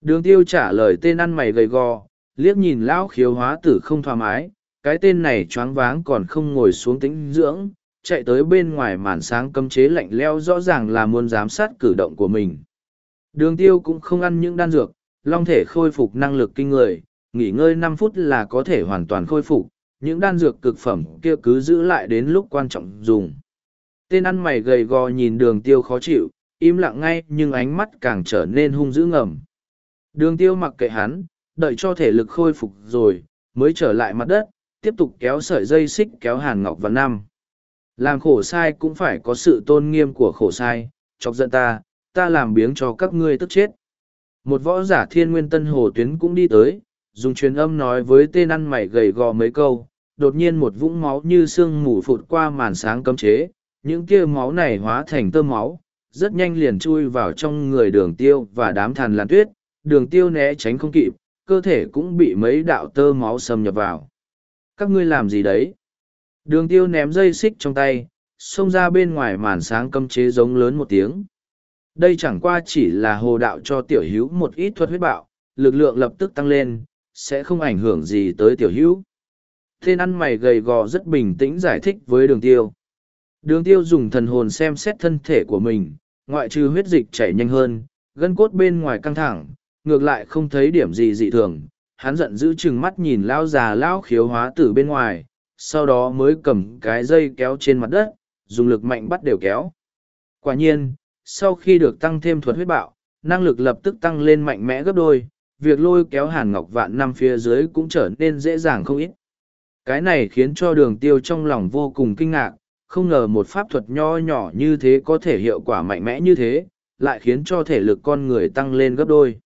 Đường tiêu trả lời tên ăn mày gầy gò, liếc nhìn lão khiếu hóa tử không thoải mái, cái tên này choáng váng còn không ngồi xuống tĩnh dưỡng, chạy tới bên ngoài màn sáng cấm chế lạnh leo rõ ràng là muốn giám sát cử động của mình. Đường tiêu cũng không ăn những đan dược, long thể khôi phục năng lực kinh người, nghỉ ngơi năm phút là có thể hoàn toàn khôi phục, những đan dược cực phẩm kia cứ giữ lại đến lúc quan trọng dùng. Tên ăn mày gầy gò nhìn đường tiêu khó chịu, im lặng ngay nhưng ánh mắt càng trở nên hung dữ ngầm. Đường tiêu mặc kệ hắn, đợi cho thể lực khôi phục rồi, mới trở lại mặt đất, tiếp tục kéo sợi dây xích kéo hàn ngọc vào năm. Làm khổ sai cũng phải có sự tôn nghiêm của khổ sai, chọc giận ta, ta làm biếng cho các ngươi tức chết. Một võ giả thiên nguyên tân hồ tuyến cũng đi tới, dùng truyền âm nói với tên ăn mày gầy gò mấy câu, đột nhiên một vũng máu như sương mù phụt qua màn sáng cấm chế, những kia máu này hóa thành tơ máu, rất nhanh liền chui vào trong người đường tiêu và đám thàn làn tuyết, đường tiêu né tránh không kịp, cơ thể cũng bị mấy đạo tơ máu xâm nhập vào. Các ngươi làm gì đấy? Đường tiêu ném dây xích trong tay, xông ra bên ngoài màn sáng cấm chế giống lớn một tiếng. Đây chẳng qua chỉ là hồ đạo cho tiểu hữu một ít thuật huyết bạo, lực lượng lập tức tăng lên, sẽ không ảnh hưởng gì tới tiểu hữu. Tên ăn mày gầy gò rất bình tĩnh giải thích với đường tiêu. Đường tiêu dùng thần hồn xem xét thân thể của mình, ngoại trừ huyết dịch chảy nhanh hơn, gân cốt bên ngoài căng thẳng, ngược lại không thấy điểm gì dị thường. Hắn giận dữ chừng mắt nhìn lao già lao khiếu hóa tử bên ngoài, sau đó mới cầm cái dây kéo trên mặt đất, dùng lực mạnh bắt đều kéo. Quả nhiên, sau khi được tăng thêm thuật huyết bạo, năng lực lập tức tăng lên mạnh mẽ gấp đôi, việc lôi kéo hàn ngọc vạn năm phía dưới cũng trở nên dễ dàng không ít. Cái này khiến cho đường tiêu trong lòng vô cùng kinh ngạc, không ngờ một pháp thuật nho nhỏ như thế có thể hiệu quả mạnh mẽ như thế, lại khiến cho thể lực con người tăng lên gấp đôi.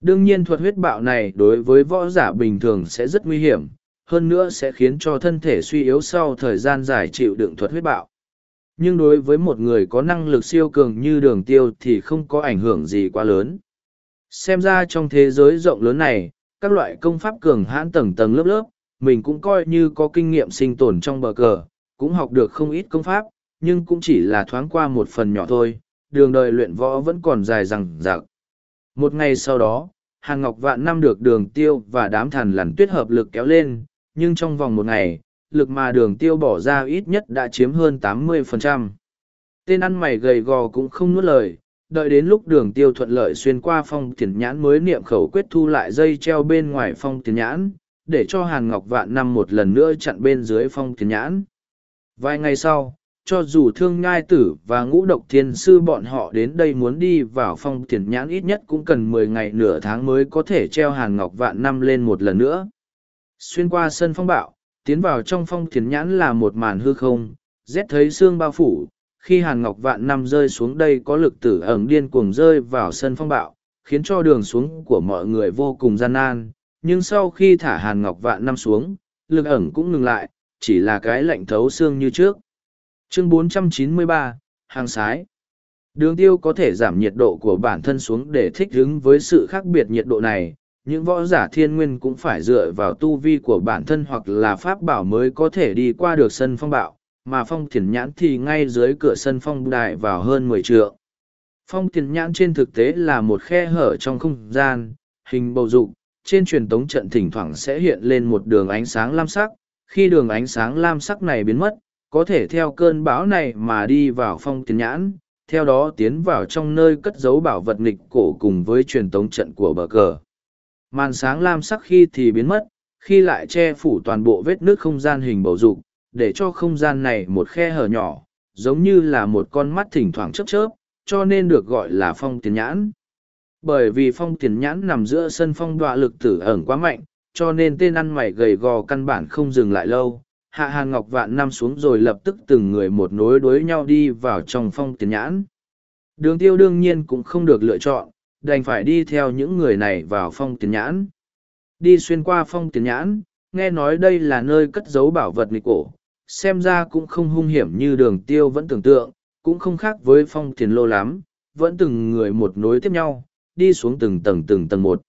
Đương nhiên thuật huyết bạo này đối với võ giả bình thường sẽ rất nguy hiểm, hơn nữa sẽ khiến cho thân thể suy yếu sau thời gian dài chịu đựng thuật huyết bạo. Nhưng đối với một người có năng lực siêu cường như đường tiêu thì không có ảnh hưởng gì quá lớn. Xem ra trong thế giới rộng lớn này, các loại công pháp cường hãn tầng tầng lớp lớp, mình cũng coi như có kinh nghiệm sinh tồn trong bờ cờ, cũng học được không ít công pháp, nhưng cũng chỉ là thoáng qua một phần nhỏ thôi, đường đời luyện võ vẫn còn dài rằng rạc. Một ngày sau đó, hàng Ngọc Vạn Năm được đường tiêu và đám thần lằn tuyết hợp lực kéo lên, nhưng trong vòng một ngày, lực mà đường tiêu bỏ ra ít nhất đã chiếm hơn 80%. Tên ăn mày gầy gò cũng không nuốt lời, đợi đến lúc đường tiêu thuận lợi xuyên qua phong tiền nhãn mới niệm khẩu quyết thu lại dây treo bên ngoài phong tiền nhãn, để cho Hàn Ngọc Vạn Năm một lần nữa chặn bên dưới phong tiền nhãn. Vài ngày sau, cho dù thương ngai tử và ngũ độc thiên sư bọn họ đến đây muốn đi vào phong tiền nhãn ít nhất cũng cần mười ngày nửa tháng mới có thể treo Hàn Ngọc Vạn Năm lên một lần nữa. Xuyên qua sân phong bạo, tiến vào trong phong thiền nhãn là một màn hư không, rét thấy xương bao phủ, khi hàn ngọc vạn năm rơi xuống đây có lực tử ẩn điên cuồng rơi vào sân phong bạo khiến cho đường xuống của mọi người vô cùng gian nan nhưng sau khi thả hàn ngọc vạn năm xuống lực ẩn cũng ngừng lại chỉ là cái lạnh thấu xương như trước. Chương 493, hàng sái. Đường tiêu có thể giảm nhiệt độ của bản thân xuống để thích ứng với sự khác biệt nhiệt độ này những võ giả thiên nguyên cũng phải dựa vào tu vi của bản thân hoặc là pháp bảo mới có thể đi qua được sân phong bạo mà phong thiền nhãn thì ngay dưới cửa sân phong đại vào hơn mười trượng. Phong thiền nhãn trên thực tế là một khe hở trong không gian, hình bầu dục, trên truyền tống trận thỉnh thoảng sẽ hiện lên một đường ánh sáng lam sắc, khi đường ánh sáng lam sắc này biến mất, có thể theo cơn bão này mà đi vào phong thiền nhãn, theo đó tiến vào trong nơi cất giấu bảo vật nghịch cổ cùng với truyền tống trận của bờ cờ. Màn sáng lam sắc khi thì biến mất, khi lại che phủ toàn bộ vết nước không gian hình bầu dục, để cho không gian này một khe hở nhỏ, giống như là một con mắt thỉnh thoảng chớp chớp, cho nên được gọi là phong tiền nhãn. Bởi vì phong tiền nhãn nằm giữa sân phong đọa lực tử ẩn quá mạnh, cho nên tên ăn mày gầy gò căn bản không dừng lại lâu. Hạ Hàn Ngọc vạn năm xuống rồi lập tức từng người một nối đối nhau đi vào trong phong tiền nhãn. Đường tiêu đương nhiên cũng không được lựa chọn, đành phải đi theo những người này vào phong tiền nhãn. Đi xuyên qua phong tiền nhãn, nghe nói đây là nơi cất giấu bảo vật nghịch cổ, xem ra cũng không hung hiểm như đường tiêu vẫn tưởng tượng, cũng không khác với phong Tiền lô lắm, vẫn từng người một nối tiếp nhau, đi xuống từng tầng từng tầng một.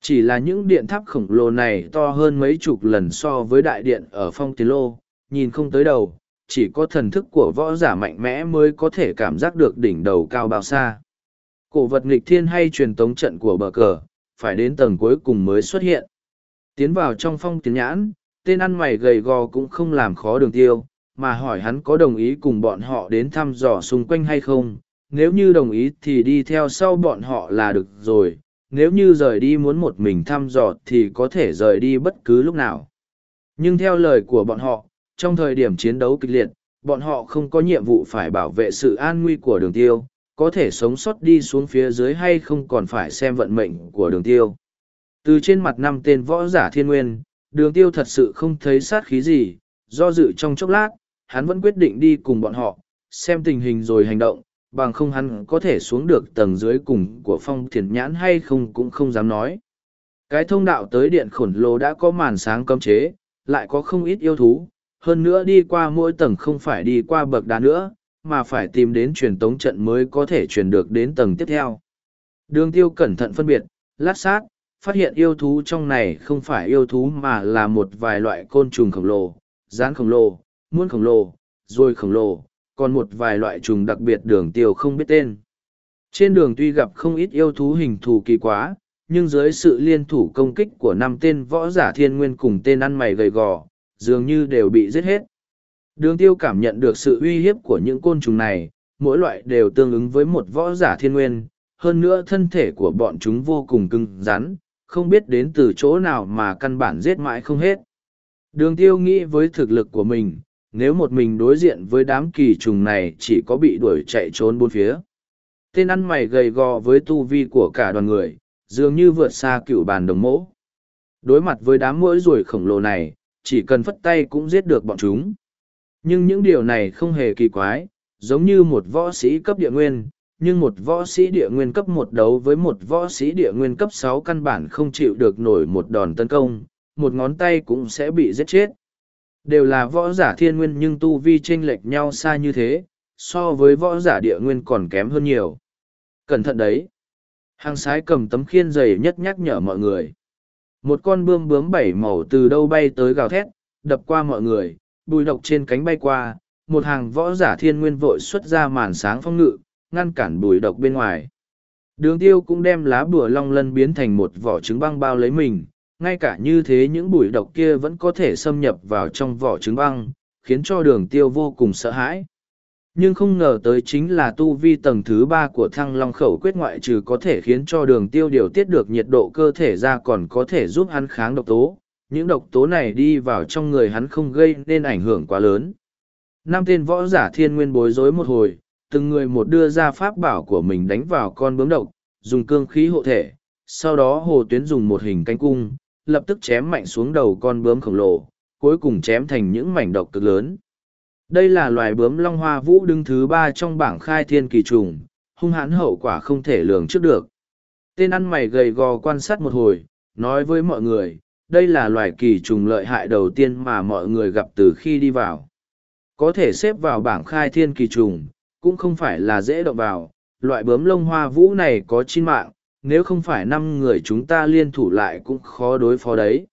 Chỉ là những điện tháp khổng lồ này to hơn mấy chục lần so với đại điện ở phong Tiền lô, nhìn không tới đầu, chỉ có thần thức của võ giả mạnh mẽ mới có thể cảm giác được đỉnh đầu cao bao xa. Cổ vật nghịch thiên hay truyền tống trận của bờ cờ, phải đến tầng cuối cùng mới xuất hiện. Tiến vào trong phong tiến nhãn, tên ăn mày gầy gò cũng không làm khó đường tiêu, mà hỏi hắn có đồng ý cùng bọn họ đến thăm dò xung quanh hay không. Nếu như đồng ý thì đi theo sau bọn họ là được rồi, nếu như rời đi muốn một mình thăm dò thì có thể rời đi bất cứ lúc nào. Nhưng theo lời của bọn họ, trong thời điểm chiến đấu kịch liệt, bọn họ không có nhiệm vụ phải bảo vệ sự an nguy của đường tiêu, có thể sống sót đi xuống phía dưới hay không còn phải xem vận mệnh của đường tiêu. Từ trên mặt năm tên võ giả thiên nguyên, đường tiêu thật sự không thấy sát khí gì, do dự trong chốc lát, hắn vẫn quyết định đi cùng bọn họ, xem tình hình rồi hành động, bằng không hắn có thể xuống được tầng dưới cùng của phong thiền nhãn hay không cũng không dám nói. Cái thông đạo tới điện khổng lồ đã có màn sáng cấm chế, lại có không ít yêu thú, hơn nữa đi qua mỗi tầng không phải đi qua bậc đá nữa, mà phải tìm đến truyền tống trận mới có thể truyền được đến tầng tiếp theo. Đường tiêu cẩn thận phân biệt, lát sát, phát hiện yêu thú trong này không phải yêu thú mà là một vài loại côn trùng khổng lồ, rán khổng lồ, muôn khổng lồ, ruồi khổng lồ, còn một vài loại trùng đặc biệt đường tiêu không biết tên. Trên đường tuy gặp không ít yêu thú hình thù kỳ quá, nhưng dưới sự liên thủ công kích của năm tên võ giả thiên nguyên cùng tên ăn mày gầy gò, dường như đều bị giết hết. Đường tiêu cảm nhận được sự uy hiếp của những côn trùng này, mỗi loại đều tương ứng với một võ giả thiên nguyên, hơn nữa thân thể của bọn chúng vô cùng cứng rắn, không biết đến từ chỗ nào mà căn bản giết mãi không hết. Đường tiêu nghĩ với thực lực của mình, nếu một mình đối diện với đám kỳ trùng này chỉ có bị đuổi chạy trốn bốn phía. Tên ăn mày gầy gò với tu vi của cả đoàn người, dường như vượt xa cựu bàn đồng mỗ. Đối mặt với đám mũi ruồi khổng lồ này, chỉ cần phất tay cũng giết được bọn chúng. Nhưng những điều này không hề kỳ quái, giống như một võ sĩ cấp địa nguyên, nhưng một võ sĩ địa nguyên cấp một đấu với một võ sĩ địa nguyên cấp sáu căn bản không chịu được nổi một đòn tấn công, một ngón tay cũng sẽ bị giết chết. Đều là võ giả thiên nguyên nhưng tu vi chênh lệch nhau xa như thế, so với võ giả địa nguyên còn kém hơn nhiều. Cẩn thận đấy! Hàng sái cầm tấm khiên dày nhất nhắc nhở mọi người. Một con bươm bướm bảy màu từ đâu bay tới gào thét, đập qua mọi người, bùi độc trên cánh bay qua, một hàng võ giả thiên nguyên vội xuất ra màn sáng phong ngự, ngăn cản bùi độc bên ngoài. Đường tiêu cũng đem lá bùa long lân biến thành một vỏ trứng băng bao lấy mình, ngay cả như thế những bùi độc kia vẫn có thể xâm nhập vào trong vỏ trứng băng, khiến cho đường tiêu vô cùng sợ hãi. Nhưng không ngờ tới chính là tu vi tầng thứ ba của thăng long khẩu quyết ngoại trừ có thể khiến cho đường tiêu điều tiết được nhiệt độ cơ thể ra còn có thể giúp hắn kháng độc tố. Những độc tố này đi vào trong người hắn không gây nên ảnh hưởng quá lớn. Năm tên võ giả thiên nguyên bối rối một hồi, từng người một đưa ra pháp bảo của mình đánh vào con bướm độc, dùng cương khí hộ thể. Sau đó hồ tuyến dùng một hình cánh cung, lập tức chém mạnh xuống đầu con bướm khổng lồ, cuối cùng chém thành những mảnh độc cực lớn. Đây là loài bướm long hoa vũ đứng thứ ba trong bảng khai thiên kỳ trùng, hung hãn hậu quả không thể lường trước được. Tên ăn mày gầy gò quan sát một hồi, nói với mọi người, đây là loài kỳ trùng lợi hại đầu tiên mà mọi người gặp từ khi đi vào. Có thể xếp vào bảng khai thiên kỳ trùng, cũng không phải là dễ động vào, loại bướm lông hoa vũ này có chín mạng, nếu không phải năm người chúng ta liên thủ lại cũng khó đối phó đấy.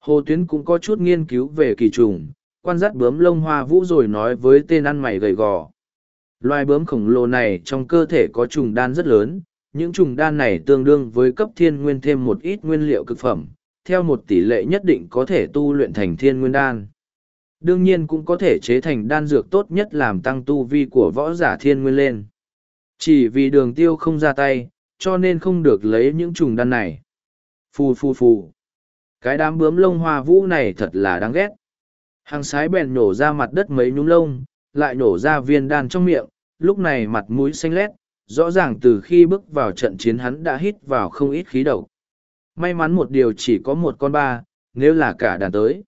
Hồ Tuyến cũng có chút nghiên cứu về kỳ trùng, quan sát bướm lông hoa vũ rồi nói với tên ăn mày gầy gò. Loài bướm khổng lồ này trong cơ thể có trùng đan rất lớn, những trùng đan này tương đương với cấp thiên nguyên thêm một ít nguyên liệu cực phẩm, theo một tỷ lệ nhất định có thể tu luyện thành thiên nguyên đan. Đương nhiên cũng có thể chế thành đan dược tốt nhất làm tăng tu vi của võ giả thiên nguyên lên. Chỉ vì đường tiêu không ra tay, cho nên không được lấy những trùng đan này. Phù phù phù. Cái đám bướm lông hoa vũ này thật là đáng ghét. Hàng sái bèn nổ ra mặt đất mấy nhúm lông, lại nổ ra viên đan trong miệng, lúc này mặt mũi xanh lét, rõ ràng từ khi bước vào trận chiến hắn đã hít vào không ít khí độc. May mắn một điều chỉ có một con ba, nếu là cả đàn tới.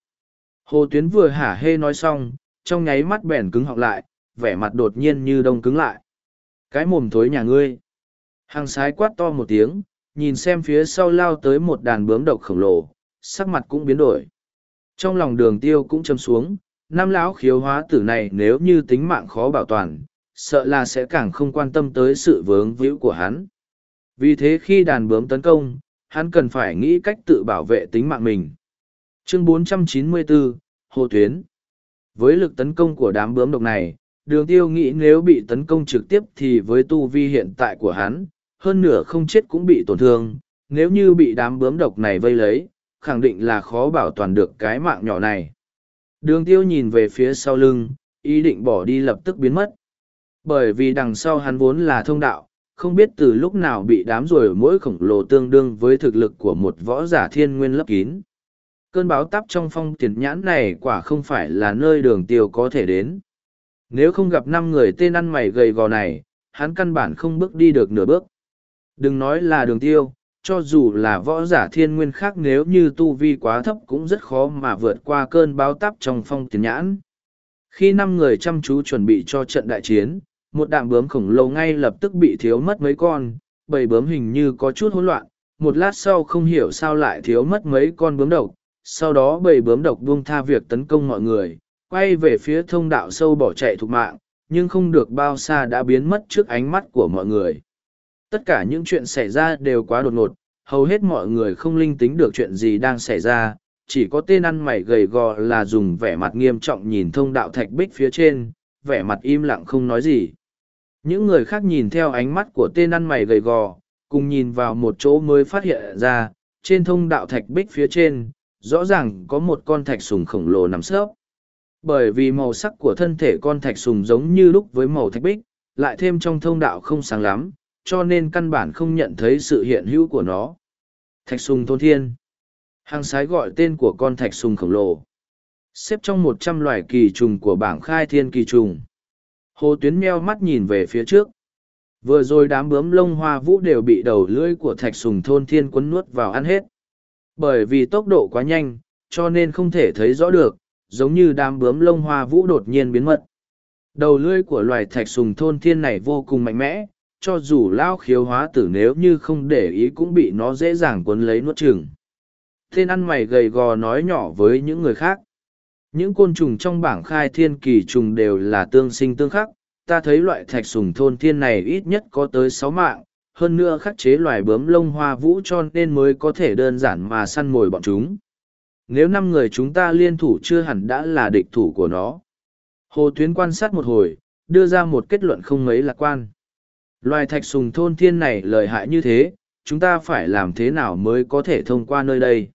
Hồ Tuyến vừa hả hê nói xong, trong nháy mắt bèn cứng họng lại, vẻ mặt đột nhiên như đông cứng lại. Cái mồm thối nhà ngươi. Hàng sái quát to một tiếng, nhìn xem phía sau lao tới một đàn bướm độc khổng lồ, sắc mặt cũng biến đổi. Trong lòng đường tiêu cũng châm xuống, năm lão khiếu hóa tử này nếu như tính mạng khó bảo toàn, sợ là sẽ càng không quan tâm tới sự vướng víu của hắn. Vì thế khi đàn bướm tấn công, hắn cần phải nghĩ cách tự bảo vệ tính mạng mình. Chương 494, Hồ Tuyến Với lực tấn công của đám bướm độc này, đường tiêu nghĩ nếu bị tấn công trực tiếp thì với tu vi hiện tại của hắn, hơn nửa không chết cũng bị tổn thương, nếu như bị đám bướm độc này vây lấy, khẳng định là khó bảo toàn được cái mạng nhỏ này. Đường tiêu nhìn về phía sau lưng, ý định bỏ đi lập tức biến mất. Bởi vì đằng sau hắn vốn là thông đạo, không biết từ lúc nào bị đám rồi mỗi khổng lồ tương đương với thực lực của một võ giả thiên nguyên lấp kín. Cơn báo tắp trong phong tiền nhãn này quả không phải là nơi đường tiêu có thể đến. Nếu không gặp năm người tên ăn mày gầy gò này, hắn căn bản không bước đi được nửa bước. Đừng nói là đường tiêu, cho dù là võ giả thiên nguyên khác nếu như tu vi quá thấp cũng rất khó mà vượt qua cơn báo tắp trong phong tiền nhãn. Khi năm người chăm chú chuẩn bị cho trận đại chiến, một đạm bướm khổng lồ ngay lập tức bị thiếu mất mấy con, bầy bướm hình như có chút hỗn loạn, một lát sau không hiểu sao lại thiếu mất mấy con bướm độc, sau đó bầy bướm độc buông tha việc tấn công mọi người, quay về phía thông đạo sâu bỏ chạy thục mạng, nhưng không được bao xa đã biến mất trước ánh mắt của mọi người. Tất cả những chuyện xảy ra đều quá đột ngột, hầu hết mọi người không linh tính được chuyện gì đang xảy ra, chỉ có tên ăn mày gầy gò là dùng vẻ mặt nghiêm trọng nhìn thông đạo thạch bích phía trên, vẻ mặt im lặng không nói gì. Những người khác nhìn theo ánh mắt của tên ăn mày gầy gò, cùng nhìn vào một chỗ mới phát hiện ra, trên thông đạo thạch bích phía trên, rõ ràng có một con thạch sùng khổng lồ nằm sớp. Bởi vì màu sắc của thân thể con thạch sùng giống như lúc với màu thạch bích, lại thêm trong thông đạo không sáng lắm, cho nên căn bản không nhận thấy sự hiện hữu của nó. Thạch sùng thôn thiên. Hàng sái gọi tên của con thạch sùng khổng lồ. Xếp trong một trăm loài kỳ trùng của bảng khai thiên kỳ trùng. Hồ Tuyến meo mắt nhìn về phía trước. Vừa rồi đám bướm lông hoa vũ đều bị đầu lưỡi của thạch sùng thôn thiên quấn nuốt vào ăn hết. Bởi vì tốc độ quá nhanh, cho nên không thể thấy rõ được, giống như đám bướm lông hoa vũ đột nhiên biến mất. Đầu lưỡi của loài thạch sùng thôn thiên này vô cùng mạnh mẽ, cho dù lao khiếu hóa tử nếu như không để ý cũng bị nó dễ dàng cuốn lấy nuốt chừng. Tên ăn mày gầy gò nói nhỏ với những người khác. Những côn trùng trong bảng khai thiên kỳ trùng đều là tương sinh tương khắc, ta thấy loại thạch sùng thôn thiên này ít nhất có tới sáu mạng, hơn nữa khắc chế loài bướm lông hoa vũ cho nên mới có thể đơn giản mà săn mồi bọn chúng. Nếu năm người chúng ta liên thủ chưa hẳn đã là địch thủ của nó. Hồ Tuyến quan sát một hồi, đưa ra một kết luận không mấy lạc quan. Loài thạch sùng thôn thiên này lợi hại như thế, chúng ta phải làm thế nào mới có thể thông qua nơi đây.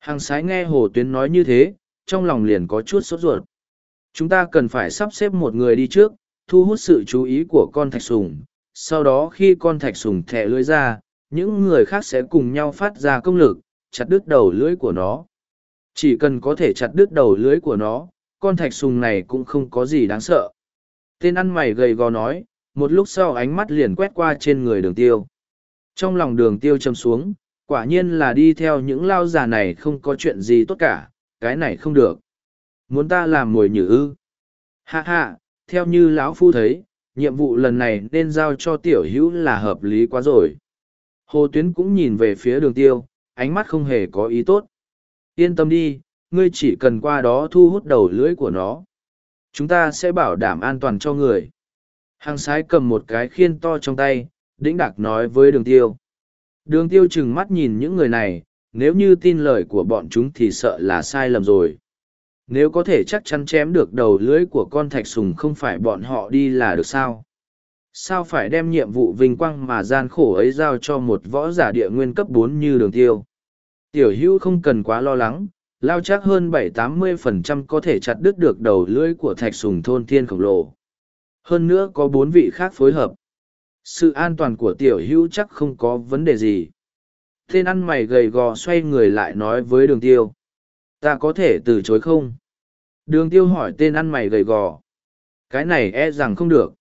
Hàng sái nghe Hồ Tuyến nói như thế, trong lòng liền có chút sốt ruột. Chúng ta cần phải sắp xếp một người đi trước, thu hút sự chú ý của con thạch sùng. Sau đó khi con thạch sùng thẻ lưới ra, những người khác sẽ cùng nhau phát ra công lực, chặt đứt đầu lưới của nó. Chỉ cần có thể chặt đứt đầu lưới của nó, con thạch sùng này cũng không có gì đáng sợ. Tên ăn mày gầy gò nói, một lúc sau ánh mắt liền quét qua trên người đường tiêu. Trong lòng đường tiêu châm xuống, quả nhiên là đi theo những lao già này không có chuyện gì tốt cả, cái này không được. Muốn ta làm mồi nhử ư. Hạ hạ, theo như lão phu thấy, nhiệm vụ lần này nên giao cho tiểu hữu là hợp lý quá rồi. Hồ Tuyến cũng nhìn về phía đường tiêu, ánh mắt không hề có ý tốt. Yên tâm đi, ngươi chỉ cần qua đó thu hút đầu lưỡi của nó. Chúng ta sẽ bảo đảm an toàn cho người. Hàng sái cầm một cái khiên to trong tay, đĩnh đạc nói với đường tiêu. Đường tiêu chừng mắt nhìn những người này, nếu như tin lời của bọn chúng thì sợ là sai lầm rồi. Nếu có thể chắc chắn chém được đầu lưỡi của con thạch sùng không phải bọn họ đi là được sao? Sao phải đem nhiệm vụ vinh quang mà gian khổ ấy giao cho một võ giả địa nguyên cấp bốn như đường tiêu? Tiểu hữu không cần quá lo lắng, lao chắc hơn bảy tám mươi phần trăm có thể chặt đứt được đầu lưỡi của thạch sùng thôn thiên khổng lồ. Hơn nữa có bốn vị khác phối hợp. Sự an toàn của tiểu hữu chắc không có vấn đề gì. Tên ăn mày gầy gò xoay người lại nói với đường tiêu. Ta có thể từ chối không? Đường tiêu hỏi tên ăn mày gầy gò. Cái này e rằng không được.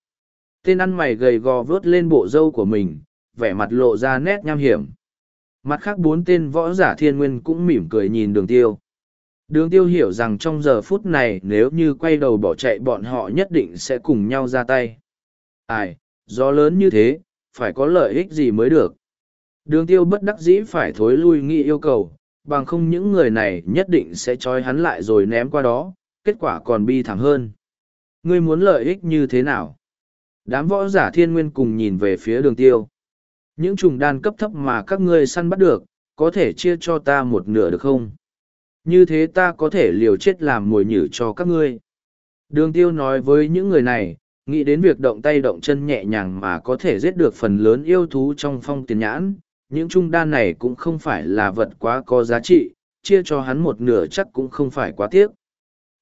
Tên ăn mày gầy gò vớt lên bộ râu của mình, vẻ mặt lộ ra nét nham hiểm. Mặt khác bốn tên võ giả thiên nguyên cũng mỉm cười nhìn đường tiêu. Đường tiêu hiểu rằng trong giờ phút này nếu như quay đầu bỏ chạy bọn họ nhất định sẽ cùng nhau ra tay. Ai, gió lớn như thế, phải có lợi ích gì mới được. Đường tiêu bất đắc dĩ phải thối lui nghị yêu cầu, bằng không những người này nhất định sẽ trói hắn lại rồi ném qua đó, kết quả còn bi thảm hơn. Ngươi muốn lợi ích như thế nào? Đám võ giả thiên nguyên cùng nhìn về phía đường tiêu. Những trùng đan cấp thấp mà các ngươi săn bắt được, có thể chia cho ta một nửa được không? Như thế ta có thể liều chết làm mồi nhử cho các ngươi. Đường tiêu nói với những người này, nghĩ đến việc động tay động chân nhẹ nhàng mà có thể giết được phần lớn yêu thú trong phong tiền nhãn, những trung đan này cũng không phải là vật quá có giá trị, chia cho hắn một nửa chắc cũng không phải quá tiếc.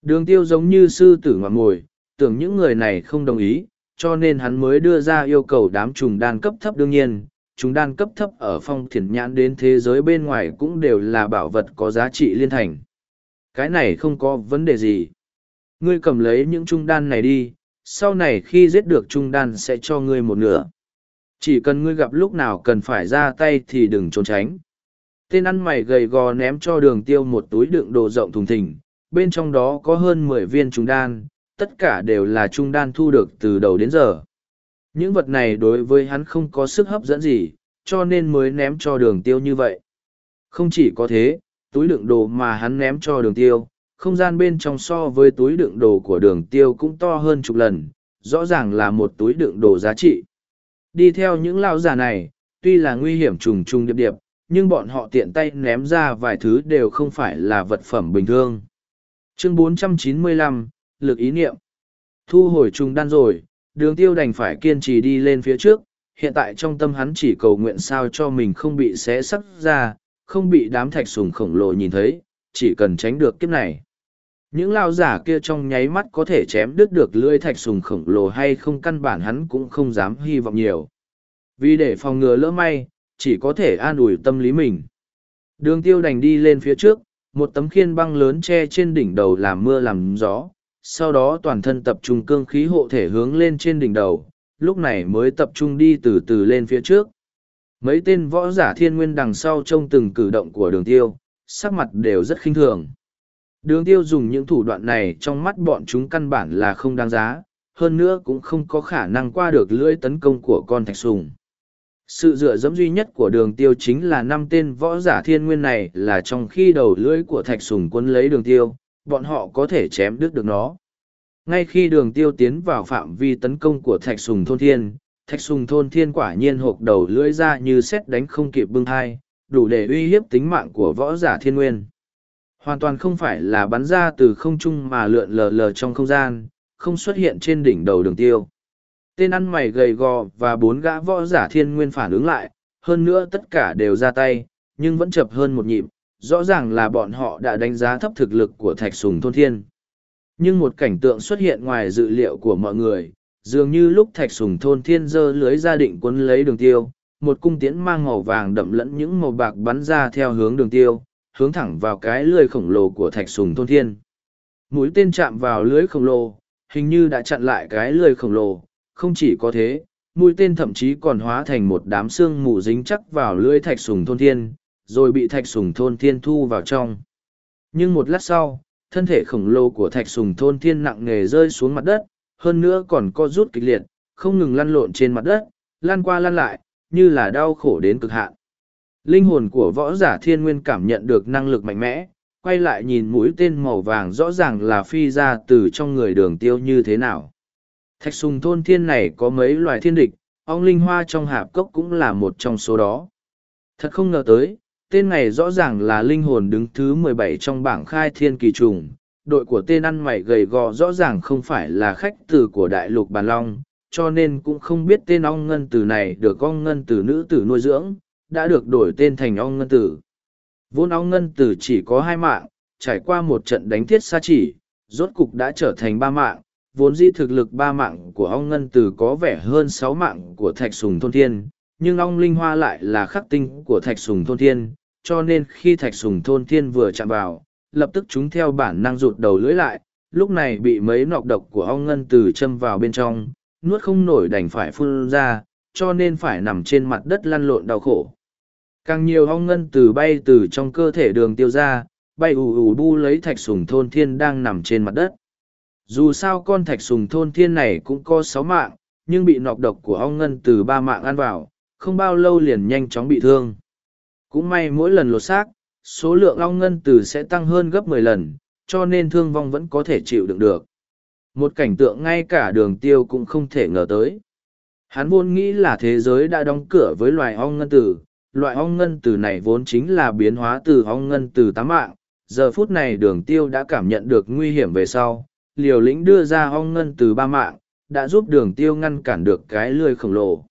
Đường tiêu giống như sư tử ngoạm mồi, tưởng những người này không đồng ý, cho nên hắn mới đưa ra yêu cầu đám trùng đan cấp thấp đương nhiên, trùng đan cấp thấp ở phong thiền nhãn đến thế giới bên ngoài cũng đều là bảo vật có giá trị liên thành. Cái này không có vấn đề gì. Ngươi cầm lấy những trung đan này đi, sau này khi giết được trung đan sẽ cho ngươi một nửa. Chỉ cần ngươi gặp lúc nào cần phải ra tay thì đừng trốn tránh. Tên ăn mày gầy gò ném cho đường tiêu một túi đựng đồ rộng thùng thình, bên trong đó có hơn mười viên trung đan, tất cả đều là trung đan thu được từ đầu đến giờ. Những vật này đối với hắn không có sức hấp dẫn gì, cho nên mới ném cho đường tiêu như vậy. Không chỉ có thế, túi đựng đồ mà hắn ném cho đường tiêu, không gian bên trong so với túi đựng đồ của đường tiêu cũng to hơn chục lần, rõ ràng là một túi đựng đồ giá trị. Đi theo những lao giả này, tuy là nguy hiểm trùng trùng điệp điệp, nhưng bọn họ tiện tay ném ra vài thứ đều không phải là vật phẩm bình thường. Chương 495, Lực ý niệm. Thu hồi trùng đan rồi, đường tiêu đành phải kiên trì đi lên phía trước, hiện tại trong tâm hắn chỉ cầu nguyện sao cho mình không bị xé sắc ra, không bị đám thạch sùng khổng lồ nhìn thấy, chỉ cần tránh được kiếp này. Những lao giả kia trong nháy mắt có thể chém đứt được lưỡi thạch sùng khổng lồ hay không căn bản hắn cũng không dám hy vọng nhiều. Vì để phòng ngừa lỡ may, chỉ có thể an ủi tâm lý mình. Đường tiêu đành đi lên phía trước, một tấm khiên băng lớn che trên đỉnh đầu làm mưa làm gió, sau đó toàn thân tập trung cương khí hộ thể hướng lên trên đỉnh đầu, lúc này mới tập trung đi từ từ lên phía trước. Mấy tên võ giả thiên nguyên đằng sau trông từng cử động của đường tiêu, sắc mặt đều rất khinh thường. Đường tiêu dùng những thủ đoạn này trong mắt bọn chúng căn bản là không đáng giá, hơn nữa cũng không có khả năng qua được lưỡi tấn công của con thạch sùng. Sự dựa dẫm duy nhất của đường tiêu chính là năm tên võ giả thiên nguyên này là trong khi đầu lưỡi của thạch sùng quân lấy đường tiêu, bọn họ có thể chém đứt được nó. Ngay khi đường tiêu tiến vào phạm vi tấn công của thạch sùng thôn thiên, thạch sùng thôn thiên quả nhiên hộp đầu lưỡi ra như xét đánh không kịp bưng thai, đủ để uy hiếp tính mạng của võ giả thiên nguyên. Hoàn toàn không phải là bắn ra từ không trung mà lượn lờ lờ trong không gian, không xuất hiện trên đỉnh đầu đường tiêu. Tên ăn mày gầy gò và bốn gã võ giả thiên nguyên phản ứng lại, hơn nữa tất cả đều ra tay, nhưng vẫn chập hơn một nhịp, rõ ràng là bọn họ đã đánh giá thấp thực lực của thạch sùng thôn thiên. Nhưng một cảnh tượng xuất hiện ngoài dự liệu của mọi người, dường như lúc thạch sùng thôn thiên dơ lưới gia định quấn lấy đường tiêu, một cung tiễn mang màu vàng đậm lẫn những màu bạc bắn ra theo hướng đường tiêu, hướng thẳng vào cái lưới khổng lồ của thạch sùng thôn thiên. Mũi tên chạm vào lưới khổng lồ, hình như đã chặn lại cái lưới khổng lồ, không chỉ có thế, mũi tên thậm chí còn hóa thành một đám xương mù dính chắc vào lưới thạch sùng thôn thiên, rồi bị thạch sùng thôn thiên thu vào trong. Nhưng một lát sau, thân thể khổng lồ của thạch sùng thôn thiên nặng nề rơi xuống mặt đất, hơn nữa còn co rút kịch liệt, không ngừng lăn lộn trên mặt đất, lăn qua lăn lại, như là đau khổ đến cực hạn. Linh hồn của võ giả thiên nguyên cảm nhận được năng lực mạnh mẽ, quay lại nhìn mũi tên màu vàng rõ ràng là phi ra từ trong người đường tiêu như thế nào. Thạch sùng thôn thiên này có mấy loài thiên địch, ong linh hoa trong hạp cốc cũng là một trong số đó. Thật không ngờ tới, tên này rõ ràng là linh hồn đứng thứ mười bảy trong bảng khai thiên kỳ trùng. Đội của tên ăn mày gầy gò rõ ràng không phải là khách từ của đại lục bàn long, cho nên cũng không biết tên ong ngân tử này được ong ngân tử nữ tử nuôi dưỡng, đã được đổi tên thành ong ngân tử. Vốn ong ngân tử chỉ có hai mạng, trải qua một trận đánh thiết xa chỉ, rốt cục đã trở thành ba mạng, vốn di thực lực ba mạng của ong ngân tử có vẻ hơn sáu mạng của thạch sùng thôn thiên, nhưng ong linh hoa lại là khắc tinh của thạch sùng thôn thiên, cho nên khi thạch sùng thôn thiên vừa chạm vào, lập tức chúng theo bản năng rụt đầu lưỡi lại, lúc này bị mấy nọc độc của ong ngân tử châm vào bên trong, nuốt không nổi đành phải phun ra, cho nên phải nằm trên mặt đất lăn lộn đau khổ. Càng nhiều ong ngân tử bay từ trong cơ thể đường tiêu ra, bay ù ù bu lấy thạch sùng thôn thiên đang nằm trên mặt đất. Dù sao con thạch sùng thôn thiên này cũng có sáu mạng, nhưng bị nọc độc của ong ngân từ ba mạng ăn vào, không bao lâu liền nhanh chóng bị thương. Cũng may mỗi lần lột xác, số lượng ong ngân từ sẽ tăng hơn gấp mười lần, cho nên thương vong vẫn có thể chịu đựng được. Một cảnh tượng ngay cả đường tiêu cũng không thể ngờ tới. Hắn vốn nghĩ là thế giới đã đóng cửa với loài ong ngân tử, loại ong ngân tử này vốn chính là biến hóa từ ong ngân tử tám mạng. Giờ phút này đường tiêu đã cảm nhận được nguy hiểm về sau, liều lĩnh đưa ra ong ngân từ ba mạng, đã giúp đường tiêu ngăn cản được cái lươi khổng lồ.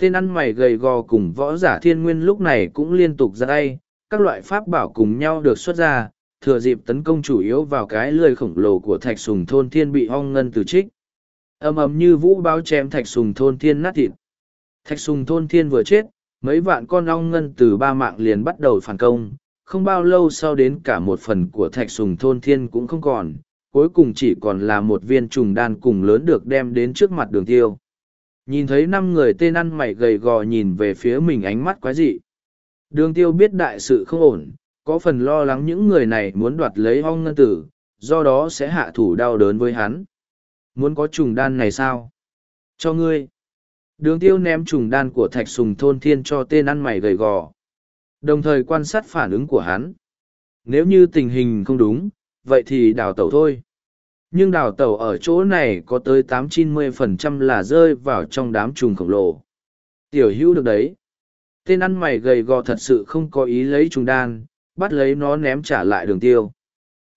Tên ăn mày gầy gò cùng võ giả thiên nguyên lúc này cũng liên tục ra tay, các loại pháp bảo cùng nhau được xuất ra, thừa dịp tấn công chủ yếu vào cái lươi khổng lồ của thạch sùng thôn thiên bị ong ngân từ trích. ầm ầm như vũ báo chém thạch sùng thôn thiên nát thịt. Thạch sùng thôn thiên vừa chết, mấy vạn con ong ngân từ ba mạng liền bắt đầu phản công, không bao lâu sau đến cả một phần của thạch sùng thôn thiên cũng không còn, cuối cùng chỉ còn là một viên trùng đan cùng lớn được đem đến trước mặt đường tiêu. Nhìn thấy năm người tên ăn mày gầy gò nhìn về phía mình ánh mắt quái dị. Đường tiêu biết đại sự không ổn, có phần lo lắng những người này muốn đoạt lấy hong ngân tử, do đó sẽ hạ thủ đau đớn với hắn. Muốn có trùng đan này sao? Cho ngươi. Đường tiêu ném trùng đan của thạch sùng thôn thiên cho tên ăn mày gầy gò. Đồng thời quan sát phản ứng của hắn. Nếu như tình hình không đúng, vậy thì đào tẩu thôi. Nhưng đào tẩu ở chỗ này có tới tám chín mươi phần trăm là rơi vào trong đám trùng khổng lồ. Tiểu hữu được đấy. Tên ăn mày gầy gò thật sự không có ý lấy trùng đan, bắt lấy nó ném trả lại đường tiêu.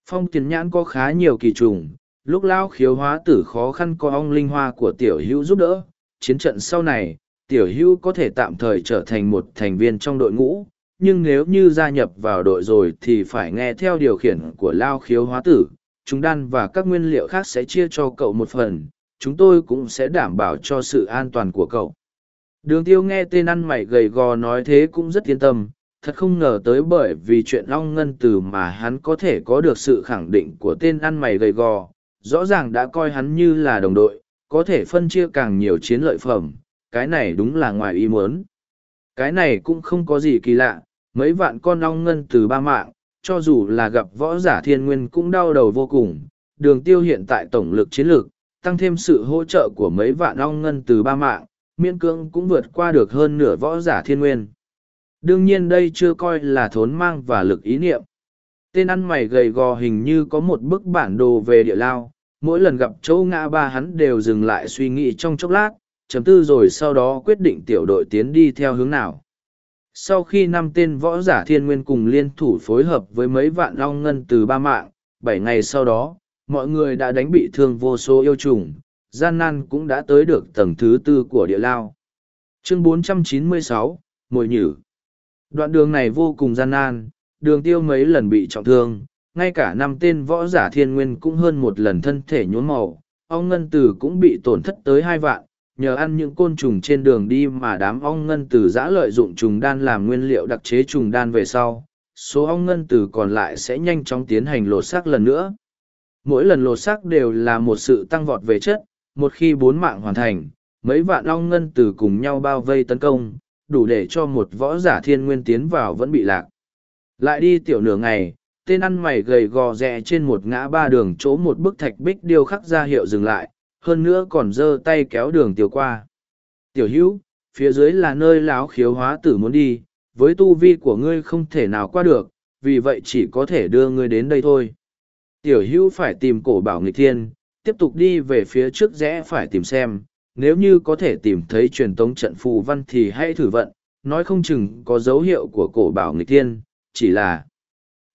Phong tiền nhãn có khá nhiều kỳ trùng, lúc lao khiếu hóa tử khó khăn có ong linh hoa của tiểu hữu giúp đỡ. Chiến trận sau này, tiểu hữu có thể tạm thời trở thành một thành viên trong đội ngũ, nhưng nếu như gia nhập vào đội rồi thì phải nghe theo điều khiển của lao khiếu hóa tử. Chúng đan và các nguyên liệu khác sẽ chia cho cậu một phần, chúng tôi cũng sẽ đảm bảo cho sự an toàn của cậu. Đường tiêu nghe tên ăn mày gầy gò nói thế cũng rất yên tâm, thật không ngờ tới bởi vì chuyện long ngân từ mà hắn có thể có được sự khẳng định của tên ăn mày gầy gò rõ ràng đã coi hắn như là đồng đội có thể phân chia càng nhiều chiến lợi phẩm cái này đúng là ngoài ý muốn. Cái này cũng không có gì kỳ lạ mấy vạn con ong ngân từ ba mạng cho dù là gặp võ giả thiên nguyên cũng đau đầu vô cùng. Đường tiêu hiện tại tổng lực chiến lược tăng thêm sự hỗ trợ của mấy vạn ong ngân từ ba mạng miễn cưỡng cũng vượt qua được hơn nửa võ giả thiên nguyên. Đương nhiên đây chưa coi là thốn mang và lực ý niệm. Tên ăn mày gầy gò hình như có một bức bản đồ về địa lao, mỗi lần gặp chỗ ngã ba hắn đều dừng lại suy nghĩ trong chốc lát, chấm tư rồi sau đó quyết định tiểu đội tiến đi theo hướng nào. Sau khi năm tên võ giả thiên nguyên cùng liên thủ phối hợp với mấy vạn long ngân từ ba mạng, bảy ngày sau đó, mọi người đã đánh bị thương vô số yêu trùng, gian nan cũng đã tới được tầng thứ tư của địa lao. Chương 496, Mồi Nhử Đoạn đường này vô cùng gian nan, đường tiêu mấy lần bị trọng thương, ngay cả năm tên võ giả thiên nguyên cũng hơn một lần thân thể nhuốm màu, ong ngân tử cũng bị tổn thất tới hai vạn, nhờ ăn những côn trùng trên đường đi mà đám ong ngân tử giã lợi dụng trùng đan làm nguyên liệu đặc chế trùng đan về sau, số ong ngân tử còn lại sẽ nhanh chóng tiến hành lột xác lần nữa. Mỗi lần lột xác đều là một sự tăng vọt về chất, một khi bốn mạng hoàn thành, mấy vạn ong ngân tử cùng nhau bao vây tấn công, đủ để cho một võ giả thiên nguyên tiến vào vẫn bị lạc. Lại đi tiểu nửa ngày, tên ăn mày gầy gò rẽ trên một ngã ba đường chỗ một bức thạch bích điêu khắc ra hiệu dừng lại, hơn nữa còn giơ tay kéo đường tiểu qua. Tiểu hữu, phía dưới là nơi láo khiếu hóa tử muốn đi, với tu vi của ngươi không thể nào qua được, vì vậy chỉ có thể đưa ngươi đến đây thôi. Tiểu hữu phải tìm cổ bảo nghịch thiên, tiếp tục đi về phía trước rẽ phải tìm xem, nếu như có thể tìm thấy truyền tống trận phù văn thì hãy thử vận, nói không chừng có dấu hiệu của cổ bảo nghịch thiên, chỉ là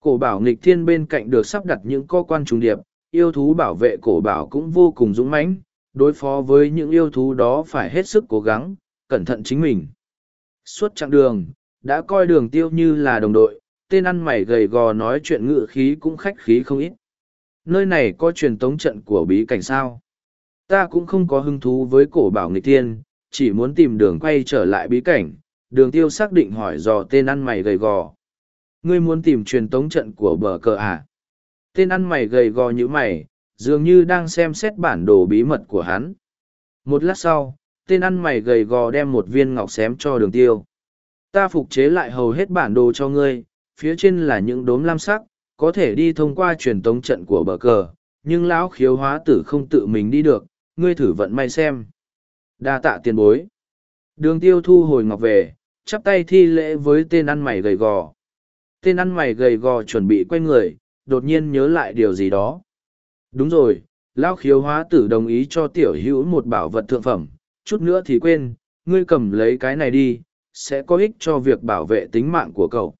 cổ bảo nghịch thiên bên cạnh được sắp đặt những co quan trùng điệp, yêu thú bảo vệ cổ bảo cũng vô cùng dũng mãnh, đối phó với những yêu thú đó phải hết sức cố gắng, cẩn thận chính mình. Suốt chặng đường, đã coi đường tiêu như là đồng đội, tên ăn mày gầy gò nói chuyện ngự khí cũng khách khí không ít. Nơi này có truyền tống trận của bí cảnh sao? Ta cũng không có hứng thú với cổ bảo nghịch tiên, chỉ muốn tìm đường quay trở lại bí cảnh. Đường tiêu xác định hỏi dò tên ăn mày gầy gò. Ngươi muốn tìm truyền tống trận của bờ cờ à? Tên ăn mày gầy gò như mày, dường như đang xem xét bản đồ bí mật của hắn. Một lát sau, tên ăn mày gầy gò đem một viên ngọc xém cho đường tiêu. Ta phục chế lại hầu hết bản đồ cho ngươi, phía trên là những đốm lam sắc, có thể đi thông qua truyền tống trận của bờ cờ, nhưng lão khiếu hóa tử không tự mình đi được, ngươi thử vận may xem. Đa tạ tiền bối. Đường tiêu thu hồi ngọc về, chắp tay thi lễ với tên ăn mày gầy gò. Tên ăn mày gầy gò chuẩn bị quay người, đột nhiên nhớ lại điều gì đó. Đúng rồi, lão khiếu hóa tử đồng ý cho tiểu hữu một bảo vật thượng phẩm, chút nữa thì quên, ngươi cầm lấy cái này đi, sẽ có ích cho việc bảo vệ tính mạng của cậu.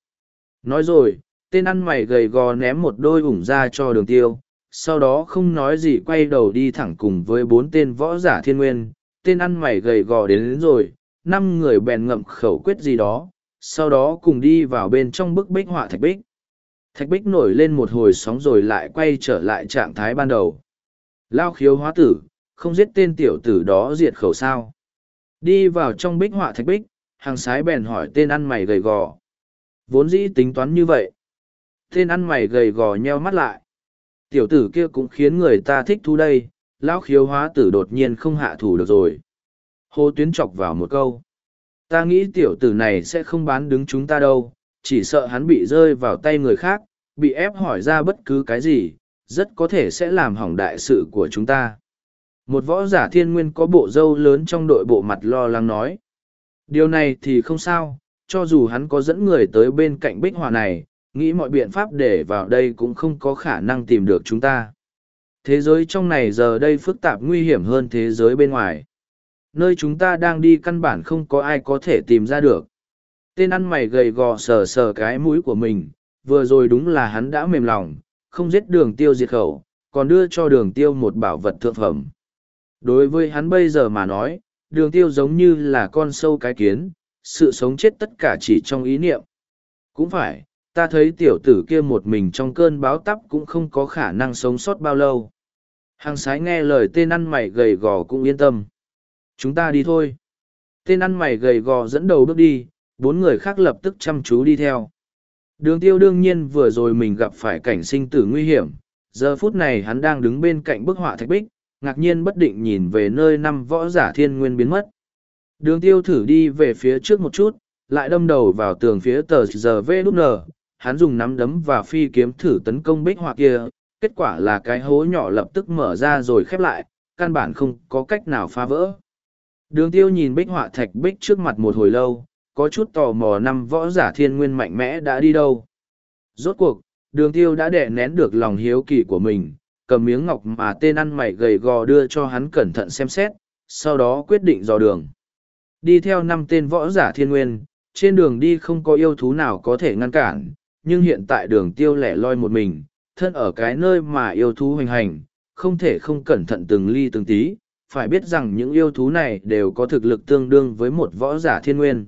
Nói rồi, tên ăn mày gầy gò ném một đôi ủng ra cho đường tiêu, sau đó không nói gì quay đầu đi thẳng cùng với bốn tên võ giả thiên nguyên, tên ăn mày gầy gò đến, đến rồi, năm người bèn ngậm khẩu quyết gì đó, sau đó cùng đi vào bên trong bức bích họa thạch bích. Thạch bích nổi lên một hồi sóng rồi lại quay trở lại trạng thái ban đầu. Lao khiếu hóa tử, không giết tên tiểu tử đó diệt khẩu sao. Đi vào trong bích họa thạch bích, hàng sái bèn hỏi tên ăn mày gầy gò. Vốn dĩ tính toán như vậy. Tên ăn mày gầy gò nheo mắt lại tiểu tử kia cũng khiến người ta thích thú đây lão khiếu hóa tử đột nhiên không hạ thủ được rồi hô tuyến chọc vào một câu ta nghĩ tiểu tử này sẽ không bán đứng chúng ta đâu, chỉ sợ hắn bị rơi vào tay người khác, bị ép hỏi ra bất cứ cái gì, rất có thể sẽ làm hỏng đại sự của chúng ta một võ giả thiên nguyên có bộ râu lớn trong đội bộ mặt lo lắng nói, điều này thì không sao, cho dù hắn có dẫn người tới bên cạnh bích họa này, nghĩ mọi biện pháp để vào đây cũng không có khả năng tìm được chúng ta. Thế giới trong này giờ đây phức tạp nguy hiểm hơn thế giới bên ngoài. Nơi chúng ta đang đi căn bản không có ai có thể tìm ra được. Tên ăn mày gầy gò sờ sờ cái mũi của mình, vừa rồi đúng là hắn đã mềm lòng, không giết đường tiêu diệt khẩu, còn đưa cho đường tiêu một bảo vật thượng phẩm. Đối với hắn bây giờ mà nói, đường tiêu giống như là con sâu cái kiến, sự sống chết tất cả chỉ trong ý niệm. Cũng phải, ta thấy tiểu tử kia một mình trong cơn báo tắp cũng không có khả năng sống sót bao lâu. Hàng sái nghe lời tên ăn mày gầy gò cũng yên tâm. Chúng ta đi thôi. Tên ăn mày gầy gò dẫn đầu bước đi, bốn người khác lập tức chăm chú đi theo. Đường tiêu đương nhiên vừa rồi mình gặp phải cảnh sinh tử nguy hiểm. Giờ phút này hắn đang đứng bên cạnh bức họa thạch bích, ngạc nhiên bất định nhìn về nơi năm võ giả thiên nguyên biến mất. Đường tiêu thử đi về phía trước một chút, lại đâm đầu vào tường phía tờ giờ vê đút nở, hắn dùng nắm đấm và phi kiếm thử tấn công bích họa kia, kết quả là cái hố nhỏ lập tức mở ra rồi khép lại, căn bản không có cách nào phá vỡ. Đường tiêu nhìn bích họa thạch bích trước mặt một hồi lâu, có chút tò mò năm võ giả thiên nguyên mạnh mẽ đã đi đâu. Rốt cuộc, đường tiêu đã đẻ nén được lòng hiếu kỳ của mình, cầm miếng ngọc mà tên ăn mày gầy gò đưa cho hắn cẩn thận xem xét, sau đó quyết định dò đường. Đi theo năm tên võ giả thiên nguyên, trên đường đi không có yêu thú nào có thể ngăn cản, nhưng hiện tại đường tiêu lẻ loi một mình, thân ở cái nơi mà yêu thú hoành hành, không thể không cẩn thận từng ly từng tí, phải biết rằng những yêu thú này đều có thực lực tương đương với một võ giả thiên nguyên.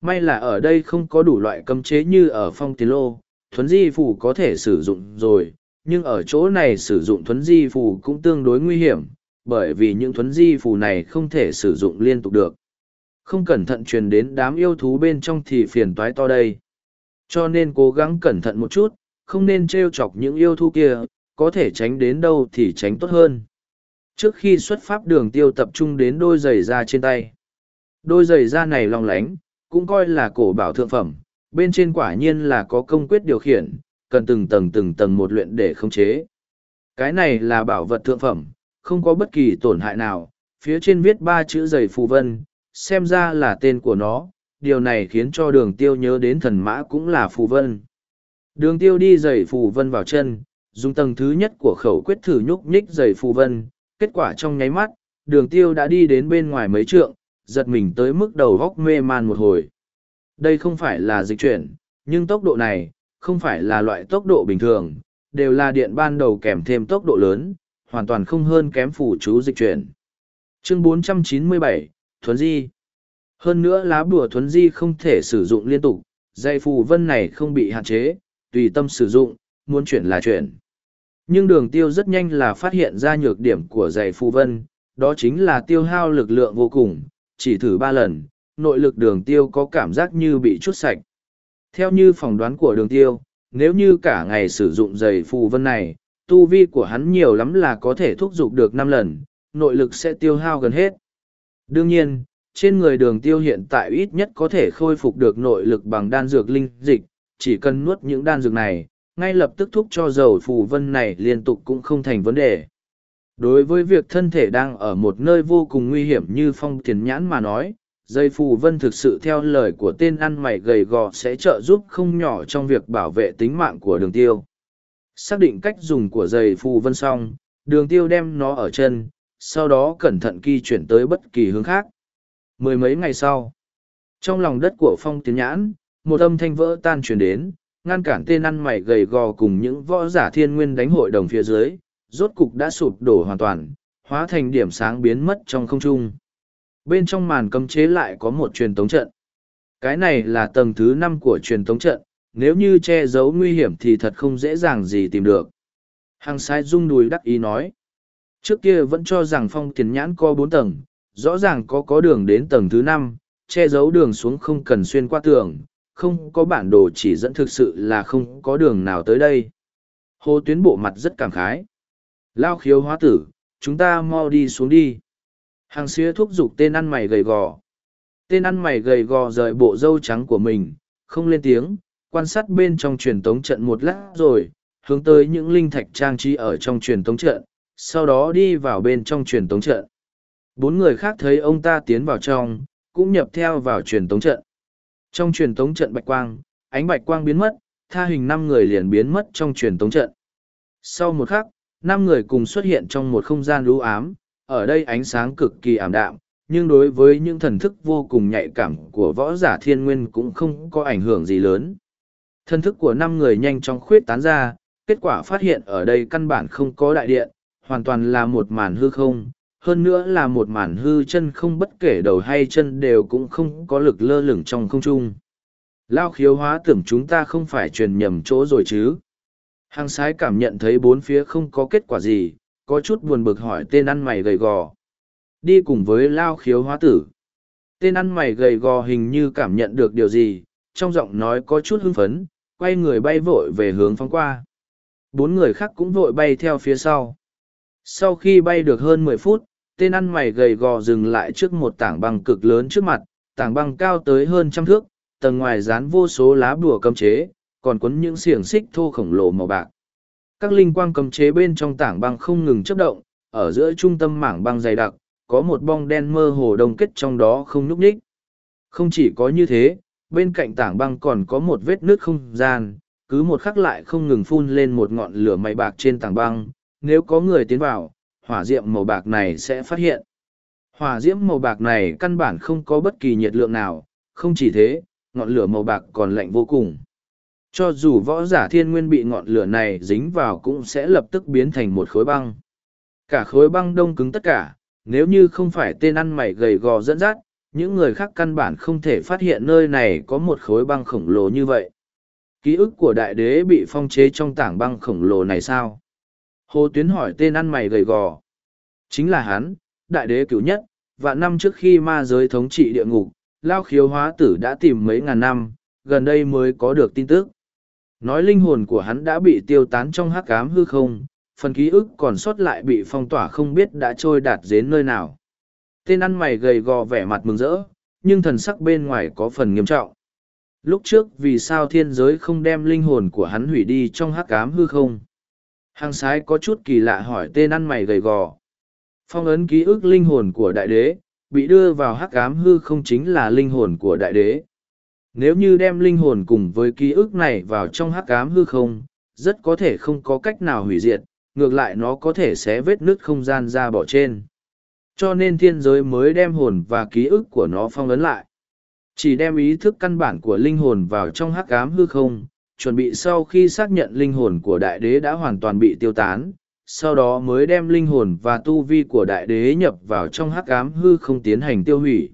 May là ở đây không có đủ loại cấm chế như ở phong tiến lô, thuấn di phủ có thể sử dụng rồi, nhưng ở chỗ này sử dụng thuấn di phủ cũng tương đối nguy hiểm, bởi vì những thuấn di phủ này không thể sử dụng liên tục được. Không cẩn thận truyền đến đám yêu thú bên trong thì phiền toái to đây. Cho nên cố gắng cẩn thận một chút, không nên trêu chọc những yêu thú kia, có thể tránh đến đâu thì tránh tốt hơn. Trước khi xuất pháp đường tiêu tập trung đến đôi giày da trên tay. Đôi giày da này long lánh, cũng coi là cổ bảo thượng phẩm, bên trên quả nhiên là có công quyết điều khiển, cần từng tầng từng tầng một luyện để khống chế. Cái này là bảo vật thượng phẩm, không có bất kỳ tổn hại nào, phía trên viết ba chữ giày phù vân, xem ra là tên của nó, điều này khiến cho đường tiêu nhớ đến thần mã cũng là phù vân. Đường tiêu đi giày phù vân vào chân, dùng tầng thứ nhất của khẩu quyết thử nhúc nhích giày phù vân, kết quả trong nháy mắt, đường tiêu đã đi đến bên ngoài mấy trượng, giật mình tới mức đầu góc mê man một hồi. Đây không phải là dịch chuyển, nhưng tốc độ này, không phải là loại tốc độ bình thường, đều là điện ban đầu kèm thêm tốc độ lớn, hoàn toàn không hơn kém phủ chú dịch chuyển. Chương 497, Thuấn Di Hơn nữa lá bùa Thuấn Di không thể sử dụng liên tục, dây phù vân này không bị hạn chế, tùy tâm sử dụng, muốn chuyển là chuyển. Nhưng đường tiêu rất nhanh là phát hiện ra nhược điểm của giày phù vân, đó chính là tiêu hao lực lượng vô cùng, chỉ thử ba lần, nội lực đường tiêu có cảm giác như bị chút sạch. Theo như phỏng đoán của đường tiêu, nếu như cả ngày sử dụng giày phù vân này, tu vi của hắn nhiều lắm là có thể thúc giục được năm lần, nội lực sẽ tiêu hao gần hết. Đương nhiên, trên người đường tiêu hiện tại ít nhất có thể khôi phục được nội lực bằng đan dược linh dịch, chỉ cần nuốt những đan dược này, ngay lập tức thúc cho dầu phù vân này liên tục cũng không thành vấn đề. Đối với việc thân thể đang ở một nơi vô cùng nguy hiểm như phong tiền nhãn mà nói, dây phù vân thực sự theo lời của tên ăn mày gầy gò sẽ trợ giúp không nhỏ trong việc bảo vệ tính mạng của đường tiêu. Xác định cách dùng của dây phù vân xong, đường tiêu đem nó ở chân, sau đó cẩn thận kỳ chuyển tới bất kỳ hướng khác. Mười mấy ngày sau, trong lòng đất của phong tiến nhãn, một âm thanh vỡ tan truyền đến, ngăn cản tên ăn mày gầy gò cùng những võ giả thiên nguyên đánh hội đồng phía dưới, rốt cục đã sụp đổ hoàn toàn, hóa thành điểm sáng biến mất trong không trung. Bên trong màn cấm chế lại có một truyền tống trận. Cái này là tầng thứ năm của truyền tống trận, nếu như che giấu nguy hiểm thì thật không dễ dàng gì tìm được. Hàng sai rung đùi đắc ý nói. Trước kia vẫn cho rằng phong tiền nhãn có bốn tầng, rõ ràng có có đường đến tầng thứ năm, che giấu đường xuống không cần xuyên qua tường, không có bản đồ chỉ dẫn thực sự là không có đường nào tới đây. Hồ tuyến bộ mặt rất cảm khái. Lao khiếu hóa tử, chúng ta mau đi xuống đi. Hàng xía thúc giục tên ăn mày gầy gò. Tên ăn mày gầy gò rời bộ râu trắng của mình, không lên tiếng, quan sát bên trong truyền tống trận một lát rồi, hướng tới những linh thạch trang trí ở trong truyền tống trận, sau đó đi vào bên trong truyền tống trận. Bốn người khác thấy ông ta tiến vào trong, cũng nhập theo vào truyền tống trận. Trong truyền tống trận bạch quang, ánh bạch quang biến mất, tha hình năm người liền biến mất trong truyền tống trận. Sau một khắc, năm người cùng xuất hiện trong một không gian lũ ám, ở đây ánh sáng cực kỳ ảm đạm, nhưng đối với những thần thức vô cùng nhạy cảm của võ giả thiên nguyên cũng không có ảnh hưởng gì lớn. Thần thức của năm người nhanh chóng khuyết tán ra, kết quả phát hiện ở đây căn bản không có đại điện, hoàn toàn là một màn hư không, hơn nữa là một màn hư chân không bất kể đầu hay chân đều cũng không có lực lơ lửng trong không trung. Lao khiếu hóa tưởng chúng ta không phải truyền nhầm chỗ rồi chứ. Hàng sái cảm nhận thấy bốn phía không có kết quả gì, có chút buồn bực hỏi tên ăn mày gầy gò. Đi cùng với Lao khiếu hóa tử. Tên ăn mày gầy gò hình như cảm nhận được điều gì, trong giọng nói có chút hưng phấn, quay người bay vội về hướng phóng qua. Bốn người khác cũng vội bay theo phía sau. Sau khi bay được hơn mười phút, tên ăn mày gầy gò dừng lại trước một tảng băng cực lớn trước mặt, tảng băng cao tới hơn trăm thước, tầng ngoài dán vô số lá bùa cấm chế, còn quấn những xiềng xích thô khổng lồ màu bạc. Các linh quang cấm chế bên trong tảng băng không ngừng chấp động, ở giữa trung tâm mảng băng dày đặc, có một bong đen mơ hồ đông kết trong đó không nhúc nhích. Không chỉ có như thế, bên cạnh tảng băng còn có một vết nước không gian, cứ một khắc lại không ngừng phun lên một ngọn lửa mây bạc trên tảng băng, nếu có người tiến vào, hỏa diệm màu bạc này sẽ phát hiện. Hỏa diễm màu bạc này căn bản không có bất kỳ nhiệt lượng nào, không chỉ thế, ngọn lửa màu bạc còn lạnh vô cùng. Cho dù võ giả thiên nguyên bị ngọn lửa này dính vào cũng sẽ lập tức biến thành một khối băng. Cả khối băng đông cứng tất cả, nếu như không phải tên ăn mày gầy gò dẫn dắt, những người khác căn bản không thể phát hiện nơi này có một khối băng khổng lồ như vậy. Ký ức của đại đế bị phong chế trong tảng băng khổng lồ này sao? Hồ Tuyến hỏi tên ăn mày gầy gò. Chính là hắn, đại đế cửu nhất, và năm trước khi ma giới thống trị địa ngục, Lao khiếu hóa tử đã tìm mấy ngàn năm, gần đây mới có được tin tức. Nói linh hồn của hắn đã bị tiêu tán trong hắc ám hư không, phần ký ức còn sót lại bị phong tỏa không biết đã trôi đạt đến nơi nào. Tên ăn mày gầy gò vẻ mặt mừng rỡ, nhưng thần sắc bên ngoài có phần nghiêm trọng. Lúc trước vì sao thiên giới không đem linh hồn của hắn hủy đi trong hắc ám hư không? Hàng sái có chút kỳ lạ hỏi tên ăn mày gầy gò. Phong ấn ký ức linh hồn của đại đế, bị đưa vào hắc ám hư không chính là linh hồn của đại đế. Nếu như đem linh hồn cùng với ký ức này vào trong hắc ám hư không, rất có thể không có cách nào hủy diệt, ngược lại nó có thể sẽ vết nứt không gian ra bỏ trên. Cho nên thiên giới mới đem hồn và ký ức của nó phong ấn lại. Chỉ đem ý thức căn bản của linh hồn vào trong hắc ám hư không, chuẩn bị sau khi xác nhận linh hồn của đại đế đã hoàn toàn bị tiêu tán, sau đó mới đem linh hồn và tu vi của đại đế nhập vào trong hắc ám hư không tiến hành tiêu hủy.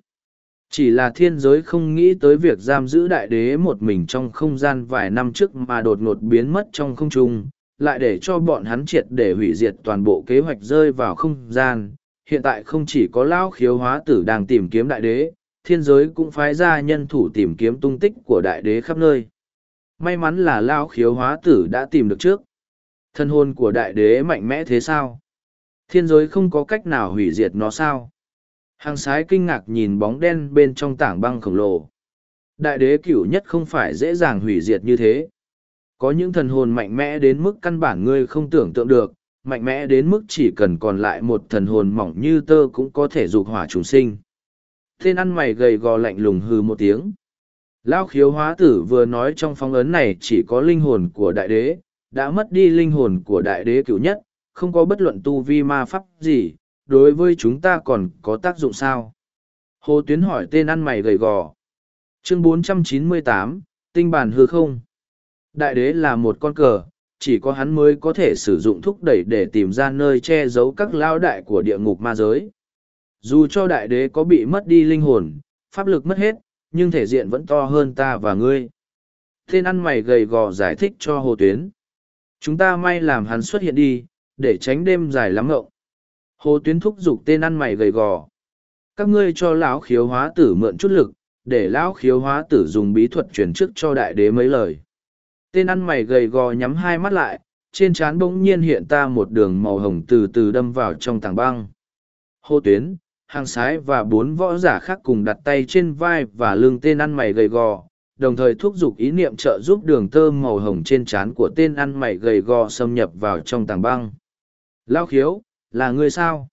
Chỉ là thiên giới không nghĩ tới việc giam giữ đại đế một mình trong không gian vài năm trước mà đột ngột biến mất trong không trung, lại để cho bọn hắn triệt để hủy diệt toàn bộ kế hoạch rơi vào không gian. Hiện tại không chỉ có lão khiếu hóa tử đang tìm kiếm đại đế, thiên giới cũng phái ra nhân thủ tìm kiếm tung tích của đại đế khắp nơi. May mắn là lao khiếu hóa tử đã tìm được trước. Thân hồn của đại đế mạnh mẽ thế sao? Thiên giới không có cách nào hủy diệt nó sao? Hàng sái kinh ngạc nhìn bóng đen bên trong tảng băng khổng lồ. Đại đế cửu nhất không phải dễ dàng hủy diệt như thế. Có những thần hồn mạnh mẽ đến mức căn bản ngươi không tưởng tượng được, mạnh mẽ đến mức chỉ cần còn lại một thần hồn mỏng như tơ cũng có thể dục hỏa trùng sinh. Tên ăn mày gầy gò lạnh lùng hừ một tiếng. Lao khiếu hóa tử vừa nói trong phong ấn này chỉ có linh hồn của đại đế, đã mất đi linh hồn của đại đế cửu nhất, không có bất luận tu vi ma pháp gì, đối với chúng ta còn có tác dụng sao? Hồ Tuyến hỏi tên ăn mày gầy gò. Chương 498, Tinh bản hư không? Đại đế là một con cờ, chỉ có hắn mới có thể sử dụng thúc đẩy để tìm ra nơi che giấu các lao đại của địa ngục ma giới. Dù cho đại đế có bị mất đi linh hồn, pháp lực mất hết, nhưng thể diện vẫn to hơn ta và ngươi. Tên ăn mày gầy gò giải thích cho Hồ Tuyến. Chúng ta may làm hắn xuất hiện đi, để tránh đêm dài lắm ngậu. Hồ Tuyến thúc giục tên ăn mày gầy gò. Các ngươi cho lão khiếu hóa tử mượn chút lực, để lão khiếu hóa tử dùng bí thuật truyền trước cho đại đế mấy lời. Tên ăn mày gầy gò nhắm hai mắt lại, trên trán bỗng nhiên hiện ta một đường màu hồng từ từ đâm vào trong tảng băng. Hô tuyến, hàng sái và bốn võ giả khác cùng đặt tay trên vai và lưng tên ăn mày gầy gò, đồng thời thúc giục ý niệm trợ giúp đường tơ màu hồng trên trán của tên ăn mày gầy gò xâm nhập vào trong tảng băng. Lao khiếu, là người sao?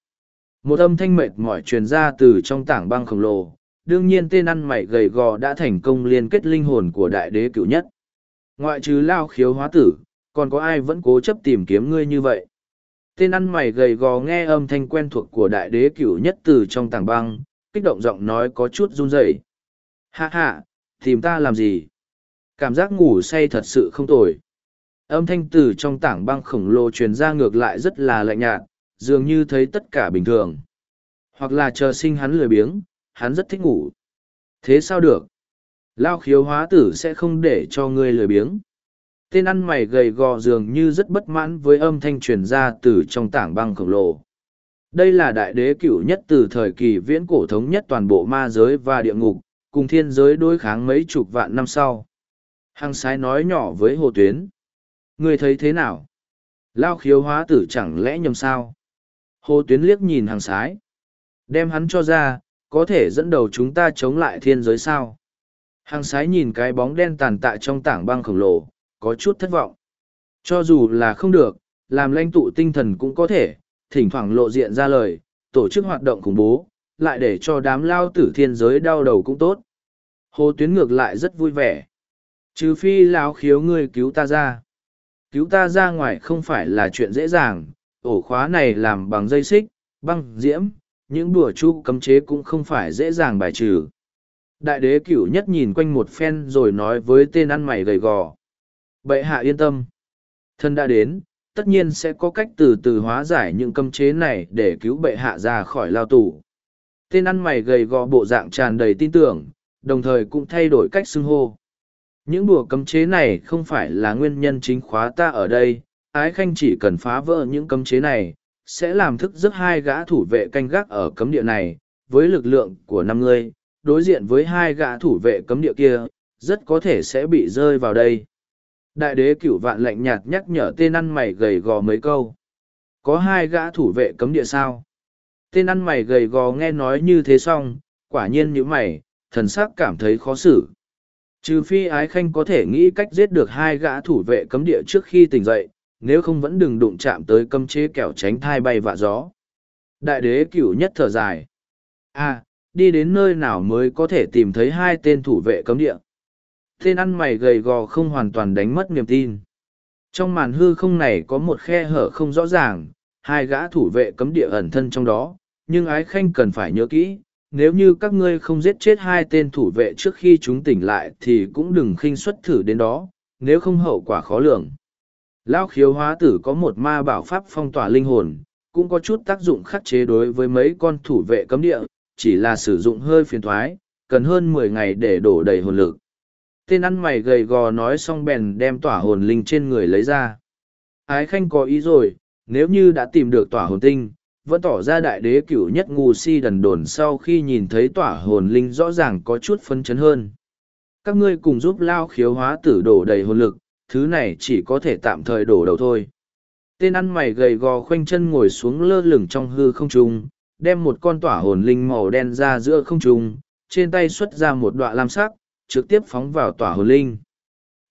Một âm thanh mệt mỏi truyền ra từ trong tảng băng khổng lồ, đương nhiên tên ăn mày gầy gò đã thành công liên kết linh hồn của đại đế cựu nhất. Ngoại trừ lao khiếu hóa tử, còn có ai vẫn cố chấp tìm kiếm ngươi như vậy? Tên ăn mày gầy gò nghe âm thanh quen thuộc của đại đế cửu nhất từ trong tảng băng, kích động giọng nói có chút run rẩy. Hạ hạ, tìm ta làm gì? Cảm giác ngủ say thật sự không tồi. Âm thanh từ trong tảng băng khổng lồ truyền ra ngược lại rất là lạnh nhạt, dường như thấy tất cả bình thường. Hoặc là chờ sinh hắn lười biếng, hắn rất thích ngủ. Thế sao được? Lao khiếu hóa tử sẽ không để cho ngươi lười biếng. Tên ăn mày gầy gò dường như rất bất mãn với âm thanh truyền ra từ trong tảng băng khổng lồ. Đây là đại đế cựu nhất từ thời kỳ viễn cổ thống nhất toàn bộ ma giới và địa ngục, cùng thiên giới đối kháng mấy chục vạn năm sau. Hằng sái nói nhỏ với hồ tuyến. Ngươi thấy thế nào? Lao khiếu hóa tử chẳng lẽ nhầm sao? Hồ tuyến liếc nhìn hàng sái. Đem hắn cho ra, có thể dẫn đầu chúng ta chống lại thiên giới sao? Hàng sái nhìn cái bóng đen tàn tạ trong tảng băng khổng lồ, có chút thất vọng. Cho dù là không được, làm lãnh tụ tinh thần cũng có thể, thỉnh thoảng lộ diện ra lời, tổ chức hoạt động khủng bố, lại để cho đám lao tử thiên giới đau đầu cũng tốt. Hồ Tuyến ngược lại rất vui vẻ. Trừ phi lão khiếu ngươi cứu ta ra. Cứu ta ra ngoài không phải là chuyện dễ dàng, ổ khóa này làm bằng dây xích, băng, diễm, những đùa chu cấm chế cũng không phải dễ dàng bài trừ. Đại đế cửu nhất nhìn quanh một phen rồi nói với tên ăn mày gầy gò. Bệ hạ yên tâm. Thân đã đến, tất nhiên sẽ có cách từ từ hóa giải những cấm chế này để cứu bệ hạ ra khỏi lao tù. Tên ăn mày gầy gò bộ dạng tràn đầy tin tưởng, đồng thời cũng thay đổi cách xưng hô. Những đùa cấm chế này không phải là nguyên nhân chính khóa ta ở đây, ái khanh chỉ cần phá vỡ những cấm chế này, sẽ làm thức giấc hai gã thủ vệ canh gác ở cấm địa này, với lực lượng của năm người, đối diện với hai gã thủ vệ cấm địa kia, rất có thể sẽ bị rơi vào đây. Đại đế cửu vạn lạnh nhạt nhắc nhở tên ăn mày gầy gò mấy câu. Có hai gã thủ vệ cấm địa sao? Tên ăn mày gầy gò nghe nói như thế xong, quả nhiên như mày, thần sắc cảm thấy khó xử. Trừ phi ái khanh có thể nghĩ cách giết được hai gã thủ vệ cấm địa trước khi tỉnh dậy, nếu không vẫn đừng đụng chạm tới cấm chế kẻo tránh thai bay vạ gió. Đại đế cửu nhất thở dài. À, đi đến nơi nào mới có thể tìm thấy hai tên thủ vệ cấm địa. Tên ăn mày gầy gò không hoàn toàn đánh mất niềm tin. Trong màn hư không này có một khe hở không rõ ràng, hai gã thủ vệ cấm địa ẩn thân trong đó, nhưng ái khanh cần phải nhớ kỹ, nếu như các ngươi không giết chết hai tên thủ vệ trước khi chúng tỉnh lại thì cũng đừng khinh xuất thử đến đó, nếu không hậu quả khó lường. Lao khiếu hóa tử có một ma bảo pháp phong tỏa linh hồn, cũng có chút tác dụng khắc chế đối với mấy con thủ vệ cấm địa, chỉ là sử dụng hơi phiền thoái, cần hơn mười ngày để đổ đầy hồn lực. Tên ăn mày gầy gò nói xong bèn đem tỏa hồn linh trên người lấy ra. Ái khanh có ý rồi, nếu như đã tìm được tỏa hồn tinh, vẫn tỏ ra đại đế cửu nhất ngu si đần đồn sau khi nhìn thấy tỏa hồn linh rõ ràng có chút phân chấn hơn. Các ngươi cùng giúp lao khiếu hóa tử đổ đầy hồn lực, thứ này chỉ có thể tạm thời đổ đầu thôi. Tên ăn mày gầy gò khoanh chân ngồi xuống lơ lửng trong hư không trung, đem một con tỏa hồn linh màu đen ra giữa không trung, trên tay xuất ra một đoạn lam sắc, trực tiếp phóng vào tỏa hồn linh.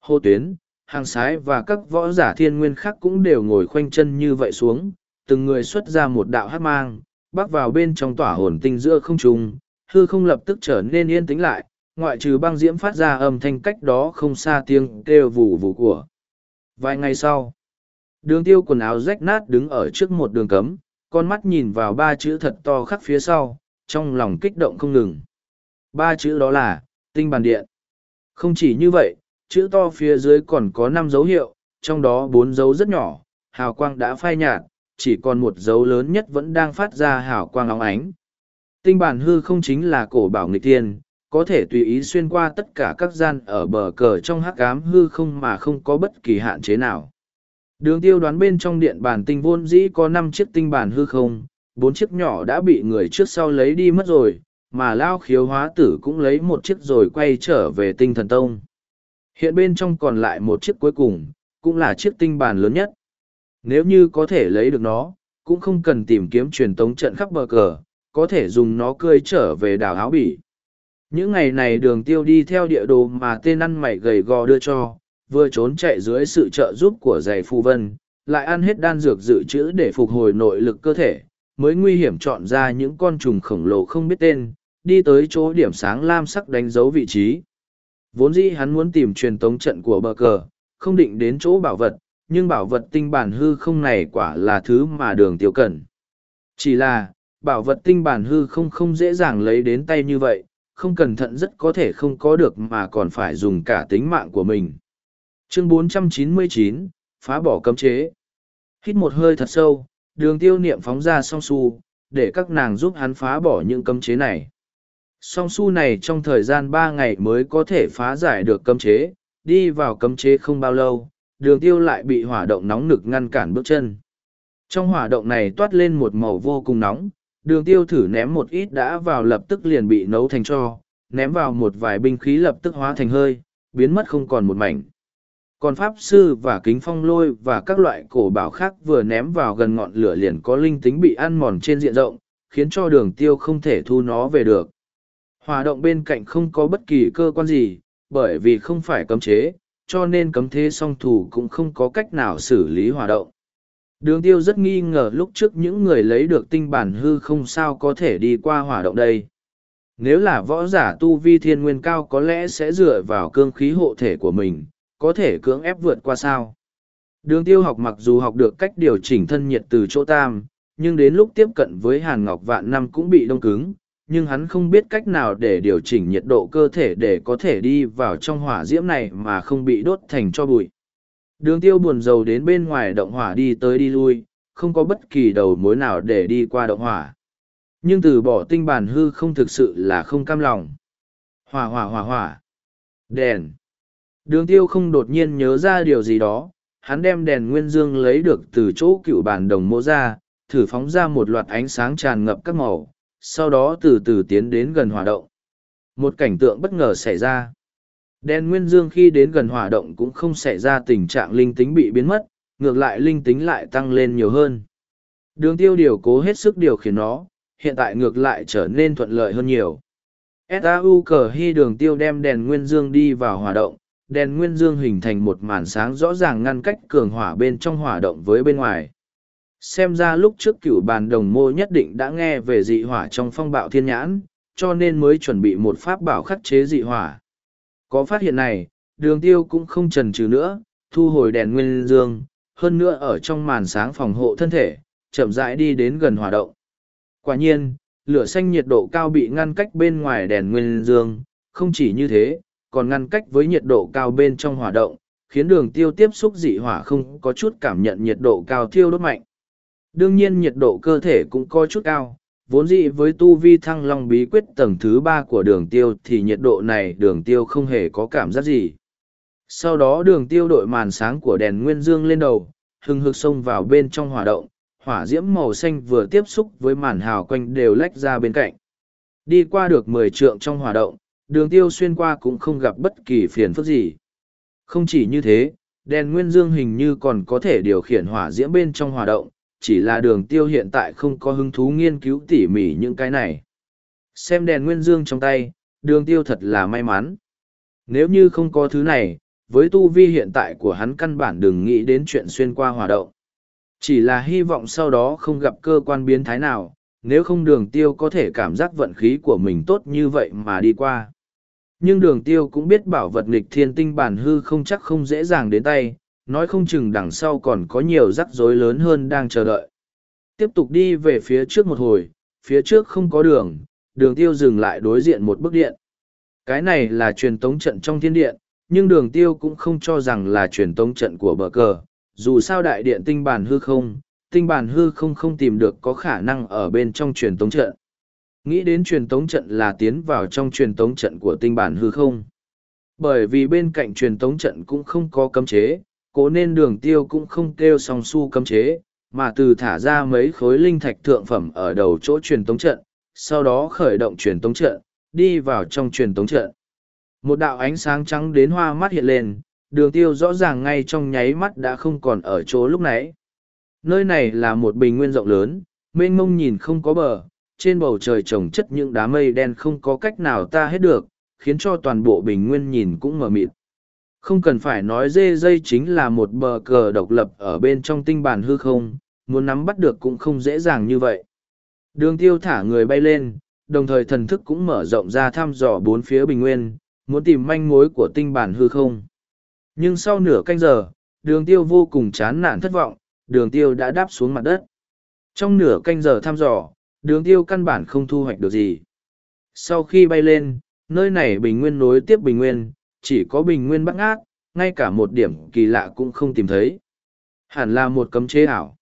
Hô tuyến, hàng sái và các võ giả thiên nguyên khác cũng đều ngồi khoanh chân như vậy xuống, từng người xuất ra một đạo hát mang, bắc vào bên trong tỏa hồn tinh giữa không trung, hư không lập tức trở nên yên tĩnh lại, ngoại trừ băng diễm phát ra âm thanh cách đó không xa tiếng kêu vù vù của. Vài ngày sau, đường tiêu quần áo rách nát đứng ở trước một đường cấm, con mắt nhìn vào ba chữ thật to khắc phía sau, trong lòng kích động không ngừng. Ba chữ đó là, tinh bàn điện. Không chỉ như vậy, chữ to phía dưới còn có năm dấu hiệu, trong đó bốn dấu rất nhỏ, hào quang đã phai nhạt, chỉ còn một dấu lớn nhất vẫn đang phát ra hào quang óng ánh. Tinh bản hư không chính là cổ bảo nghịch tiên, có thể tùy ý xuyên qua tất cả các gian ở bờ cờ trong hắc ám hư không mà không có bất kỳ hạn chế nào. Đường tiêu đoán bên trong điện bản tinh vôn dĩ có năm chiếc tinh bản hư không, bốn chiếc nhỏ đã bị người trước sau lấy đi mất rồi, mà lao khiếu hóa tử cũng lấy một chiếc rồi quay trở về tinh thần tông. Hiện bên trong còn lại một chiếc cuối cùng, cũng là chiếc tinh bản lớn nhất. Nếu như có thể lấy được nó, cũng không cần tìm kiếm truyền tống trận khắp bờ cờ, có thể dùng nó cơi trở về đảo áo bỉ. Những ngày này đường tiêu đi theo địa đồ mà tên ăn mày gầy gò đưa cho, vừa trốn chạy dưới sự trợ giúp của giày phu vân, lại ăn hết đan dược dự trữ để phục hồi nội lực cơ thể, mới nguy hiểm chọn ra những con trùng khổng lồ không biết tên, đi tới chỗ điểm sáng lam sắc đánh dấu vị trí. Vốn dĩ hắn muốn tìm truyền tống trận của bờ cờ, không định đến chỗ bảo vật, nhưng bảo vật tinh bản hư không này quả là thứ mà đường tiêu cần. Chỉ là, bảo vật tinh bản hư không không dễ dàng lấy đến tay như vậy, không cẩn thận rất có thể không có được mà còn phải dùng cả tính mạng của mình. Chương 499, phá bỏ cấm chế. Hít một hơi thật sâu, đường tiêu niệm phóng ra song su, để các nàng giúp hắn phá bỏ những cấm chế này. Song su này trong thời gian ba ngày mới có thể phá giải được cấm chế, đi vào cấm chế không bao lâu, đường tiêu lại bị hỏa động nóng nực ngăn cản bước chân. Trong hỏa động này toát lên một màu vô cùng nóng, đường tiêu thử ném một ít đã vào lập tức liền bị nấu thành cho, ném vào một vài binh khí lập tức hóa thành hơi, biến mất không còn một mảnh. Còn pháp sư và kính phong lôi và các loại cổ bảo khác vừa ném vào gần ngọn lửa liền có linh tính bị ăn mòn trên diện rộng, khiến cho đường tiêu không thể thu nó về được. hòa động bên cạnh không có bất kỳ cơ quan gì, bởi vì không phải cấm chế, cho nên cấm thế song thủ cũng không có cách nào xử lý hòa động. Đường tiêu rất nghi ngờ lúc trước những người lấy được tinh bản hư không sao có thể đi qua hòa động đây. Nếu là võ giả tu vi thiên nguyên cao có lẽ sẽ dựa vào cương khí hộ thể của mình, có thể cưỡng ép vượt qua sao. Đường tiêu học mặc dù học được cách điều chỉnh thân nhiệt từ chỗ tam, nhưng đến lúc tiếp cận với Hàn Ngọc Vạn Năm cũng bị đông cứng, nhưng hắn không biết cách nào để điều chỉnh nhiệt độ cơ thể để có thể đi vào trong hỏa diễm này mà không bị đốt thành cho bụi. Đường tiêu buồn rầu đến bên ngoài động hỏa đi tới đi lui, không có bất kỳ đầu mối nào để đi qua động hỏa. Nhưng từ bỏ tinh bản hư không thực sự là không cam lòng. Hỏa hỏa hỏa hỏa. Đèn. Đường tiêu không đột nhiên nhớ ra điều gì đó, hắn đem đèn nguyên dương lấy được từ chỗ cựu bản đồng mô ra, thử phóng ra một loạt ánh sáng tràn ngập các màu, sau đó từ từ tiến đến gần hỏa động. Một cảnh tượng bất ngờ xảy ra. Đèn nguyên dương khi đến gần hỏa động cũng không xảy ra tình trạng linh tính bị biến mất, ngược lại linh tính lại tăng lên nhiều hơn. Đường tiêu điều cố hết sức điều khiển nó, hiện tại ngược lại trở nên thuận lợi hơn nhiều. S.A.U. cờ hy đường tiêu đem đèn nguyên dương đi vào hỏa động, đèn nguyên dương hình thành một màn sáng rõ ràng ngăn cách cường hỏa bên trong hỏa động với bên ngoài. Xem ra lúc trước cửu bàn đồng mô nhất định đã nghe về dị hỏa trong phong bạo thiên nhãn, cho nên mới chuẩn bị một pháp bảo khắc chế dị hỏa. Có phát hiện này, đường tiêu cũng không chần chừ nữa, thu hồi đèn nguyên dương, hơn nữa ở trong màn sáng phòng hộ thân thể, chậm rãi đi đến gần hỏa động. Quả nhiên, lửa xanh nhiệt độ cao bị ngăn cách bên ngoài đèn nguyên dương, không chỉ như thế, còn ngăn cách với nhiệt độ cao bên trong hỏa động, khiến đường tiêu tiếp xúc dị hỏa không có chút cảm nhận nhiệt độ cao thiêu đốt mạnh. Đương nhiên nhiệt độ cơ thể cũng có chút cao, vốn dĩ với tu vi thăng long bí quyết tầng thứ ba của đường tiêu thì nhiệt độ này đường tiêu không hề có cảm giác gì. Sau đó đường tiêu đội màn sáng của đèn nguyên dương lên đầu, hừng hực xông vào bên trong hỏa động, hỏa diễm màu xanh vừa tiếp xúc với màn hào quanh đều lách ra bên cạnh. Đi qua được mười trượng trong hỏa động, đường tiêu xuyên qua cũng không gặp bất kỳ phiền phức gì. Không chỉ như thế, đèn nguyên dương hình như còn có thể điều khiển hỏa diễm bên trong hỏa động, chỉ là đường tiêu hiện tại không có hứng thú nghiên cứu tỉ mỉ những cái này. Xem đèn nguyên dương trong tay, đường tiêu thật là may mắn. Nếu như không có thứ này, với tu vi hiện tại của hắn căn bản đừng nghĩ đến chuyện xuyên qua hỏa động. Chỉ là hy vọng sau đó không gặp cơ quan biến thái nào, nếu không đường tiêu có thể cảm giác vận khí của mình tốt như vậy mà đi qua. Nhưng đường tiêu cũng biết bảo vật nghịch thiên tinh bản hư không chắc không dễ dàng đến tay, nói không chừng đằng sau còn có nhiều rắc rối lớn hơn đang chờ đợi. Tiếp tục đi về phía trước một hồi, phía trước không có đường, đường tiêu dừng lại đối diện một bức điện. Cái này là truyền tống trận trong thiên điện, nhưng đường tiêu cũng không cho rằng là truyền tống trận của bờ cờ. Dù sao đại điện tinh bản hư không, tinh bản hư không không tìm được có khả năng ở bên trong truyền tống trận. Nghĩ đến truyền tống trận là tiến vào trong truyền tống trận của tinh bản hư không. Bởi vì bên cạnh truyền tống trận cũng không có cấm chế, cố nên đường tiêu cũng không kêu song su cấm chế, mà từ thả ra mấy khối linh thạch thượng phẩm ở đầu chỗ truyền tống trận, sau đó khởi động truyền tống trận, đi vào trong truyền tống trận. Một đạo ánh sáng trắng đến hoa mắt hiện lên, đường tiêu rõ ràng ngay trong nháy mắt đã không còn ở chỗ lúc nãy. Nơi này là một bình nguyên rộng lớn, mênh mông nhìn không có bờ, trên bầu trời trồng chất những đá mây đen không có cách nào ta hết được, khiến cho toàn bộ bình nguyên nhìn cũng mờ mịt. Không cần phải nói dê dây chính là một bờ cờ độc lập ở bên trong tinh bản hư không, muốn nắm bắt được cũng không dễ dàng như vậy. Đường tiêu thả người bay lên, đồng thời thần thức cũng mở rộng ra thăm dò bốn phía bình nguyên, muốn tìm manh mối của tinh bản hư không. Nhưng sau nửa canh giờ, đường tiêu vô cùng chán nản thất vọng, đường tiêu đã đáp xuống mặt đất. Trong nửa canh giờ thăm dò, đường tiêu căn bản không thu hoạch được gì. Sau khi bay lên, nơi này bình nguyên nối tiếp bình nguyên, chỉ có bình nguyên bắc ngát, ngay cả một điểm kỳ lạ cũng không tìm thấy. Hẳn là một cấm chế ảo.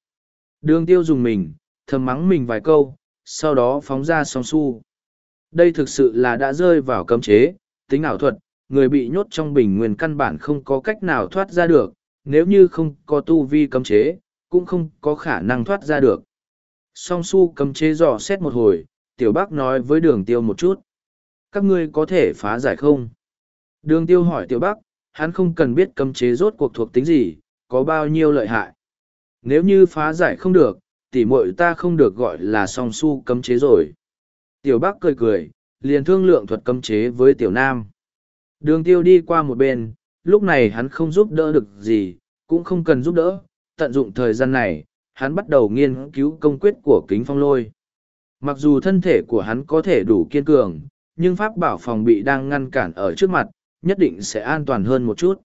Đường tiêu dùng mình, thầm mắng mình vài câu, sau đó phóng ra song su. Đây thực sự là đã rơi vào cấm chế, tính ảo thuật, người bị nhốt trong bình nguyên căn bản không có cách nào thoát ra được, nếu như không có tu vi cấm chế, cũng không có khả năng thoát ra được. Song su cấm chế dò xét một hồi, tiểu bác nói với đường tiêu một chút. Các ngươi có thể phá giải không? Đường tiêu hỏi tiểu bắc, hắn không cần biết cấm chế rốt cuộc thuộc tính gì, có bao nhiêu lợi hại. Nếu như phá giải không được, tỉ mội ta không được gọi là song su cấm chế rồi. Tiểu bắc cười cười, liền thương lượng thuật cấm chế với tiểu nam. Đường tiêu đi qua một bên, lúc này hắn không giúp đỡ được gì, cũng không cần giúp đỡ, tận dụng thời gian này, hắn bắt đầu nghiên cứu công quyết của kính phong lôi. Mặc dù thân thể của hắn có thể đủ kiên cường, nhưng pháp bảo phòng bị đang ngăn cản ở trước mặt, nhất định sẽ an toàn hơn một chút.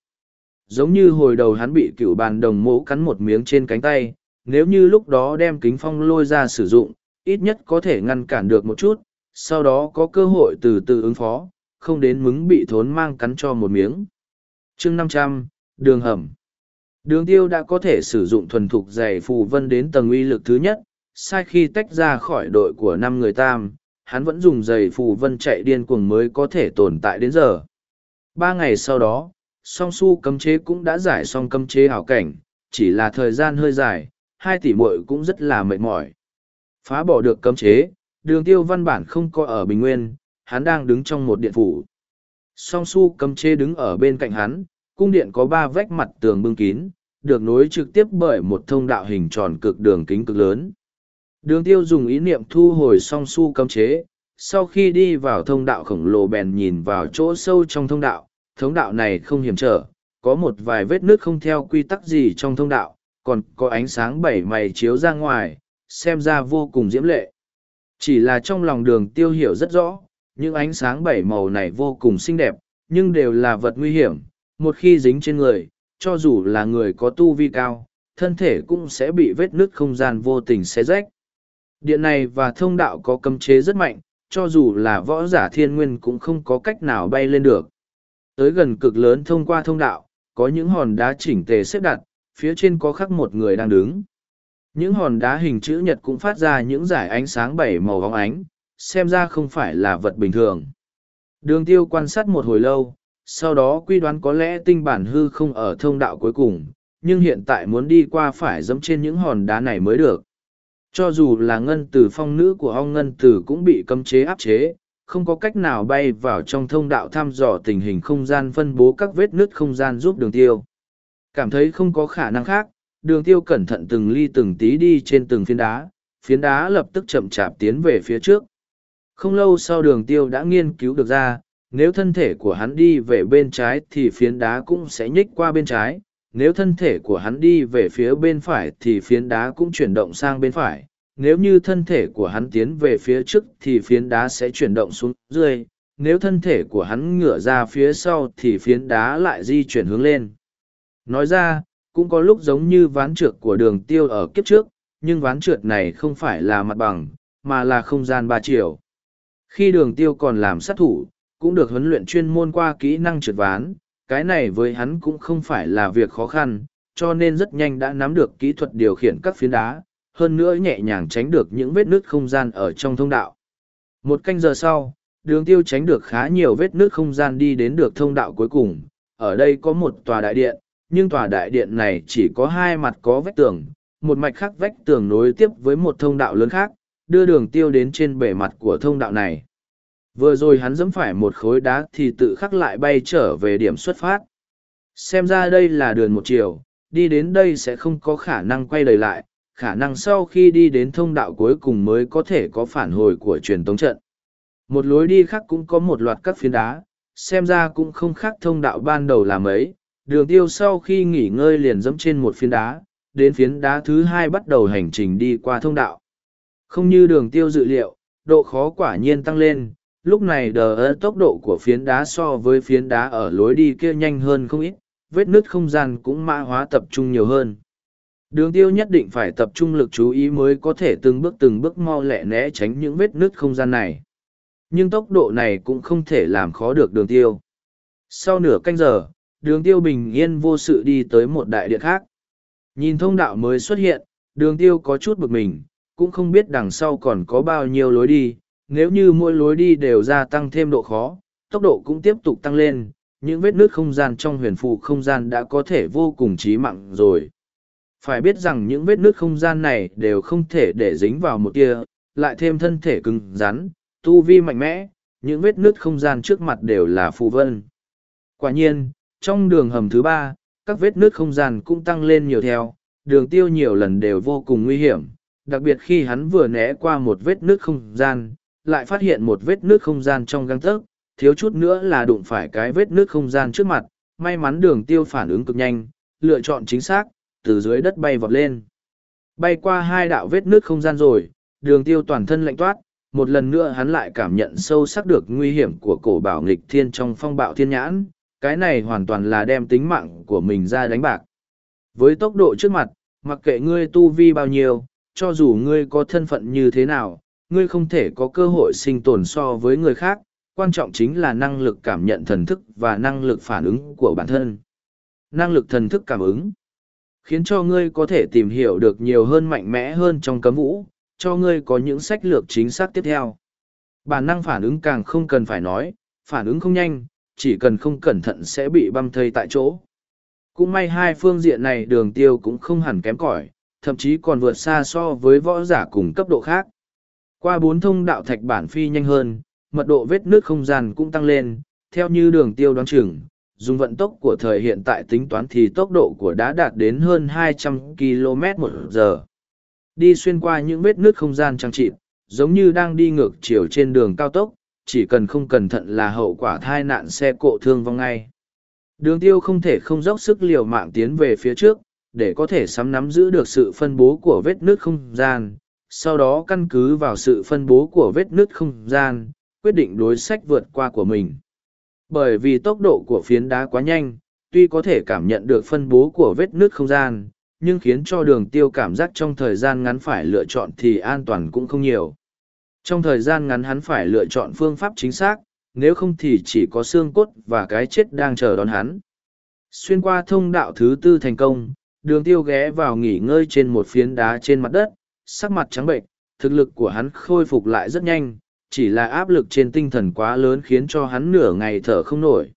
Giống như hồi đầu hắn bị cựu bàn đồng mỗ cắn một miếng trên cánh tay, nếu như lúc đó đem kính phong lôi ra sử dụng, ít nhất có thể ngăn cản được một chút, sau đó có cơ hội từ từ ứng phó, không đến mứng bị thốn mang cắn cho một miếng. chương năm trăm đường hầm. Đường tiêu đã có thể sử dụng thuần thục giày phù vân đến tầng uy lực thứ nhất, sai khi tách ra khỏi đội của năm người tam, hắn vẫn dùng giày phù vân chạy điên cuồng mới có thể tồn tại đến giờ. Ba ngày sau đó, song su cấm chế cũng đã giải xong cấm chế hảo cảnh, chỉ là thời gian hơi dài, hai tỷ muội cũng rất là mệt mỏi. Phá bỏ được cấm chế, đường tiêu văn bản không có ở Bình Nguyên, hắn đang đứng trong một điện phủ. Song su cấm chế đứng ở bên cạnh hắn, cung điện có ba vách mặt tường bưng kín, được nối trực tiếp bởi một thông đạo hình tròn cực đường kính cực lớn. Đường tiêu dùng ý niệm thu hồi song su cấm chế, sau khi đi vào thông đạo khổng lồ bèn nhìn vào chỗ sâu trong thông đạo, thông đạo này không hiểm trở, có một vài vết nước không theo quy tắc gì trong thông đạo, còn có ánh sáng bảy mày chiếu ra ngoài, xem ra vô cùng diễm lệ. Chỉ là trong lòng đường tiêu hiểu rất rõ, những ánh sáng bảy màu này vô cùng xinh đẹp, nhưng đều là vật nguy hiểm, một khi dính trên người, cho dù là người có tu vi cao, thân thể cũng sẽ bị vết nứt không gian vô tình xé rách. Điện này và thông đạo có cấm chế rất mạnh, cho dù là võ giả thiên nguyên cũng không có cách nào bay lên được. Tới gần cực lớn thông qua thông đạo, có những hòn đá chỉnh tề xếp đặt, phía trên có khắc một người đang đứng. Những hòn đá hình chữ nhật cũng phát ra những dải ánh sáng bảy màu óng ánh, xem ra không phải là vật bình thường. Đường tiêu quan sát một hồi lâu, sau đó quy đoán có lẽ tinh bản hư không ở thông đạo cuối cùng, nhưng hiện tại muốn đi qua phải dẫm trên những hòn đá này mới được. Cho dù là ngân tử phong nữ của ông ngân tử cũng bị cấm chế áp chế, không có cách nào bay vào trong thông đạo thăm dò tình hình không gian phân bố các vết nứt không gian giúp đường tiêu. Cảm thấy không có khả năng khác, đường tiêu cẩn thận từng ly từng tí đi trên từng phiến đá, phiến đá lập tức chậm chạp tiến về phía trước. Không lâu sau đường tiêu đã nghiên cứu được ra, nếu thân thể của hắn đi về bên trái thì phiến đá cũng sẽ nhích qua bên trái, nếu thân thể của hắn đi về phía bên phải thì phiến đá cũng chuyển động sang bên phải, nếu như thân thể của hắn tiến về phía trước thì phiến đá sẽ chuyển động xuống dưới, nếu thân thể của hắn ngửa ra phía sau thì phiến đá lại di chuyển hướng lên. Nói ra, cũng có lúc giống như ván trượt của đường tiêu ở kiếp trước, nhưng ván trượt này không phải là mặt bằng, mà là không gian ba chiều. Khi đường tiêu còn làm sát thủ, cũng được huấn luyện chuyên môn qua kỹ năng trượt ván, cái này với hắn cũng không phải là việc khó khăn, cho nên rất nhanh đã nắm được kỹ thuật điều khiển các phiến đá, hơn nữa nhẹ nhàng tránh được những vết nứt không gian ở trong thông đạo. Một canh giờ sau, đường tiêu tránh được khá nhiều vết nứt không gian đi đến được thông đạo cuối cùng. Ở đây có một tòa đại điện, nhưng tòa đại điện này chỉ có hai mặt có vách tường, một mạch khác vách tường nối tiếp với một thông đạo lớn khác, đưa đường tiêu đến trên bề mặt của thông đạo này. Vừa rồi hắn dẫm phải một khối đá thì tự khắc lại bay trở về điểm xuất phát. Xem ra đây là đường một chiều, đi đến đây sẽ không có khả năng quay lời lại, khả năng sau khi đi đến thông đạo cuối cùng mới có thể có phản hồi của truyền tống trận. Một lối đi khác cũng có một loạt các phiến đá, xem ra cũng không khác thông đạo ban đầu là mấy. Đường tiêu sau khi nghỉ ngơi liền dẫm trên một phiến đá, đến phiến đá thứ hai bắt đầu hành trình đi qua thông đạo. Không như đường tiêu dự liệu, độ khó quả nhiên tăng lên, lúc này đờ ơ tốc độ của phiến đá so với phiến đá ở lối đi kia nhanh hơn không ít, vết nứt không gian cũng mã hóa tập trung nhiều hơn. Đường tiêu nhất định phải tập trung lực chú ý mới có thể từng bước từng bước mau lẹ né tránh những vết nứt không gian này. Nhưng tốc độ này cũng không thể làm khó được đường tiêu. Sau nửa canh giờ, đường tiêu bình yên vô sự đi tới một đại điện khác. Nhìn thông đạo mới xuất hiện, đường tiêu có chút bực mình, cũng không biết đằng sau còn có bao nhiêu lối đi. Nếu như mỗi lối đi đều gia tăng thêm độ khó, tốc độ cũng tiếp tục tăng lên, những vết nứt không gian trong huyền phù không gian đã có thể vô cùng chí mạng rồi. Phải biết rằng những vết nứt không gian này đều không thể để dính vào một tia, lại thêm thân thể cứng rắn, tu vi mạnh mẽ, những vết nứt không gian trước mặt đều là phù vân. Quả nhiên, trong đường hầm thứ ba, các vết nứt không gian cũng tăng lên nhiều theo, đường tiêu nhiều lần đều vô cùng nguy hiểm, đặc biệt khi hắn vừa né qua một vết nứt không gian, lại phát hiện một vết nước không gian trong găng tấc, thiếu chút nữa là đụng phải cái vết nước không gian trước mặt, may mắn đường tiêu phản ứng cực nhanh, lựa chọn chính xác, từ dưới đất bay vọt lên. Bay qua hai đạo vết nước không gian rồi, đường tiêu toàn thân lạnh toát, một lần nữa hắn lại cảm nhận sâu sắc được nguy hiểm của cổ bảo nghịch thiên trong phong bạo thiên nhãn, cái này hoàn toàn là đem tính mạng của mình ra đánh bạc. Với tốc độ trước mặt, mặc kệ ngươi tu vi bao nhiêu, cho dù ngươi có thân phận như thế nào, ngươi không thể có cơ hội sinh tồn so với người khác, quan trọng chính là năng lực cảm nhận thần thức và năng lực phản ứng của bản thân. Năng lực thần thức cảm ứng khiến cho ngươi có thể tìm hiểu được nhiều hơn mạnh mẽ hơn trong cấm vũ, cho ngươi có những sách lược chính xác tiếp theo. Bản năng phản ứng càng không cần phải nói, phản ứng không nhanh, chỉ cần không cẩn thận sẽ bị băm thây tại chỗ. Cũng may hai phương diện này đường tiêu cũng không hẳn kém cỏi, thậm chí còn vượt xa so với võ giả cùng cấp độ khác. Qua bốn thông đạo thạch bản phi nhanh hơn, mật độ vết nước không gian cũng tăng lên, theo như đường tiêu đoán chừng, dùng vận tốc của thời hiện tại tính toán thì tốc độ của đã đạt đến hơn 200 km một giờ. Đi xuyên qua những vết nước không gian trang trị, giống như đang đi ngược chiều trên đường cao tốc, chỉ cần không cẩn thận là hậu quả thai nạn xe cộ thương vong ngay. Đường tiêu không thể không dốc sức liều mạng tiến về phía trước, để có thể sắm nắm giữ được sự phân bố của vết nước không gian, sau đó căn cứ vào sự phân bố của vết nứt không gian, quyết định đối sách vượt qua của mình. Bởi vì tốc độ của phiến đá quá nhanh, tuy có thể cảm nhận được phân bố của vết nứt không gian, nhưng khiến cho đường tiêu cảm giác trong thời gian ngắn phải lựa chọn thì an toàn cũng không nhiều. Trong thời gian ngắn hắn phải lựa chọn phương pháp chính xác, nếu không thì chỉ có xương cốt và cái chết đang chờ đón hắn. Xuyên qua thông đạo thứ tư thành công, đường tiêu ghé vào nghỉ ngơi trên một phiến đá trên mặt đất, sắc mặt trắng bệnh, thực lực của hắn khôi phục lại rất nhanh, chỉ là áp lực trên tinh thần quá lớn khiến cho hắn nửa ngày thở không nổi.